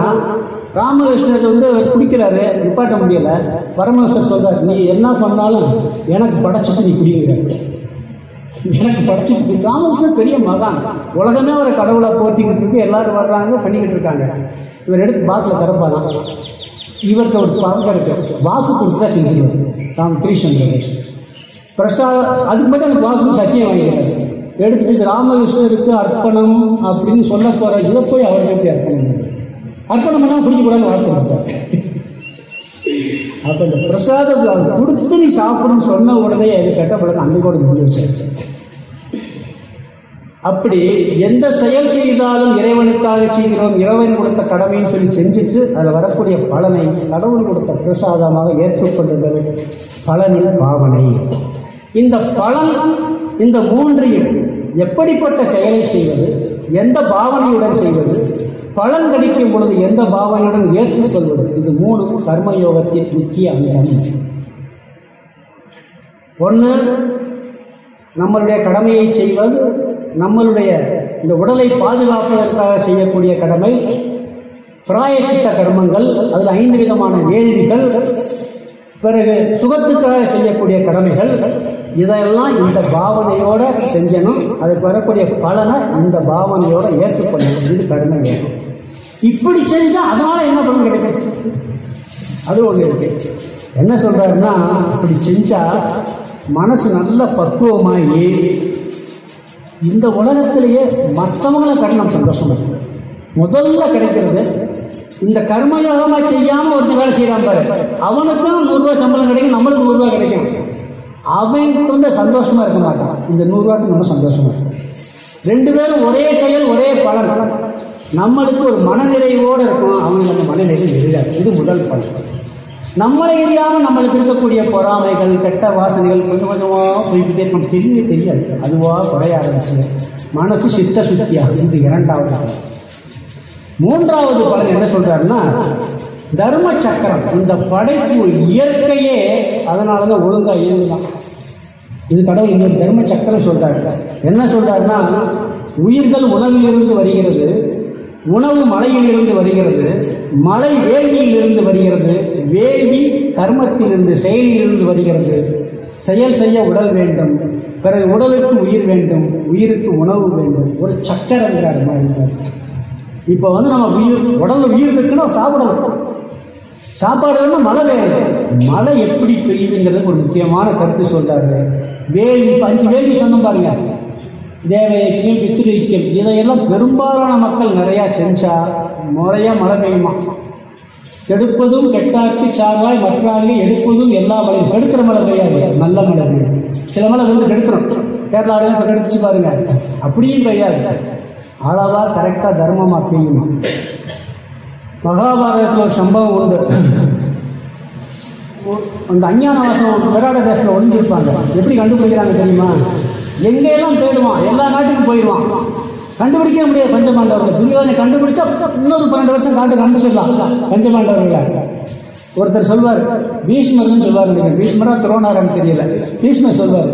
ராமகிருஷ்ணர் வந்து அவர் குடிக்கிறாரு நிப்பாட்ட முடியல. பரமகிருஷ்ணர் சொல்றாரு நீ என்ன பண்ணாலும் எனக்கு படைச்சிட்டு நீ குடிங்கிறாரு எனக்கு படைச்சிட்டு ராமகிருஷ்ணன் பெரிய மகான். உலகமே ஒரு கடவுளை போற்றிக்கிட்டு இருக்கு எல்லாரும் வர்றாங்க பண்ணிக்கிட்டு இருக்காங்க. இவர் எடுத்து பாட்டில் திறப்பாங்க இவர்கிட்ட ஒரு பழக்கம் இருக்கு வாக்கு கொடுத்தா செஞ்சிருவார். ராம் கிருஷ்ணன் பிரசாத அதுக்கு மட்டும் எனக்கு வாக்கு சத்தியம் வாங்கிக்கிறாரு. எடுத்துட்டு இது ராமகிருஷ்ணருக்கு அர்ப்பணம் அப்படின்னு சொல்ல போற இதை போய் அவருக்கு அர்ப்பணம்? அர்ப்பணம் பண்ணால் குடிக்கக்கூடாதுன்னு வாக்கு அப்போ இந்த பிரசாதம் கொடுத்து நீ சாப்பிடணும்னு சொன்ன உடனே அது கெட்ட பழக்கம். அந்த கூட முடிஞ்சு வச்சிருக்கு அப்படி எந்த செயல் செய்தாலும் இறைவனுக்காக செய்கிறோம் இறைவன் கொடுத்த கடமைன்னு சொல்லி செஞ்சுட்டு அதில் வரக்கூடிய பலனை கடவுள் கொடுத்த பிரசாதமாக ஏற்றுக்கொள்ளுதல் பலனின் பாவனை. இந்த பலன் இந்த மூன்றையும் எப்படிப்பட்ட செயலை செய்வது எந்த பாவனையுடன் செய்வது பலன் கிடைக்கும் பொழுது எந்த பாவனையுடன் ஏற்றுக்கொள்வது இது மூணு கர்மயோகத்தின் முக்கிய அங்கம் ஒன்று நம்மளுடைய கடமையை செய்வது நம்மளுடைய இந்த உடலை பாதுகாப்பதற்காக செய்யக்கூடிய கடமை பிராயசித்த கர்மங்கள் அதில் ஐந்து விதமான வேள்விகள் பிறகு சுகத்துக்காக செய்யக்கூடிய கடமைகள் இதெல்லாம் இந்த பாவனையோட செஞ்சணும். அதுக்கு வரக்கூடிய பலனை இந்த பாவனையோட ஏற்றுக்கொள்ளணும். இது கடமை வேணும். இப்படி செஞ்சா அதனால என்ன பலன் கிடைக்கும்? அது ஒன்று இருக்கு. என்ன சொல்றாருன்னா இப்படி செஞ்சா மனசு நல்ல பக்குவமாகி இந்த உலகத்திலேயே மற்றவங்களை கட்டணம் சந்தோஷமா முதல்ல கிடைக்கிறது இந்த கர்மயோகமா செய்யாம ஒருத்தன் வேலை செய்யறான் பாரு. அவனுக்கும் நூறுரூவா சம்பளம் கிடைக்கும் நம்மளுக்கு நூறுரூவா கிடைக்கும். அவனுக்கு வந்து சந்தோஷமா இருக்க மாட்டான். இந்த நூறுரூவாக்கு நம்ம சந்தோஷமா இருக்கும் ரெண்டு பேரும் ஒரே செயல் ஒரே பலன். நம்மளுக்கு ஒரு மனநிறைவோடு இருக்கும். அவனுக்கு அந்த மனநிறைவு இருக்காது இது முதல் பலன். நம்மளை எரியாமல் நம்மளுக்கு இருக்கக்கூடிய பொறாமைகள் கெட்ட வாசனைகள் கொஞ்சம் கொஞ்சமாக போய்கிட்டே இருக்கும். தெரிய தெரியாது. அதுவாக குறைய ஆரம்பிச்சு மனசு சித்த சுத்தியாகும். இது இரண்டாவது ஆகும் மூன்றாவது பலன் என்ன சொல்றாருன்னா தர்ம சக்கரம் இந்த படைப்பு இயற்கையே அதனால தான் ஒழுங்கா இயங்குதான். இது கடவுள் இன்னொரு தர்ம சக்கரம் சொல்றாரு. என்ன சொல்றாருன்னா உயிர்கள் உணவிலிருந்து வருகிறது உணவு மலையிலிருந்து வருகிறது மலை வேள்வியிலிருந்து வருகிறது வேள்வி கர்மத்திலிருந்து செயலிலிருந்து வருகிறது. செயல் செய்ய உடல் வேண்டும் பிறகு உடலுக்கு உயிர் வேண்டும் உயிருக்கு உணவு வேண்டும். ஒரு சக்கரங்கிறார் மாதிரி இப்போ வந்து நம்ம உயிர் உடல்ல உயிர் இருக்குன்னா சாப்பிடணும் சாப்பாடு வேணும் மழை வேணும் மழை எப்படி பெய்யுதுங்கிறது ஒரு முக்கியமான கருத்து சொல்றாரு. வேலி இப்ப அஞ்சு வேலி சொன்னோம் பாருங்க. தேவையக்கியம் பித்திரைக்கியம் இதையெல்லாம் பெரும்பாலான மக்கள் நிறையா செஞ்சா முறையா மழை பெய்யுமா? கெடுப்பதும் கெட்டாக்கி சார்வாய் மற்றாங்க எடுப்பதும் எல்லா மழையும் கெடுக்கிற மழை பெய்யாது. நல்ல மழை பெய்யும். சில மழை வந்து கெடுக்கிறோம். கேரளாவில இப்போ கெடுத்துச்சு பாருங்க. அப்படியும் பெய்யாது. அளவா கரெக்டாக தர்மமா செய்யணும் மகாபாரதத்தில் ஒரு சம்பவம் உண்டு அந்த அஞ்ஞான வாசம் விராட தேசத்தில் ஒழிஞ்சிருப்பாங்க எப்படி கண்டுபிடிக்கிறாங்க தெரியுமா? எங்கேயெல்லாம் தேடுவான்? எல்லா நாட்டுக்கும் போயிடுவான். கண்டுபிடிக்க முடியாது பஞ்சபாண்டவர்களை. துரியோதனை கண்டுபிடிச்சா இன்னொரு பன்னெண்டு வருஷம் காட்டு கண்டு சொல்லலாம் பஞ்சபாண்டவர்களை. ஒருத்தர் சொல்வார் பீஷ்மர்னு சொல்வார் பீஷ்மரா துரோணாரான்னு தெரியல. பீஷ்மர் சொல்வார்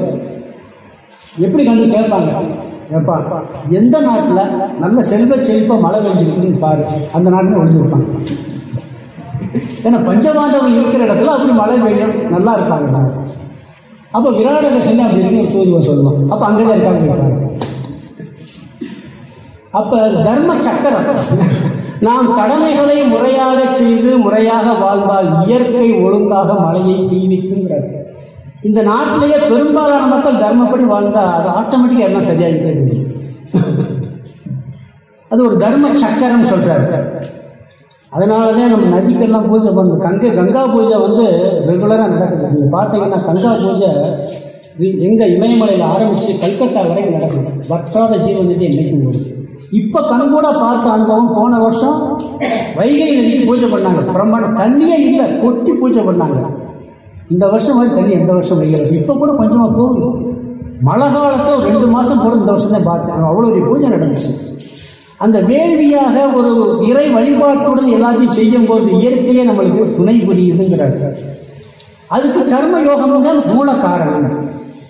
எப்படி கண்டு கேட்பாங்க? ஏப்பா எந்த நாட்டில் நல்ல செல்வ செழிப்பாக மழை பெஞ்சுக்கிட்டுன்னு பாரு. அந்த நாட்டில் ஒழிஞ்சிருப்பாங்க ஏன்னா பஞ்சபாண்டவர்கள் இருக்கிற இடத்துல அப்படி மழை பெய்யும். நல்லா இருக்காங்க. அப்போ விராட தசமி அப்படின்னு ஒரு தூதுவன் சொல்லுவான். அப்போ அங்கே தான் இருக்காங்க அப்போ தர்ம சக்கரம். நாம் கடமைகளை முறையாக செய்து முறையாக வாழ்ந்தால் இயற்கை ஒழுங்காக மழையை தீவிக்குங்கிறார்கள் இந்த நாட்டிலேயே பெரும்பாலான மக்கள் தர்மப்படி வாழ்ந்தா அது ஆட்டோமேட்டிக்காக எல்லாம் சரியாகி இருக்கும் அது ஒரு தர்ம சக்கரம் சொல்றாரு. அதனாலதான் நம்ம நதிக்கெல்லாம் பூஜை பண்ணணும் கங்கை கங்கா பூஜை வந்து ரெகுலராக நடக்குது. நீங்கள் பார்த்தீங்கன்னா கங்கா பூஜை எங்கள் இமயமலையில் ஆரம்பித்து கல்கத்தா வரைக்கும் நடக்குது. வற்றாத ஜீவன் நதி என்னைக்கும் ஓடுது இப்போ கண்கூட பார்த்த அனுபவம் போன வருஷம் வைகை நதிக்கு பூஜை பண்ணாங்க. பிரம்மாண்ட தண்ணியே இல்லை. கொட்டி பூஜை பண்ணாங்க. இந்த வருஷம் வரைக்கும் தண்ணி எந்த வருஷம் வைக்கிறது இப்போ கூட கொஞ்சமாக போகுது. மழை காலத்தை ஒரு ரெண்டு மாதம் போல இந்த வருஷம் தான் பார்த்தேன் அவ்வளோ ஒரு பூஜை நடந்துச்சு. அந்த வேள்வியாக ஒரு இறை வழிபாட்டுடன் எல்லாத்தையும் செய்யும் போது இயற்கையே நம்மளுக்கு துணை புரியுதுங்கிறார். அதுக்கு கர்ம யோகம் தான் மூல காரணம்.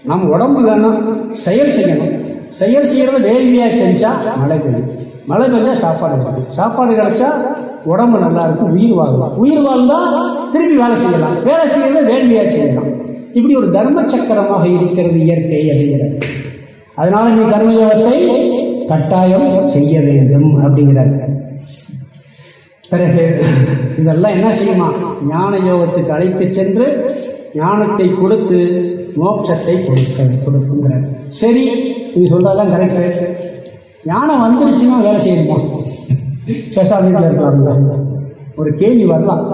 நம்ம உடம்பு வேணும் செயல் செய்யணும். செயல் செய்யறது வேள்வியாக செஞ்சா மழை பெய்யும். மழை பெய்ஞ்சா சாப்பாடு கிடைக்கும் சாப்பாடு கிடைச்சா உடம்பு நல்லா இருக்கும் உயிர் வாழலாம் உயிர் வாழ்ந்தா திருப்பி வேலை செய்யலாம். வேலை செய்யறத வேள்வியாக செய்யலாம். இப்படி ஒரு தர்ம சக்கரமாக இருக்கிறது இயற்கை அப்படிங்கிறது அதனால நீ கர்மயோகத்தை கட்டாயம் செய்ய வேண்டும் அப்படிங்கிறார். பிறகு இதெல்லாம் என்ன செய்யுமா? ஞான யோகத்துக்கு அழைத்து சென்று ஞானத்தை கொடுத்து மோட்சத்தை கொடுக்க கொடுக்குங்கிறார். சரி நீ சொல்றதெல்லாம் கரெக்டு ஞானம் வந்துருச்சுன்னா வேலை செய்யணும்? சரி இருக்கலாம் இருக்கலாம்ல ஒரு கேள்வி வரலாம்.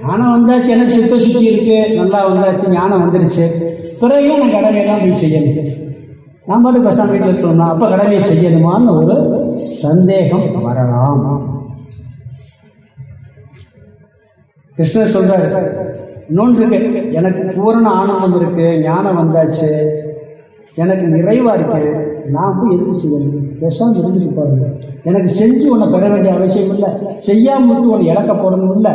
ஞானம் வந்தாச்சு எனக்கு சுத்த சுத்தி இருக்கு? நல்லா வந்தாச்சு ஞானம் வந்துருச்சு. பிறகு நான் கடமையெல்லாம் போய் செய்யணும். நான் பாட்டு பேசாம வீட்டில் இருக்கணும்னா அப்போ கடமையை செய்யணுமான்னு ஒரு சந்தேகம் வரலாம். கிருஷ்ணர் சொல்றாரு இன்னொன்று இருக்கு. எனக்கு பூரண ஆனந்தம் இருக்கு ஞானம் வந்தாச்சு. எனக்கு நிறைவா இருக்கு. நான் போய் எதுவும் செய்யணும்? பேசாம இருந்துட்டு பாருங்க எனக்கு செஞ்சு உன்னை பெற வேண்டிய அவசியம் இல்லை. செய்யாம விட்டு உன்னை இழக்க போடணும் இல்லை.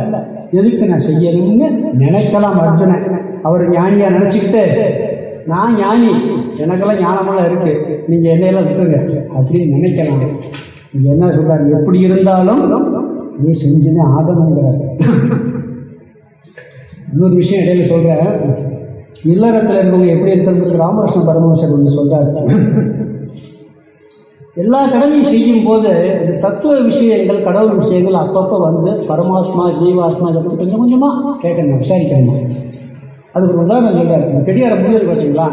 எதுக்கு நான் செய்யணும்னு நினைக்கலாம் அர்ஜுனன். அவர் ஞானியா நினைச்சுக்கிட்டு நான் ஞானி. எனக்கெல்லாம் ஞானமெல்லாம் இருக்கு. நீங்க என்னையெல்லாம் விட்டுருங்க. அப்படின்னு நினைக்கலாம். நீங்க என்ன சொல்றாரு? எப்படி இருந்தாலும் நீ செஞ்சுனே ஆகணுங்கிறார் இன்னொரு விஷயம் இடையில சொல்றேன். இல்லறத்தில் இருக்கவங்க எப்படி இருக்கிறது ராமகிருஷ்ண பரமஹம்சர் ஒன்று சொல்றாரு. எல்லா கடமையும் செய்யும் போது இந்த தத்துவ விஷயங்கள் கடவுள் விஷயங்கள் அப்பப்போ வந்து பரமாத்மா ஜீவாத்மா இதை பற்றி கொஞ்சம் கொஞ்சமாக கேட்கணும் விசாரிக்கணும். அதுக்கு ஒரு உதாரணம் சொல்றாரு. இந்த பெரியார முடியாது பார்த்தீங்களா?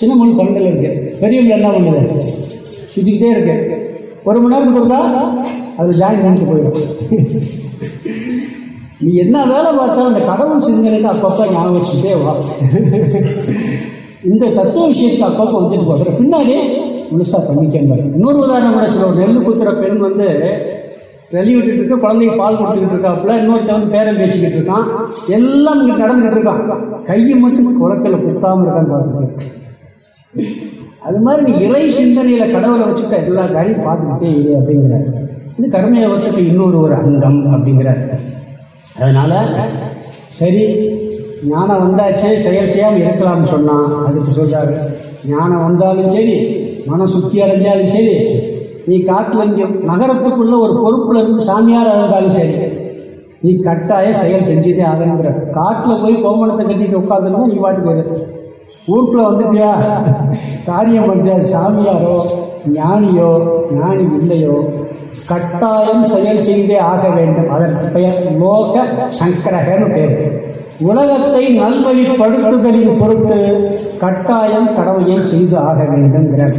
சின்ன மண் பண்டல் இருக்கு. பெரியவங்க என்ன பண்ணுது? சுற்றிக்கிட்டே இருக்கு. ஒரு மணி நேரத்துக்கு கொடுத்தா அது ஜாயின் பண்ணிட்டு போயிடும். நீ என்ன வேலை பார்த்தாலும் அந்த கடவுள் சிந்தனைக்கு அப்பப்போ ஞாபகம் வச்சுக்கிட்டே வா. இந்த தத்துவ விஷயத்துக்கு அப்பப்போ வந்துட்டு போகிற பின்னாடி முழுசாக பண்ணிக்கேன் இன்னொரு உதாரணம் கூட சொல்ல ஒரு நெல் குத்துற பெண் வந்து வெளி விட்டுட்டு குழந்தைக்கு பால் கொடுத்துக்கிட்டு இருக்காப்புல இன்னொருத்த வந்து பேரம் பேசிக்கிட்டு இருக்கான். எல்லாம் இங்கே நடந்துகிட்டு இருக்கான். கையை மட்டும் குளத்தில் குத்தாமல் இருக்கான்னு பார்த்துட்டு அது மாதிரி நீ இறை சிந்தனையில் கடவுளை வச்சுக்க எல்லா காரியம் பார்த்துக்கிட்டே இரு அப்படிங்கிறார். இது கர்மயோகத்துக்கு இன்னொரு ஒரு அங்கம் அப்படிங்கிறார். அதனால் சரி ஞானம் வந்தாச்சே செயல் செய்யாமல் இருக்கலாம்னு சொன்னான். அதுக்கு சொல்கிறாரு ஞானம் வந்தாலும் சரி மன சுத்தி அடைஞ்சாலும் சரி நீ காட்டில் இங்கே நகரத்துக்குள்ள ஒரு பொறுப்புல இருந்து சாமியார் இருந்தாலும் சரி நீ கட்டாய செயல் செஞ்சுதே ஆகணுங்கிற. காட்டில் போய் கோமணத்தை கட்டிட்டு உட்காந்துருந்தா நீ பாட்டு போயிரு. ஊருக்குள்ள வந்துட்டியா? காரியம் பண்ணியா சாமியாரோ ஞானியோ ஞானி இல்லையோ கட்டாயம் செயல் செய்தே ஆக வேண்டும். அதற்கு பெயர் லோக சங்கரகன்னு பேர். உலகத்தை நல்வழிப்படுத்துதலின் பொருட்டு கட்டாயம் கடமையை செய்து ஆக வேண்டும்ங்கிறார்.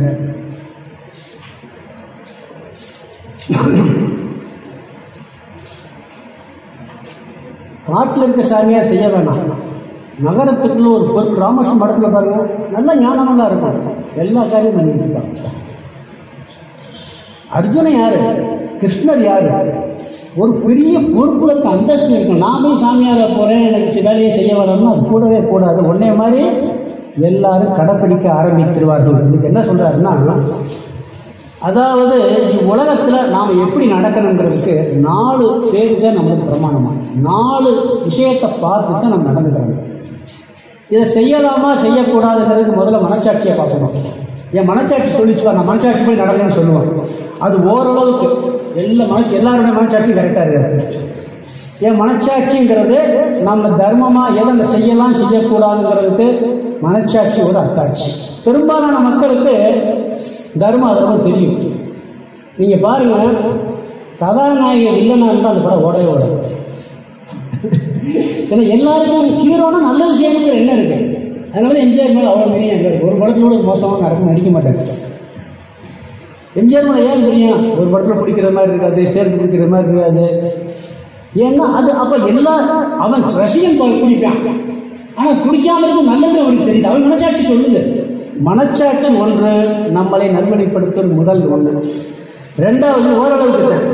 காட்டில் இருக்க சாமியார் செய்ய வேணாம். நகரத்துக்குள்ள ஒரு பொருள் ராமகிருஷ்ண மடத்தில் பாருங்க நல்ல ஞானமெல்லாம் இருக்கும். எல்லா காரியம் பண்ணிட்டு இருக்காங்க அர்ஜுனன் யாரு? கிருஷ்ணர் யாரு? ஒரு பெரிய பொறுப்புல இருக்க அந்தஸ்து இருக்கும் நான் போய் சாமியார போறேன் எனக்கு சில வேலையை செய்ய வரணும்னா அது கூடவே கூடாது. உடனே மாதிரி எல்லாரும் கடைப்பிடிக்க ஆரம்பித்திருவார்கள். இதுக்கு என்ன சொல்றாருன்னா அதாவது உலகத்தில் நாம் எப்படி நடக்கணுங்கிறதுக்கு நாலு பேர் தான் நம்மளுக்கு பிரமாணமாக நாலு விஷயத்தை பார்த்து தான் நம்ம நடந்துக்கிறாங்க இதை செய்யலாமா செய்யக்கூடாதுங்கிறதுக்கு முதல்ல மனச்சாட்சியை பார்க்கணும். என் மனச்சாட்சி சொல்லிச்சுப்பா நான் மனச்சாட்சி போய் நடக்கணும்னு சொல்லுவேன். அது ஓரளவுக்கு எல்லா மனச்சு எல்லாருடைய மனச்சாட்சியும் கரெக்டாக இருக்காது என் மனச்சாட்சிங்கிறது நம்ம தர்மமாக எதை செய்யலாம் செய்யக்கூடாதுங்கிறதுக்கு மனச்சாட்சியோட அத்தாட்சி. பெரும்பாலான மக்களுக்கு தர்ம அதர்மம் தெரியும். நீங்கள் பாருங்கள் கதாநாயகர் இல்லைன்னா இருந்தால் அந்த படம் ஓடவே ஓடாது. ஏன்னா எல்லாருக்கும் ஹீரோனா நல்ல விஷயம் என்ன இருக்கு. அதனால எம்ஜிஆர் மேலே அவ்வளோ தெரியும் எங்களுக்கு ஒரு படத்துல கூட மோசமாக நடக்கும் நடிக்க மாட்டாங்க எம்ஜிஆர் மேலே ஏன் தெரியும்? ஒரு படத்தில் பிடிக்கிற மாதிரி இருக்காது சேர்த்து பிடிக்கிற மாதிரி இருக்காது. ஏன்னா அது அப்போ எல்லா அவன் ரசிகன் குடிப்பான் ஆனால் குடிக்காம இருக்கும் நல்லது அவனுக்கு தெரியுது. அவன் மனச்சாட்சி சொல்லுது. மனச்சாட்சி ஒன்று நம்மளை நல்வழிப்படுத்தும் முதல் ஒன்று. ரெண்டாவது ஓரளவுக்கு தான்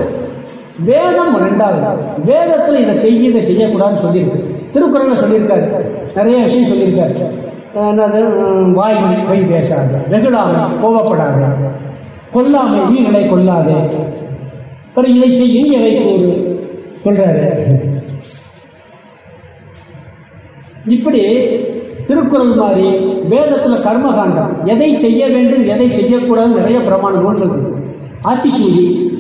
வேதம் ரெண்டாவது. வேதத்தில் இதை செய்ய இதை செய்யக்கூடாதுன்னு சொல்லியிருக்கு. திருக்குறளில் சொல்லியிருக்காரு. நிறைய விஷயம் சொல்லியிருக்காரு. என்னது? வாய் வாய்மை பொய் பேசாது. வெகுடாமை கோபப்படாது கொல்லாமை வீரனை கொல்லாது. அப்புறம் இதை செய்ய இதை கூறு சொல்றாரு. இப்படி திருக்குறள் மாதிரி வேதத்தில் கர்மகாண்டம். எதை செய்ய வேண்டும் எதை செய்யக்கூடாது நிறைய பிரமாண நூல்கள் இருக்கு. ஆத்திசூடி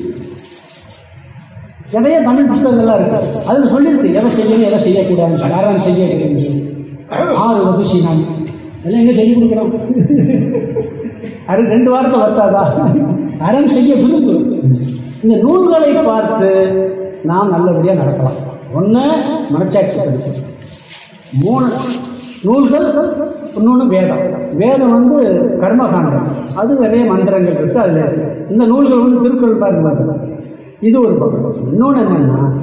நிறைய தமிழ் புஸ்தகங்கள்லாம் இருக்கு. அதில் சொல்லியிருக்கு எதை செய்யணும் எதை செய்யக்கூடாதுன்னு யாரும் செய்ய ஆறு ஆறு வகுசினம் எல்லாம் எங்க சொல்லி கொடுக்கணும்? அது ரெண்டு வாரத்தை வர்த்தாதா? அறம் செய்ய விரும்பு. இந்த நூல்களை பார்த்து நாம் நல்லபடியாக நடக்கலாம். ஒன்று மனச்சாட்சி மூணு நூல்கள் இன்னொன்று வேதம். வேதம் வந்து கர்மகாண்டம். அது நிறைய மந்திரங்கள் இருக்குது அதில் இந்த நூல்கள் வந்து திருக்குறள் பாருங்க பாருங்க. இது ஒரு பக்கம். இன்னொன்று என்னன்னா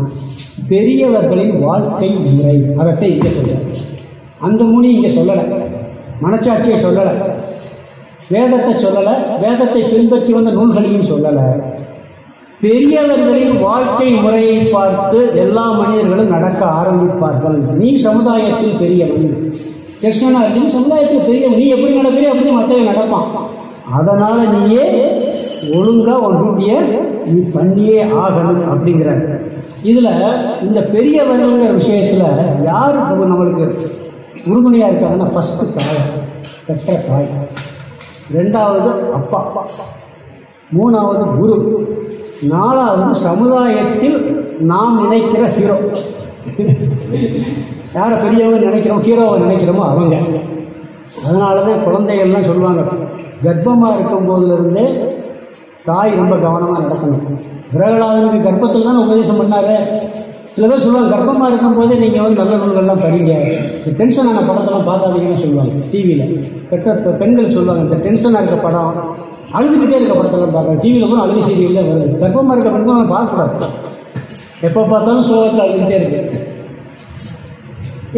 பெரியவர்களின் வாழ்க்கை முறை. அதத்தை இங்கே சொல்ல அந்த மொழி இங்கே சொல்லலை. மனச்சாட்சியை சொல்லலை. வேதத்தை சொல்லலை. வேதத்தை பின்பற்றி வந்த நூல்களையும் சொல்லலை. பெரியவர்களின் வாழ்க்கை முறையை பார்த்து எல்லா மனிதர்களும் நடக்க ஆரம்பிப்பார்கள். நீ சமுதாயத்தில் பெரியவன். கிருஷ்ணன் அர்ஜுன் சமுதாயத்தில் பெரியவன். நீ எப்படி நடக்கிறே அப்படி மற்றவன் நடப்பான். அதனால் நீயே ஒழுங்கா உன் டியூட்டியை நீ பண்ணியே ஆகணும் அப்படிங்கிறார் இதுல இந்த பெரியவர்கள்ங்கிற விஷயத்துல யார் நம்மளுக்கு உறுதுணையா இருக்காங்கன்னா ஃபர்ஸ்ட் தாய் பெற்ற தாய். ரெண்டாவது அப்பா. அப்பா மூணாவது குரு. நாலாவது சமுதாயத்தில் நாம் நினைக்கிற ஹீரோ யாரை பெரியவங்க நினைக்கிறோம் ஹீரோவை நினைக்கிறோமோ அவங்க. அதனால தான் குழந்தைகள்லாம் சொல்லுவாங்க கர்ப்பமாக இருக்கும் போதிலிருந்தே தாய் ரொம்ப கவனமாக நடக்கணும். பிரகலாதனுக்கு கர்ப்பத்தில் தான் உபதேசம் பண்ணாரு. சில பேர் சொல்லுவாங்க கர்ப்பமாக இருக்கும் போதே நீங்கள் வந்து நல்ல நூல்கள்லாம் படிங்க. இந்த டென்ஷனான படத்தெல்லாம் பார்க்காதீங்கன்னு சொல்லுவாங்க டிவியில் பெற்ற பெண்கள் சொல்லுவாங்க இந்த டென்ஷனாக இருக்க படம். அழுதுகிட்டே இருக்க படத்தெல்லாம் பார்க்க டிவியில் கூட அழுகு செய்தியில் வருது கர்ப்பமாக இருக்க பெண்கள் நம்ம பார்க்கக்கூடாது. எப்போ பார்த்தாலும் சோகத்தில் அழுதுகிட்டே இருக்கு.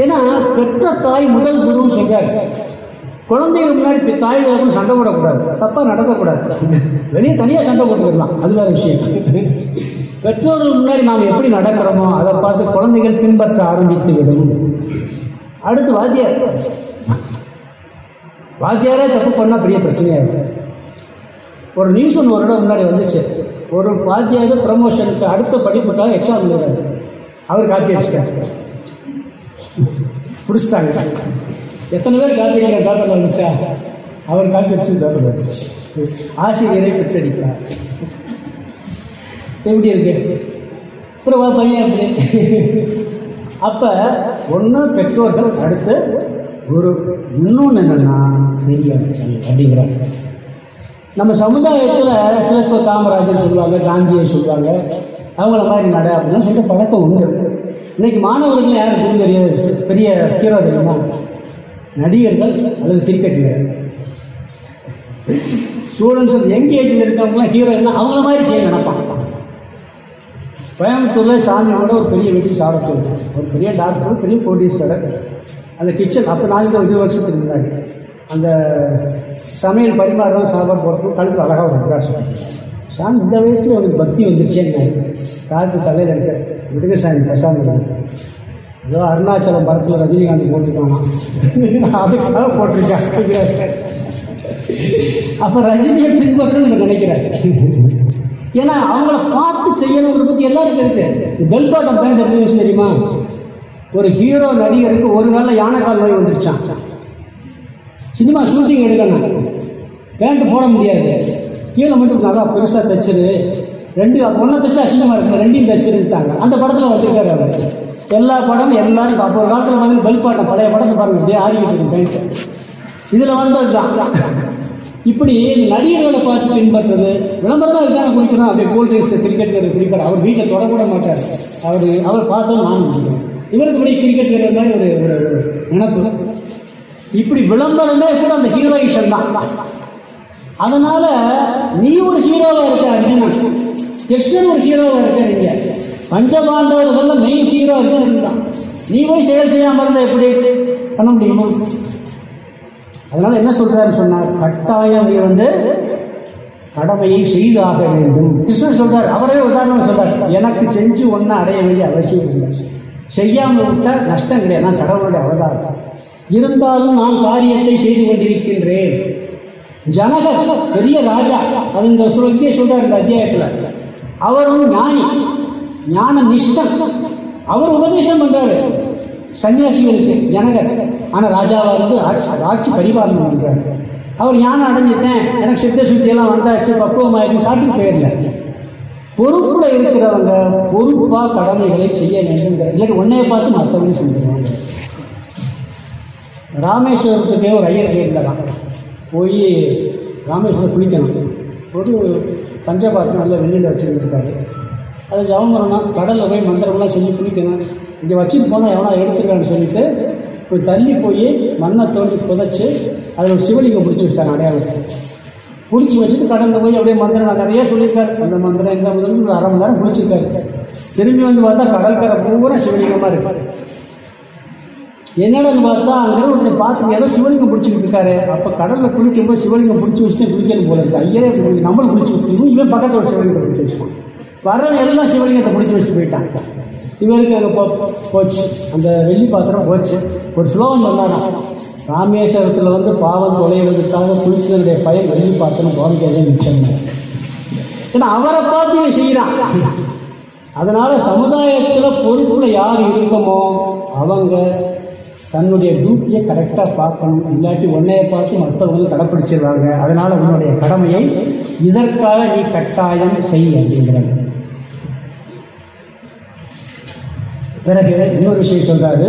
ஏன்னா பெற்ற தாய் முதல் குருன்னு சொல்கிறார் குழந்தைங்க முன்னாடி இப்போ தாய் தகவல் சண்டை போடக்கூடாது. தப்பாக நடக்கக்கூடாது. வெளியே தனியாக சண்டை போட்டுக்கலாம் அது வேற விஷயம். பெற்றோர்கள் முன்னாடி நாம் எப்படி நடக்கிறோமோ அதை பார்த்து குழந்தைகள் பின்பற்ற ஆரம்பித்து விடும் அடுத்து வாத்தியார். வாத்தியாரே தப்பு பண்ணால் பெரிய பிரச்சனையாக இருக்கும் ஒரு நியூஸ் ஒன்று ஒரு இடம் முன்னாடி வந்துச்சு. ஒரு வாத்தியார் ப்ரமோஷனுக்கு அடுத்த படிப்புக்காக எக்ஸாம் எழுதுறாரு. அவர் காப்பி அடிச்சிட்டார். பிடிச்சிட்டாங்க. எத்தனை பேர் காப்பி அடிக்கிற வந்துச்சா? அவர் காப்பி அடிச்சு பேப்பர் ஆசிரியரை பெற்றடிக்கிறார். எப்படி இருக்கு? அப்புறம் பையன் அப்படி. அப்போ ஒன்று பெற்றோர்கள் அடுத்து குரு இன்னொன்று என்னென்னா பெரியவர்கள் அப்படிங்கிறாங்க. நம்ம சமுதாயத்தில் சிலப்ப காமராஜர் சொல்லுவாங்க காந்தியை சொல்லுவாங்க. அவங்கள மாதிரி நட அப்படின்னு சொல்லிட்டு பழக்கம் உண்டு இன்னைக்கு மாணவர்கள் யாரும் தெரியாது. பெரிய பெரிய ஹீரோ தெரியுமா? நடிகர்கள் அல்லது கிரிக்கெட் வீரர்கள். ஸ்டூடெண்ட்ஸ் யங் ஏஜில் இருக்கவங்களாம் ஹீரோ என்ன? அவங்கள மாதிரி செய்ய நினைப்பாங்க. கோயம்புத்தூரில் சாமியோட ஒரு பெரிய வீட்டில் சாப்பிட்டு வந்தேன். ஒரு பெரிய டாக்டர் பெரிய கோடீஸ்வரர் அந்த கிச்சன் அப்போ நாளைக்கு ஒரு இருபது வருஷத்துக்கு முன்னாடி. அந்த சமையல் பரிமாறம் சாப்பாடு போட்டு கழுத்து அழகாக ஒரு பிரகாசம் சாமி இந்த வயசில் ஒரு பக்தி வந்துருச்சேன்னு டாக்டர் தலையில் நினச்சேன் விடுங்க சாமி பிரசாந்த் ஏதோ அருணாச்சலம் படத்தில் ரஜினிகாந்த் போட்டிருக்காங்க அதுக்காக போட்டிருக்காங்க. அப்ப ரஜினியை பின்பற்றணும்னு நினைக்கிறாரு. ஏன்னா அவங்கள பார்த்து செய்யணுங்கிறது பற்றி எல்லாருக்கும் இருக்கு. பெல் பாட்டம் பேண்ட் எப்படி தெரியுமா? ஒரு ஹீரோ நடிகருக்கு ஒரு நாள் யானைக்கால் நோய் வந்துருச்சான் சினிமா ஷூட்டிங் எடுக்கணும். பேண்ட் போட முடியாது. கீழே மட்டும் நல்லா பெருசாக தைச்சது ரெண்டு ஒன்றை தைச்சா அசிங்கமா இருக்கு ரெண்டையும் தச்சிருந்தாங்க அந்த படத்தில் வந்துருக்காரு அவர். எல்லா படமும் எல்லாரும் அப்போ ஒரு காலத்தில் வந்து பெல் பாட்டம் பழைய படத்தை பாருங்க. இப்படியே ஆடிக்கிட்டு இருக்கு இதில் இதுல வந்ததுதான் இப்படி நடிகர்களை பார்த்து பின்பற்றுறது விளம்பரம் இருக்காங்க குடிக்கணும். அப்படியே கூல் ட்ரிங்க்ஸ் கிரிக்கெட் வீரர் கிரிக்கெட் அவர் வீட்டில் தொடக்கூட மாட்டார். அவர் அவர் பார்த்தோம் நான் குடிக்கிறேன் இவருக்கு இப்படி கிரிக்கெட் வீரர் மாதிரி ஒரு ஒரு ஒரு நினப்பு. இப்படி விளம்பரமே கூட அந்த ஹீரோயிஷன் தான். அதனால நீ ஒரு ஹீரோவாக இருக்க அர்ஜுனன் கிருஷ்ணன் ஒரு ஹீரோவாக இருக்க. பஞ்சபாண்டவர்கள் மெயின் ஹீரோ அர்ஜுனன் தான் நீ போய் செயல் செய்யாம இருந்தா எப்படி? பண்ண முடியுமா? அதனால என்ன சொல்றாரு சொன்னார்? கட்டாயம் நீ வந்து கடமையை செய்தாக வேண்டும். கிருஷ்ணன் சொல்றார் அவரே உதாரணம் சொல்றார் எனக்கு செஞ்சு ஒன்றை அடைய வேண்டிய அவசியம் இல்லை. செய்யாமல் விட்ட நஷ்டம் கிடையாது நான் கடவுளுடைய அவதாரம். இருந்தாலும் நான் காரியத்தை செய்து கொண்டிருக்கின்றேன். ஜனகர் பெரிய ராஜா அது இந்த சொல்லியே சொல்றார் இந்த அத்தியாயத்தில். அவர் வந்து ஞானி. ஞான நிஷ்டம் அவர் உபதேசம் பண்றாரு. சன்னியாசிகளுக்கு ஜனகர். ஆனா ராஜாவா இருந்து ஆட்சி ஆட்சி பரிபாலனம் பண்றாரு. அவர் ஞானம் அடைஞ்சிட்டேன். எனக்கு சித்த சுத்தி எல்லாம் வந்தாச்சு பக்குவமாயிடுச்சு காட்டுக்கு போயிடல. பொறுப்புல இருக்கிறவங்க பொறுப்பா கடமைகளை செய்ய வேண்டும் இல்லாட்டி உன்னைய பார்த்து மற்றவங்க செஞ்சுருவாங்க ராமேஸ்வரத்துக்கே ஒரு ஐயர் தான். போய் ராமேஸ்வரம் குளிக்கணும். ஒரு பஞ்சபாத்திரம் நல்ல வெளியில் வச்சுருந்துருக்காரு அதை ஜபம் பண்ணணும் கடலில் போய் மந்திரம்லாம் சொல்லி குளிக்கணும். இங்கே வச்சுட்டு போனால் எவனா எடுத்துருக்கான்னு சொல்லிட்டு போய் தள்ளி போய் மண்ணை தோண்டி புதைச்சி அதில் ஒரு சிவலிங்கம் பிடிச்சி வச்சிட்டாங்க அடையாளத்தை பிடிச்சி வச்சுட்டு கடலில் போய் அப்படியே மந்திரம் நான் நிறைய சொல்லியிருக்காரு. அந்த மந்திரம் இந்த மந்திரம் ஒரு அரை மணி நேரம் பிடிச்சிருக்காரு. திரும்பி வந்து பார்த்தா கடற்கரை பூரா சிவலிங்கமாக இருப்பார் என்னடான்னு பார்த்தா அங்கே ஒருத்தர் பார்த்து ஏதோ சிவலிங்கம் பிடிச்சிக்கிட்டு இருக்காரு. அப்போ கடலில் குளிக்கும்போது சிவலிங்கம் பிடிச்சி வச்சுட்டு குளிக்கணும் போல இருக்கு. ஐயரே நம்மளும் பிடிச்சி வச்சு இவன் பக்கத்தில் ஒரு சிவலிங்கம் பிடிச்சி வச்சுப்பான் வரவன் எல்லாம் சிவலிங்கத்தை பிடிச்சி வச்சுட்டு போயிட்டான். இவருக்கு அங்கே போ போச்சு. அந்த வெள்ளி பாத்திரம் போச்சு. ஒரு ஸ்லோகம் வந்தாராம் ராமேஸ்வரத்தில் வந்து பாவம் தொலைவதற்காக குளிச்சதனுடைய பயன் வெள்ளி பாத்திரம் கோரிக்கையே மிச்சம் ஏன்னா அவரை பார்த்து இவன் செய்கிறான். அதனால் சமுதாயத்தில் பொறுப்பில் யார் இருக்கமோ அவங்க தன்னுடைய டியூட்டியை கரெக்டாக பார்க்கணும். இல்லாட்டி உன்னைய பார்த்து மற்றவங்க கடைப்பிடிச்சிடுறாங்க அதனால் உன்னுடைய கடமையை இதற்காக நீ கட்டாயம் செய் அப்படிங்கிறாங்க பிறகு இன்னொரு விஷயம் சொல்றாரு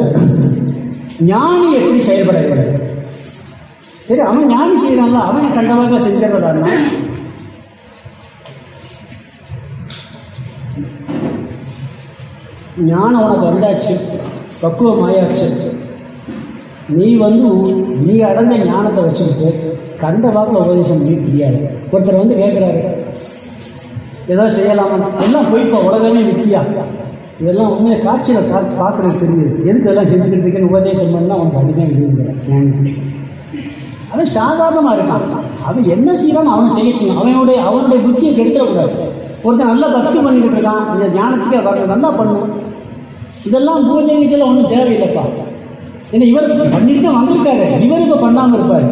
ஞானி எப்படி செயல்பட வேண்டும் சரி அவன் ஞானி செய்யறான்ல அவன் கண்டவாக செஞ்சிடறான்னா ஞானம் உனக்கு வந்தாச்சு பக்குவம் ஆயாச்சு. நீ வந்து நீ அடந்த ஞானத்தை வச்சுக்கிட்டு கண்டவாக உபதேசம் பண்ணி முடியாது. ஒருத்தர் வந்து கேட்குறாரு ஏதோ செய்யலாமா எல்லாம் போய்ப்பா உலகமே நித்தியா இதெல்லாம் உண்மையை காட்சியில் கா பார்க்குறது தெரியுது. எதுக்கு இதெல்லாம் செஞ்சுக்கிட்டு இருக்கேன்னு உபதேசம் பண்ணால் அவனுக்கு அடிதான் விடுங்கிறேன் அவன் சாதாரணமாக இருக்கான். அவன் என்ன செய்யறான்னு அவன் செய்யணும் அவனுடைய அவனுடைய புத்தியை கெடுத்துடக்கூடாது. ஒருத்தன் நல்லா பக்தி பண்ணிக்கிட்டு இருக்கான். இந்த ஞானத்துக்கே வரல நல்லா பண்ணும். இதெல்லாம் பூஜை கீச்செல்லாம் ஒன்றும் தேவையில்லைப்பா. ஏன்னா இவர் பண்ணிட்டு வந்திருக்காரு. இவர் இப்போ பண்ணாமல் இருப்பார்.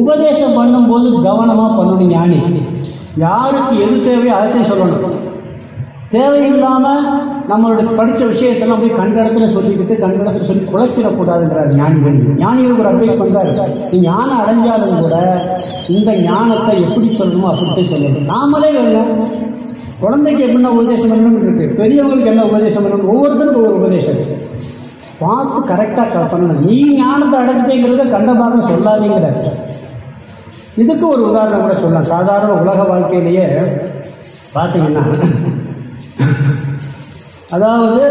உபதேசம் பண்ணும்போது கவனமாக பண்ணணும் ஞானி. யாருக்கு எது தேவையோ அதைத்தான் சொல்லணும். தேவையில்லாமல் நம்மளோட படித்த விஷயத்தெல்லாம் போய் கண்ட சொல்லிக்கிட்டு கண்ட இடத்துல சொல்லி குழப்பிடக்கூடாதுங்கிறார் ஞானிகள். ஞானிகள் ஒரு அட்வைஸ் பண்ணுறாரு நீ ஞானம் அடைஞ்சாலும் கூட இந்த ஞானத்தை எப்படி சொல்லணுமோ அப்படித்தான் சொல்லணும் நாமளே வேணும் குழந்தைக்கு என்ன உபதேசம் பண்ணணும் இருக்கு. பெரியவங்களுக்கு என்ன உபதேசம் பண்ணணும்? ஒவ்வொருத்தருக்கும் ஒரு உபதேசம் இருக்கு. பார்த்து கரெக்டாக பண்ணணும். நீ ஞானத்தை அடைச்சிட்டேங்கிறத கண்டபாகம் சொல்லாதீங்கிறார் இதுக்கு ஒரு உதாரணம் கூட சொல்லலாம். சாதாரண உலக வாழ்க்கையிலேயே பார்த்தீங்கன்னா அதாவது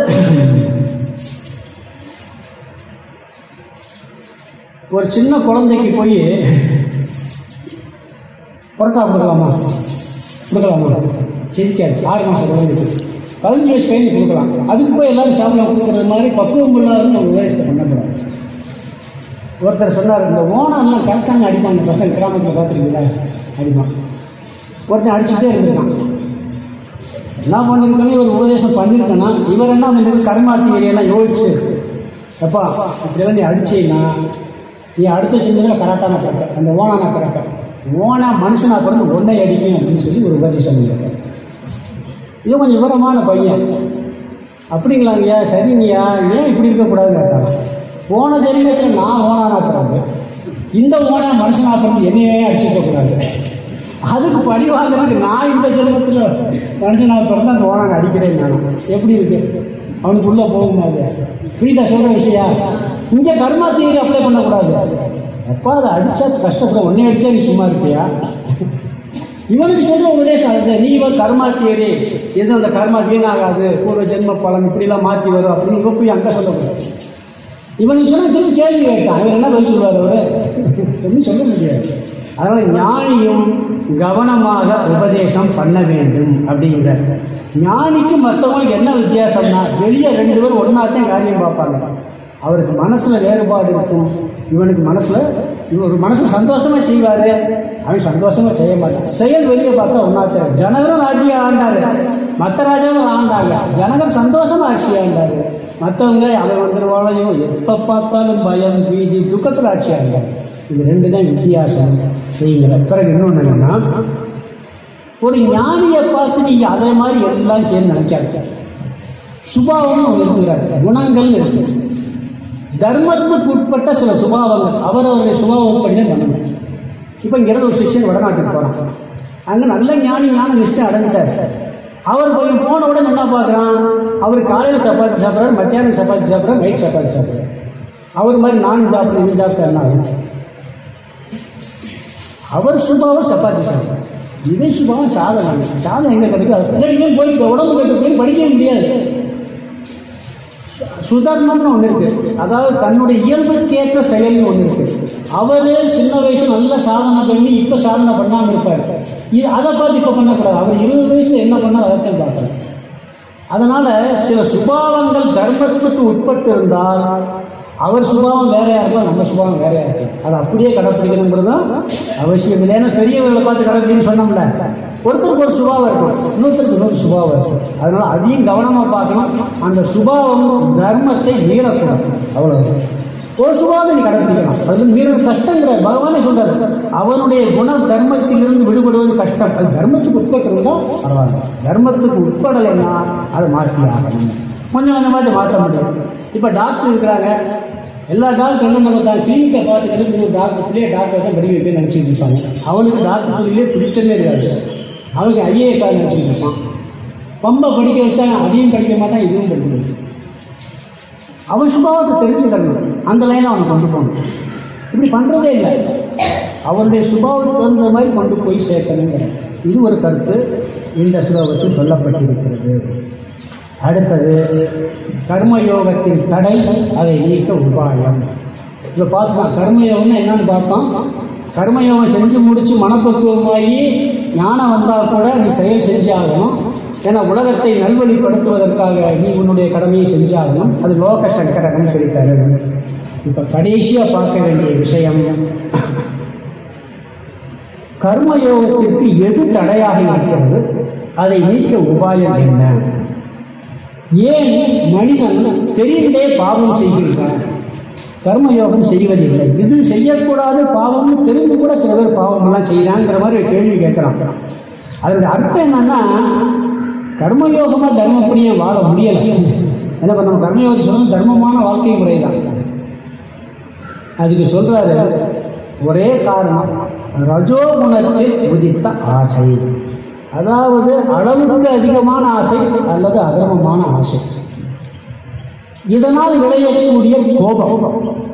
ஒரு சின்ன குழந்தைக்கு போய் புரட்டா கொடுக்கலாமா? கொடுக்கலாமா சிரிக்காது. ஆறு மாதம் குழந்தைக்கு பதினஞ்சு வயசு கையில் கொடுக்கலாம். அதுக்கு போய் எல்லாரும் சாப்பிடலாம் கொடுக்குறது மாதிரி பக்குவம் இல்லாத நம்ம உபதேசத்தை பண்ணக்கூடாது ஒருத்தர் சொன்னார் இந்த ஓனர்லாம் கரெக்டாக அடிப்பாங்க பசங்க கிராமத்தில் பார்த்துருக்கீங்களா அடிப்பான் ஒருத்தன் அடிச்சுட்டே இருந்திருக்கான். என்ன பண்ணிருக்கணும் ஒரு உபதேசம் பண்ணியிருக்கேன்னா இவர் என்ன பண்ணிருக்கு கர்மாத்தி ஏரியெல்லாம் யோசிச்சு எப்பா இப்படி நீ அடிச்சீங்கன்னா நீ அடுத்த செஞ்சதில் கரெக்டான கரெக்டாக அந்த ஓனானா கரெக்டாக ஓனா மனுஷனா பிறந்து ஒன்றை அடிக்கும் அப்படின்னு சொல்லி ஒரு உபதேசம் பண்ணியிருக்கேன் இது கொஞ்சம் விவரமான பையன். அப்படிங்களாங்கய்யா சரிங்கய்யா. ஏன் இப்படி இருக்கக்கூடாதுன்னு கேட்டாங்க போன ஜென்மத்தில் நான் ஓனானா பிறந்து இந்த ஓனா மனுஷனா பிறந்து என்னையே அடிச்சுக்க கூடாது அதுக்கு பழி வாங்குறதுக்கு நான் இந்த ஜென்மத்தில் மனுஷனாக பிறந்து அந்த ஓனாங்க அடிக்கிறேன் நான் எப்படி இருக்கு? அவனுக்கு உள்ள போகுமா புரியுதா சொல்ற விஷயம்? இங்கே கர்மா தீரி அப்ளை பண்ணக்கூடாது. எப்போ அதை அடிச்சா கஷ்டப்பட உடனே அடிச்சா நீ சும்மா இருக்கியா? இவனுக்கு சொல்ற உபதேசம் அது நீ இவன் கர்மா தியரி எது அந்த கர்மா வீணாகாது பூர்வ ஜென்ம பலன் இப்படிலாம் மாற்றி வரும் அப்படின்னு இவன் போய் அங்கே சொல்லக்கூடாது. இவனுக்கு சொன்னால் திரும்ப கேள்வி கேட்டான். அவர் என்ன பதில் சொல்லுவார் அவர்? ஒன்றும் சொல்ல முடியாது. அதனால ஞானியும் கவனமாக உபதேசம் பண்ண வேண்டும் அப்படிங்கிற. ஞானிக்கு மற்றவங்க என்ன வித்தியாசம்னா வெளியே ரெண்டு பேரும் ஒன்னாத்தையும் காரியம் பார்ப்பாங்க. அவருக்கு மனசில் வேறுபாடு இருக்கும். இவனுக்கு மனசில் இவன் ஒரு சந்தோஷமாக செய்வார். அவன் சந்தோஷமாக செய்ய மாட்டான். செயல் வெளியே பார்த்தா ஒன்னாத்த ஜனகரும் ஆட்சியை ஆண்டார். மற்ற ராஜாவும் ஆண்டாங்க. ஜனகர் சந்தோஷமாக ஆட்சி ஆண்டார். மற்றவங்க அவன் வந்துருவாளையும் எப்போ பார்த்தாலும் பயம் பீதி துக்கத்தில் ஆட்சி ஆண்டாரு. இது ரெண்டு தான் வித்தியாசம். செய்யுங்கிற பிறகு இன்னொன்று என்னன்னா ஒரு ஞானியை பார்த்து நீங்க அதே மாதிரி எல்லாம் சேர்ந்து நினைக்காது சுபாவம் ஒன்று இருக்கிறார் குணங்கள் இருக்கு. தர்மத்துக்கு உட்பட்ட சில சுபாவங்கள் அவரவருடைய சுபாவப்படி தான் பண்ணணும். இப்போ இங்கே ஒரு சிஷியன் வடநாட்டுக்கு போகிறான் அங்கே நல்ல ஞானி ஞான நிஷ்டம் அடைஞ்சிட்டார். அவர் போய் போன உடனே என்ன பார்க்குறான்? அவர் காலையில் சப்பாத்தி சாப்பிட்றாரு மத்தியானம் சப்பாத்தி சாப்பிட்றாரு நைட் சப்பாத்தி சாப்பிட்றாரு. அவர் மாதிரி நான் சாப்பிட்றேன் இது சாப்பிட்டா என்ன அவர் சுபாவம் சப்பாத்தி சாப்பிட்றாரு இதே சுபாவம் சாதம் சாதம் எங்கே கிடைக்கும் அது போய் உடம்பு கட்டு போய் படிக்க முடியாது. சுதர்மம்னு ஒன்று இருக்கு. அதாவது தன்னுடைய இயல்புக்கேற்ற செயல்னு ஒன்று இருக்கு. அவரே சின்ன வயசு நல்ல சாதனை பண்ணி இப்போ சாதனை பண்ணாமல் இருப்பார். இது அதை பார்த்து இப்போ பண்ணக்கூடாது. அவர் இருபது வயசுல என்ன பண்ணால் அதைத்தான் பார்க்கணும். அதனால சில சுபாவங்கள் தர்மத்துக்கு உட்பட்டு இருந்தால் அவர் சுபாவம் வேறையா இருக்கும் நம்ம சுபாவம் வேறையா இருக்கும் அதை அப்படியே கடைப்பிடிக்கணுங்கிறது அவசியம். இல்லை ஏன்னா பெரியவர்களை பார்த்து கடைப்பிடின்னு சொன்னோம்ல. ஒருத்தருக்கு ஒரு சுபாவம் இருக்கும். இன்னொருத்தருக்கு இன்னொரு சுபாவம் இருக்கும். அதனால அதையும் கவனமா பார்க்கணும். அந்த சுபாவம் தர்மத்தை மீறக்கூடாது. அவ்வளவு ஒரு சுபாவத்தை நீ கடைப்பிடிக்கலாம். அது வந்து கஷ்டம் கிடையாது பகவானே சொல்றாரு. அவனுடைய குண தர்மத்திலிருந்து விடுபடுவது கஷ்டம். அது தர்மத்துக்கு உட்பட்டிருந்தா பரவாயில்ல. தர்மத்துக்கு உட்படலைன்னா அதை மாற்றி ஆகணும். கொஞ்சம் கொஞ்சமாட்டி மாற்ற முடியாது இப்போ டாக்டர் இருக்கிறாங்க. எல்லா டாக்டர் என்ன நம்ம தான் கிளினிக்கை பார்த்துக்கிறது ஒரு டாக்டர் டாக்டர் தான் படிக்க வைக்க நினச்சிட்டு இருப்பாங்க. அவனுக்கு டாக்டர் தொழிலே பிடிக்கவே இருக்காது அவனுக்கு ஐஏஎஸ் ஆகி நினச்சிட்டு இருப்பான். ரொம்ப படிக்க வச்சா அதையும் படிக்க மாட்டான் இதுவும் படிக்க மாட்டான். அவன் சுபாவத்தை தெரிஞ்சுக்கணும். அந்த லைனை அவனை கொண்டு போகணும். இப்படி பண்ணுறதே இல்லை. அவருடைய சுபாவத்துக்கு தகுந்த மாதிரி கொண்டு போய் சேர்க்கணுங்கிற இது ஒரு கருத்து. இந்த ஸ்லோகத்தில் சொல்லப்பட்டிருக்கிறது. அடுத்தது கர்மயோகத்தின் தடை அதை நீக்க உபாயம். இப்போ பார்த்துக்கலாம் கர்மயோகம்னா என்னன்னு பார்த்தோம். கர்மயோகம் செஞ்சு முடிச்சு மனப்பக்குவமாகி ஞானம் வந்தால் கூட நீ செயல் செஞ்சாகணும். ஏன்னா உலகத்தை நல்வழிப்படுத்துவதற்காக நீ உன்னுடைய கடமையை செஞ்சாகணும். அது லோக சங்கரகம் சொல்லிட்டாரு. இப்போ கடைசியாக பார்க்க வேண்டிய விஷயம் கர்மயோகத்திற்கு எது தடையாக இருக்கிறது? அதை நீக்க உபாயம் என்ன? ஏன் மனிதன் தெரிந்தே பாவம் செய்கின்றான்? கர்மயோகம் செய்வதில்லை. இது செய்யக்கூடாது பாவம்னு தெரிந்து கூட சில பேர் பாவம் எல்லாம் செய்யலாங்கிற மாதிரி கேள்வி கேட்கலாம் அதனுடைய அர்த்தம் என்னன்னா கர்மயோகமா தர்மப்படியே வாழ முடியல. என்ன பண்ண நம்ம கர்மயோகம் சொன்னா தர்மமான வாழ்க்கை முறை தான் அதுக்கு சொல்றாரு ஒரே காரணம் ரஜோகுணத்தில் உதித்த ஆசை. அதாவது அளவுக்கு அதிகமான ஆசை அல்லது அதர்மமான ஆசை. இதனால் விளையக்கூடிய கோபம்.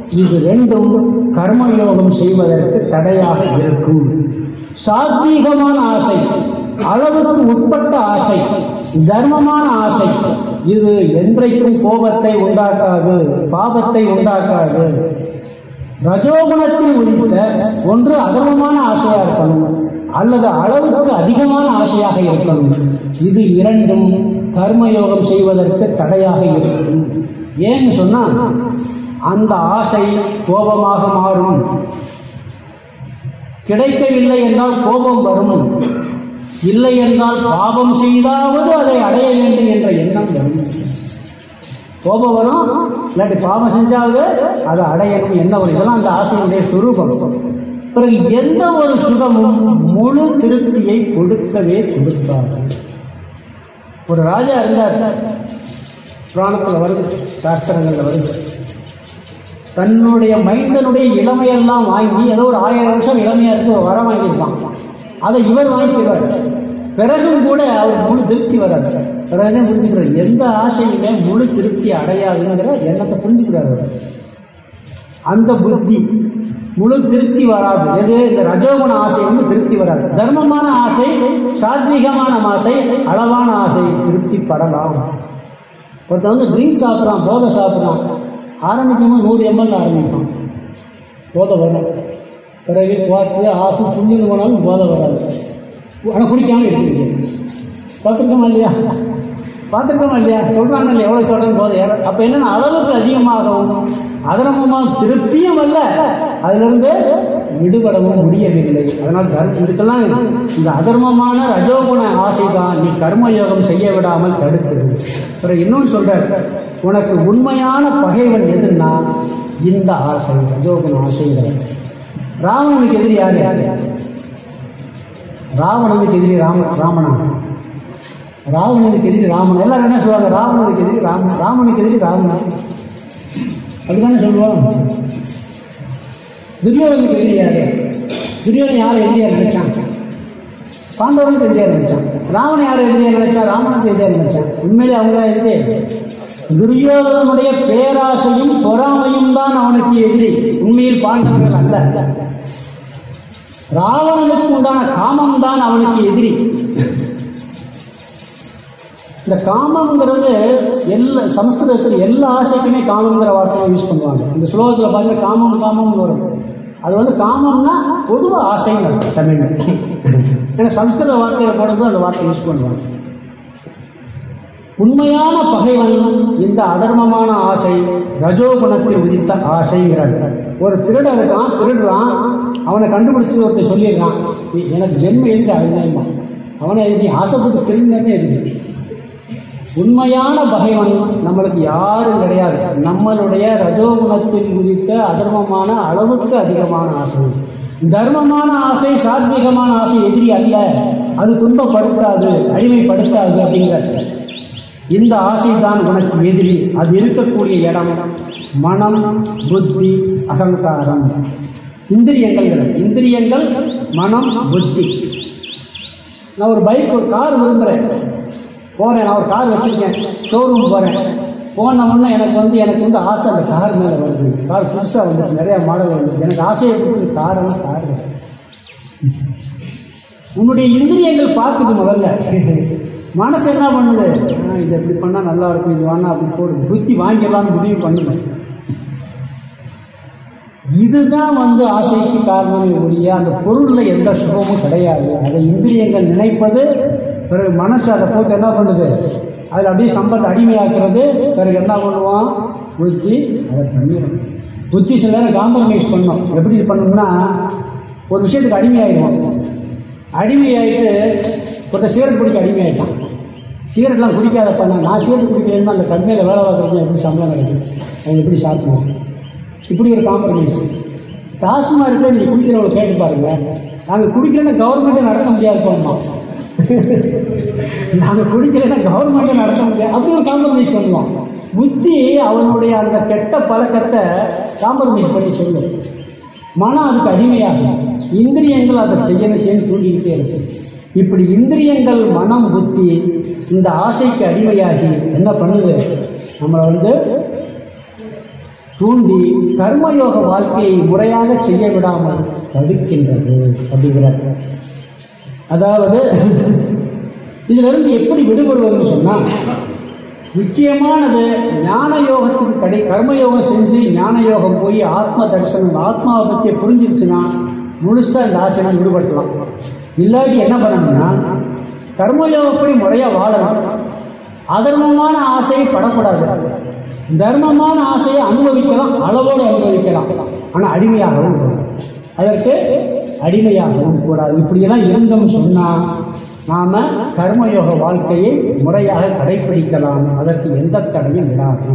இது ரெண்டும் கர்மயோகம் செய்வதற்கு தடையாக இருக்கும். சாத்வீகமான ஆசை அளவுக்கு உட்பட்ட ஆசை தர்மமான ஆசை இது என்றைக்கும் கோபத்தை உண்டாக்காது பாபத்தை உண்டாக்காது. ரஜோகுணத்தில் உதித்த ஒன்று அதர்மமான ஆசையா இருக்கணும். அல்லது அளவுக்கு அதிகமான ஆசையாக இருக்கும் இது இரண்டும் கர்மயோகம் செய்வதற்கு தடையாக இருக்கும். ஏன்னு சொன்னா அந்த ஆசை கோபமாக மாறும். கிடைக்கவில்லை என்றால் கோபம் வரும். இல்லை என்றால் பாவம் செய்தாவது அதை அடைய வேண்டும் என்ற எண்ணம் வரும். கோபம் வரும் இல்லாட்டி பாவம் செஞ்சாவது அதை அடையணும் என்ன வரும் இதெல்லாம் அந்த ஆசையினுடைய சுரூபம். பிறகு எந்த ஒரு சுகமும் முழு திருப்தியை கொடுக்கவே கொடுக்காது. ஒரு ராஜா இருந்தார். புராணத்தில் வருது சாஸ்திரங்களில் வருது. தன்னுடைய மைந்தனுடைய இளமையெல்லாம் வாங்கி ஏதோ ஒரு ஆயிரம் வருஷம் இளமையாக இருக்கு வர வாங்கியிருப்பான். அதை இவர் வாங்கிக்கிறார் பிறகும் கூட அவர் முழு திருப்தி வராது. பிறகு புரிஞ்சுக்கிறார். எந்த ஆசையுமே முழு திருப்தி அடையாதுங்கிற எண்ணத்தை புரிஞ்சுக்கிறார் அவர். அந்த புத்தி முழு திருப்தி வராது. எது? இந்த ரஜோகுண ஆசை வந்து திருப்தி வராது. தர்மமான ஆசை சாத்வீகமான ஆசை அளவான ஆசை திருப்தி படலாம் ஒருத்தர் வந்து ட்ரிங்க்ஸ் சாப்பிட்றான் போதை சாப்பிட்றான். ஆரம்பிக்கும்போது நூறு எம்எல் ஆரம்பிப்பான் போதை வரும் பிறகு பார்த்து ஆஃபு ஃபுல்லுன்னு போனாலும் போதை வராது. ஆனால் குடிக்காமல் இருக்கு பார்த்துருக்கோமா இல்லையா? பார்த்துருக்கோமா இல்லையா? சொல்கிறாங்க இல்லையா எவ்வளோ சொல்கிறது போதை அப்போ என்னென்னா அளவுக்கு அதிகமாகவும் அதனமுமாக திருப்தியும் அல்ல அதிலிருந்து விடுபடவும் முடியவில்லை. அதனால் தர்மம் இதுக்கெல்லாம் இந்த அதர்மமான ரஜோகுண ஆசை தான் நீ கர்மயோகம் செய்ய விடாமல் தடுக்கிறது அப்புறம் இன்னொன்று சொல்றார் உனக்கு உண்மையான பகைவன் எதுன்னா இந்த ஆசை ரஜோகுண ஆசைகள் ராவணனுக்கு எதிரி யார்? யார் ராவணனுக்கு எதிரி ராம ராமணன் ராவணனுக்கு எதிரி ராமன். எல்லாரும் என்ன சொல்லுவாங்க? ராவணனுக்கு எதிரி ராமன் ராமனுக்கு எதிரி ராமன். அப்படிதானே சொல்லுவோம். துரியோகனுக்கு எதிரி யாரு? துரியோகன் யாரை எதிரியா நினைச்சான்? பாண்டவனுக்கு எதிரியா நினைச்சான்? ராவன் யாரை எதிரியா நினைச்சான்? ராமனுக்கு எதிரியா நினைச்சான்? உண்மையிலே அவங்க எதிரி. துரியோகனுடைய பேராசையும் பொறாமையும் தான் அவனுக்கு எதிரி. உண்மையில் பாண்டவர்கள் அல்ல. ராவணனுக்கு உண்டான காமம் தான் அவனுக்கு எதிரி. இந்த காமம்ங்கிறது எல்லா சமஸ்கிருதத்தில் எல்லா ஆசைக்குமே காமங்கிற வார்த்தையை யூஸ் பண்ணுவாங்க. இந்த ஸ்லோகத்தில் பாருங்க காமம் காமம்னு வரும் அது வந்து காமம்னா பொதுவாக ஆசைங்க தமிழ் ஏன்னா சமஸ்கிருத வார்த்தையை போடும்போது அந்த வார்த்தை யூஸ் பண்ணுவாங்க. உண்மையான பகைவன் இந்த அதர்மமான ஆசை ரஜோகுணத்தை உதித்த ஆசைங்கிறார் ஒரு திருடன் இருக்கான் திருடுறான் அவனை கண்டுபிடிச்சு ஒருத்தர் சொல்லிடுறான் "நீ- எனக்கு ஜென்மம் எழுதி அழுதாய்மா அவனை நீ ஆசைப்பட்டு திருடினே இருக்கு உண்மையான பகைவன் நம்மளுக்கு யாரும் கிடையாது. நம்மளுடைய ரஜோகுணத்தில் உதித்த அதர்மமான அளவுக்கு அதிகமான ஆசை. தர்மமான ஆசை சாத்விகமான ஆசை எதிரி அல்ல. அது துன்பப்படுத்தாது அடிமைப்படுத்தாது அப்படிங்கிறார். இந்த ஆசை தான் உனக்கு எதிரி. அது இருக்கக்கூடிய இடம். மனம் புத்தி அகங்காரம். இந்திரியங்கள் இந்திரியங்கள் மனம் புத்தி. நான் ஒரு பைக் ஒரு கார் விரும்புகிறேன் போகிறேன் நான் ஒரு கார் வச்சுருக்கேன் ஷோரூம் போகிறேன் போன உடனே எனக்கு வந்து எனக்கு வந்து ஆசை அந்த கார் மேலே வருது. கார் புதுசாக வந்து நிறையா மாடல் வருது. எனக்கு ஆசையை கொடுத்து காரெல்லாம் கார் உன்னுடைய இந்திரியங்கள் பார்க்குது முதல்ல. மனசு என்ன பண்ணுது? இது எப்படி பண்ணால் நல்லா இருக்கும் இது வேணா அப்படி போடு. புத்தி வாங்கிடலாம்னு முடிவு பண்ணுவேன் இதுதான் வந்து ஆசைக்கு காரணமே ஒழிய அந்த பொருளில் எந்த சுகமும் கிடையாது. அதை இந்திரியங்கள் நினைப்பது பிறகு மனசு அதை போட்டு என்ன பண்ணுது? அதில் அப்படியே சம்பத்தை அடிமையாக்குறது. பிறகு என்ன பண்ணுவான்? புத்தி அதை பண்ணிடும். புத்தி சில நேரம் காம்ப்ரமைஸ் பண்ணும். எப்படி பண்ணணும்னா ஒரு விஷயத்துக்கு அடிமையாயிடுவோம் அடிமையாயிட்டு ஒருத்தர் சிகரெட் பிடிக்க அடிமையாயிட்டான். சிகரெட்லாம் குடிக்காத பண்ண நான் சிகரெட் குடிக்கிறேன்னா அந்த கண்மையில் வேலை பார்க்குறது எப்படி சம்பளம் கிடைக்கும்? அவங்க எப்படி சாப்பிடுவோம் இப்படி ஒரு காம்ப்ரமைஸ் டாஸ்மார்க்கில் நீங்கள் குடிக்கிறவங்க கேட்டு பாருங்கள் நாங்கள் குடிக்கலன்னா கவர்மெண்ட்டே நடத்த முடியாது போனோம் நாங்கள் குடிக்கலைன்னா கவர்மெண்ட்டை நடத்த முடியாது. அப்படி ஒரு காம்ப்ரமைஸ் பண்ணுவோம். புத்தி அவனுடைய அந்த கெட்ட பழக்கத்தை காம்ப்ரமைஸ் பண்ணி சொல்லும் மனம் அதுக்கு அடிமையாகும். இந்திரியங்கள் அதை செய்யணும் செய்யணும் தூண்டிக்கிட்டே இருக்கு. இப்படி இந்திரியங்கள் மனம் புத்தி இந்த ஆசைக்கு அடிமையாகி என்ன பண்ணுது? நம்மளை வந்து தூண்டி கர்மயோக வாழ்க்கையை முறையாக செய்ய விடாமல் தடுக்கின்றது அப்படிங்கிறார். அதாவது இதிலிருந்து எப்படி விடுபடுவதுன்னு சொன்னா முக்கியமானது ஞான யோகத்தின் படி கர்மயோகம் செஞ்சு ஞான யோகம் போய் ஆத்ம தரிசனம் ஆத்மாவை பற்றி புரிஞ்சிருச்சுன்னா முழுசா இந்த ஆசையெல்லாம் விடுபடலாம் இல்லாட்டி என்ன பண்ணணும்னா கர்மயோகப்படி முறையாக வாழணும். அதர்மமான ஆசையை படக்கூடாது. தர்மமான ஆசையை அனுபவிக்கலாம் அளவோடு அனுபவிக்கலாம். ஆனால் அடிமையாகவும் கூடாது அதற்கு அடிமையாகவும் கூடாது. இப்படியெல்லாம் இருந்தோம்னு சொன்னால் நாம் கர்மயோக வாழ்க்கையை முறையாக கடைபிடிக்கலாம் அதற்கு எந்த தடையும் இடாது.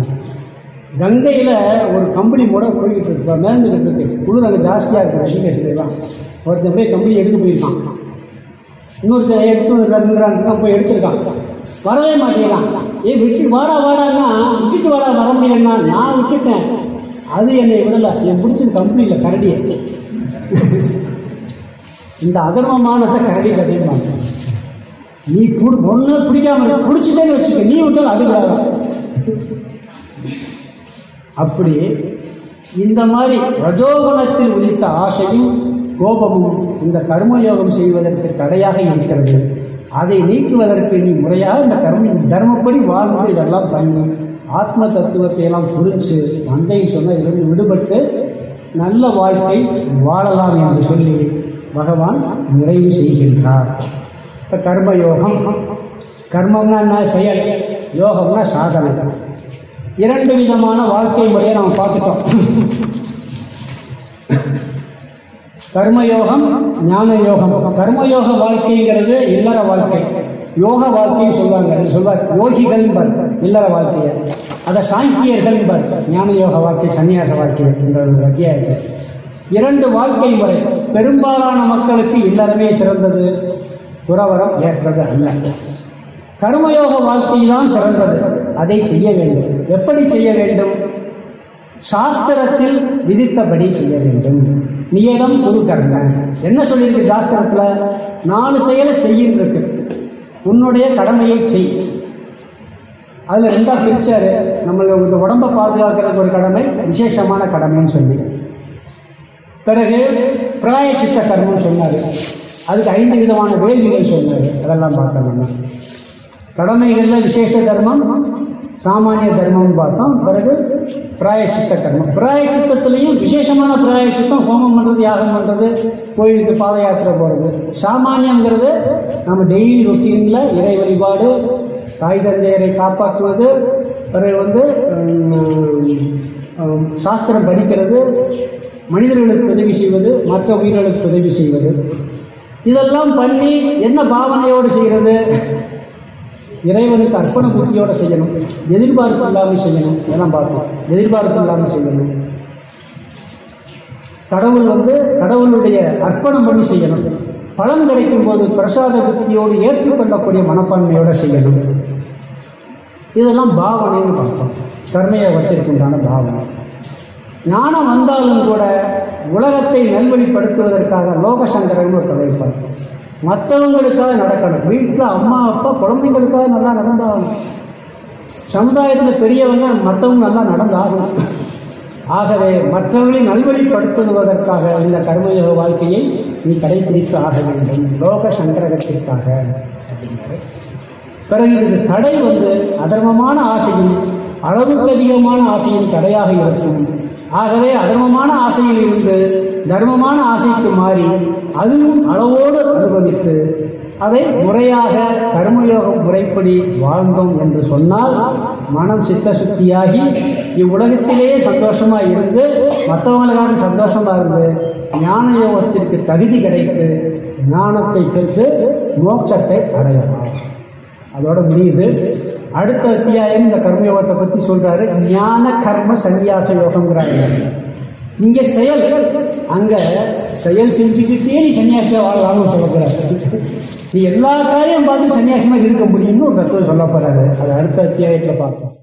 கங்கையில் ஒரு கம்பெனி கூட போய்கிட்டு இருக்கு. மேந்துக்கிட்டு இருக்கு. குளிர் அங்கே ஜாஸ்தியாக இருக்கு தான் ஒருத்தன் போய் கம்பெனி எடுக்க போயிருக்கான். இன்னொருத்தர் எடுத்து போய் எடுத்திருக்கான். வரவே மாட்டேங்கிறான். ஏ விட்டு வாடா வாடான்னா விட்டுட்டு வாடா வர முடியலன்னா நான் விட்டுட்டேன். அது என்னை விடலை. என் பிடிச்சது கம்பெனியில் கரடியை. இந்த அதர்மமான கரடி கட்டிடுவாங்க நீ புடி ஒன்று பிடிக்காம இருக்கு பிடிச்சிட்டேன்னு வச்சுக்க நீ விட்டால் அது விடாத அப்படி இந்த மாதிரி ரஜோகுணத்தில் உதித்த ஆசையும் கோபமும் இந்த கர்மயோகம் செய்வதற்கு தடையாக இருக்கிறது. அதை நீக்குவதற்கு நீ முறையாக இந்த கர்ம தர்மப்படி வாழ்ந்து இதெல்லாம் பண்ணி ஆத்ம தத்துவத்தை எல்லாம் புரிஞ்சு மந்தைன்னு சொன்ன இதிலிருந்து விடுபட்டு நல்ல வாழ்க்கை வாழலாம் என்று சொல்லி பகவான் நிறைவு செய்கின்றார். இப்போ கர்மயோகம் கர்மம்னா என்ன? செயல். யோகம்னா சாதனை. இரண்டு விதமான வாழ்க்கை முறையை நம்ம பார்த்துட்டோம். கர்மயோகம் ஞான யோகம் கர்மயோக வாழ்க்கைங்கிறது இல்லற வாழ்க்கை. யோக வாழ்க்கைன்னு சொல்லுவாங்க. சொல்வார் யோகிகள் பர் இல்லற வாழ்க்கையை. அதை சாங்கியர்கள் பர் ஞான யோக வாழ்க்கை சன்னியாச வாழ்க்கை என்ற ஒரு அத்தியாயத்தில் இரண்டு வாழ்க்கை முறை. பெரும்பாலான மக்களுக்கு இல்லறமே சிறந்தது. துறவரம் ஏற்றது அல்ல. கர்மயோக வாழ்க்கை தான் சிறந்தது. அதை செய்ய வேண்டும். எப்படி செய்ய வேண்டும்? சாஸ்திரத்தில் விதித்தபடி செய்ய வேண்டும். நியதம் குரு கர்ம என்ன சொல்லியிருக்கு சாஸ்திரத்தில் நாலு செயலை செய்யின்னு இருக்கு. உன்னுடைய கடமையை செய். அதில் ரெண்டாக பிரிச்சார். நம்மளை இந்த உடம்பை பாதுகாக்கிறது ஒரு கடமை விசேஷமான கடமைன்னு சொல்லி. பிறகு பிராயச்சித்த கர்மம்னு சொன்னார். அதுக்கு ஐந்து விதமான வேள்விகள் சொன்னார். அதெல்லாம் பார்த்தோம் நம்ம கடமைகளில் விசேஷ கர்மம் சாமானிய தர்மம்னு பார்த்தோம். பிறகு பிராயச்சித்த கர்மம். பிராயச்சித்தத்துலேயும் விசேஷமான பிராயச்சித்தம் ஹோமம் பண்ணுறது யாகம் பண்ணுறது கோயிலுக்கு பாத யாத்திரை போகிறது சாமானியங்கிறது நம்ம டெய்லி ரொட்டீனில் இறை வழிபாடு தாய் தந்தையரை காப்பாற்றுவது பிறகு வந்து சாஸ்திரம் படிக்கிறது மனிதர்களுக்கு உதவி செய்வது மற்ற உயிர்களுக்கு உதவி செய்வது. இதெல்லாம் பண்ணி என்ன பாவனையோடு செய்கிறது இறைவனுக்கு அர்ப்பண புத்தியோடு செய்யணும். எதிர்பார்ப்பு இல்லாமல் செய்யணும். இதெல்லாம் பார்ப்போம். எதிர்பார்ப்பு இல்லாமல் செய்யணும். கடவுள் வந்து கடவுளுடைய அர்ப்பணம் பண்ணி செய்யணும். பலன் கிடைக்கும் போது பிரசாத புத்தியோடு ஏற்றுக்கொள்ளக்கூடிய மனப்பான்மையோடு செய்யணும். இதெல்லாம் பாவனைன்னு பார்ப்போம். கர்மயோகத்திற்கு உண்டான பாவனை. ஞானம் வந்தாலும் கூட உலகத்தை நல்வழிப்படுத்துவதற்காக லோகசங்கரன் ஒரு கதை பார்ப்போம். மற்றவங்களுக்காக நடக்கணும். வீட்டில் அம்மா அப்பா குழந்தைங்களுக்காக நல்லா நடந்தாகணும் சமுதாயத்தில் பெரியவங்க மற்றவங்க நல்லா நடந்தாகணும் ஆகவே மற்றவர்களை நல்வழிப்படுத்துவதற்காக இந்த கர்மயோக வாழ்க்கையை நீ கடைபிடித்து ஆக வேண்டும். லோக சங்கரகத்திற்காக அப்படின்னாரு. பிறகு இதுக்கு தடை வந்து அதர்மமான ஆசையும் அளவுக்கு அதிகமான ஆசையும் தடையாக இருக்கும். ஆகவே அதர்மமான ஆசையில் இருந்து தர்மமான ஆசைக்கு மாறி அதுவும் அளவோடு அனுபவித்து அதை முறையாக கர்மயோக முறைப்படி வாழ்ந்தோம் என்று சொன்னால் மனம் சித்த சுத்தியாகி இவ்வுலகத்திலேயே சந்தோஷமாக இருந்து மற்றவங்களுக்காக சந்தோஷமாக இருந்து ஞான யோகத்திற்கு தகுதி கிடைத்து ஞானத்தை பெற்று மோட்சத்தை அடையலாம். அதோட முடியுது. அடுத்த அத்தியாயம் இந்த கர்மயோகத்தை பற்றி சொல்கிறாரு ஞான கர்ம சந்நியாச யோகங்கிறாங்க இங்கே செயல் அங்கே செயல் செஞ்சுக்கிட்டே நீ சன்னியாசியாக வாழலாம்னு சொல்ல போறாரு. நீ எல்லா காரியம் பார்த்து சன்னியாசமாக இருக்க முடியும்னு ஒரு தத்துவம் சொல்ல போகிறாரு அது அடுத்த அத்தியாயத்தில் பார்ப்போம்.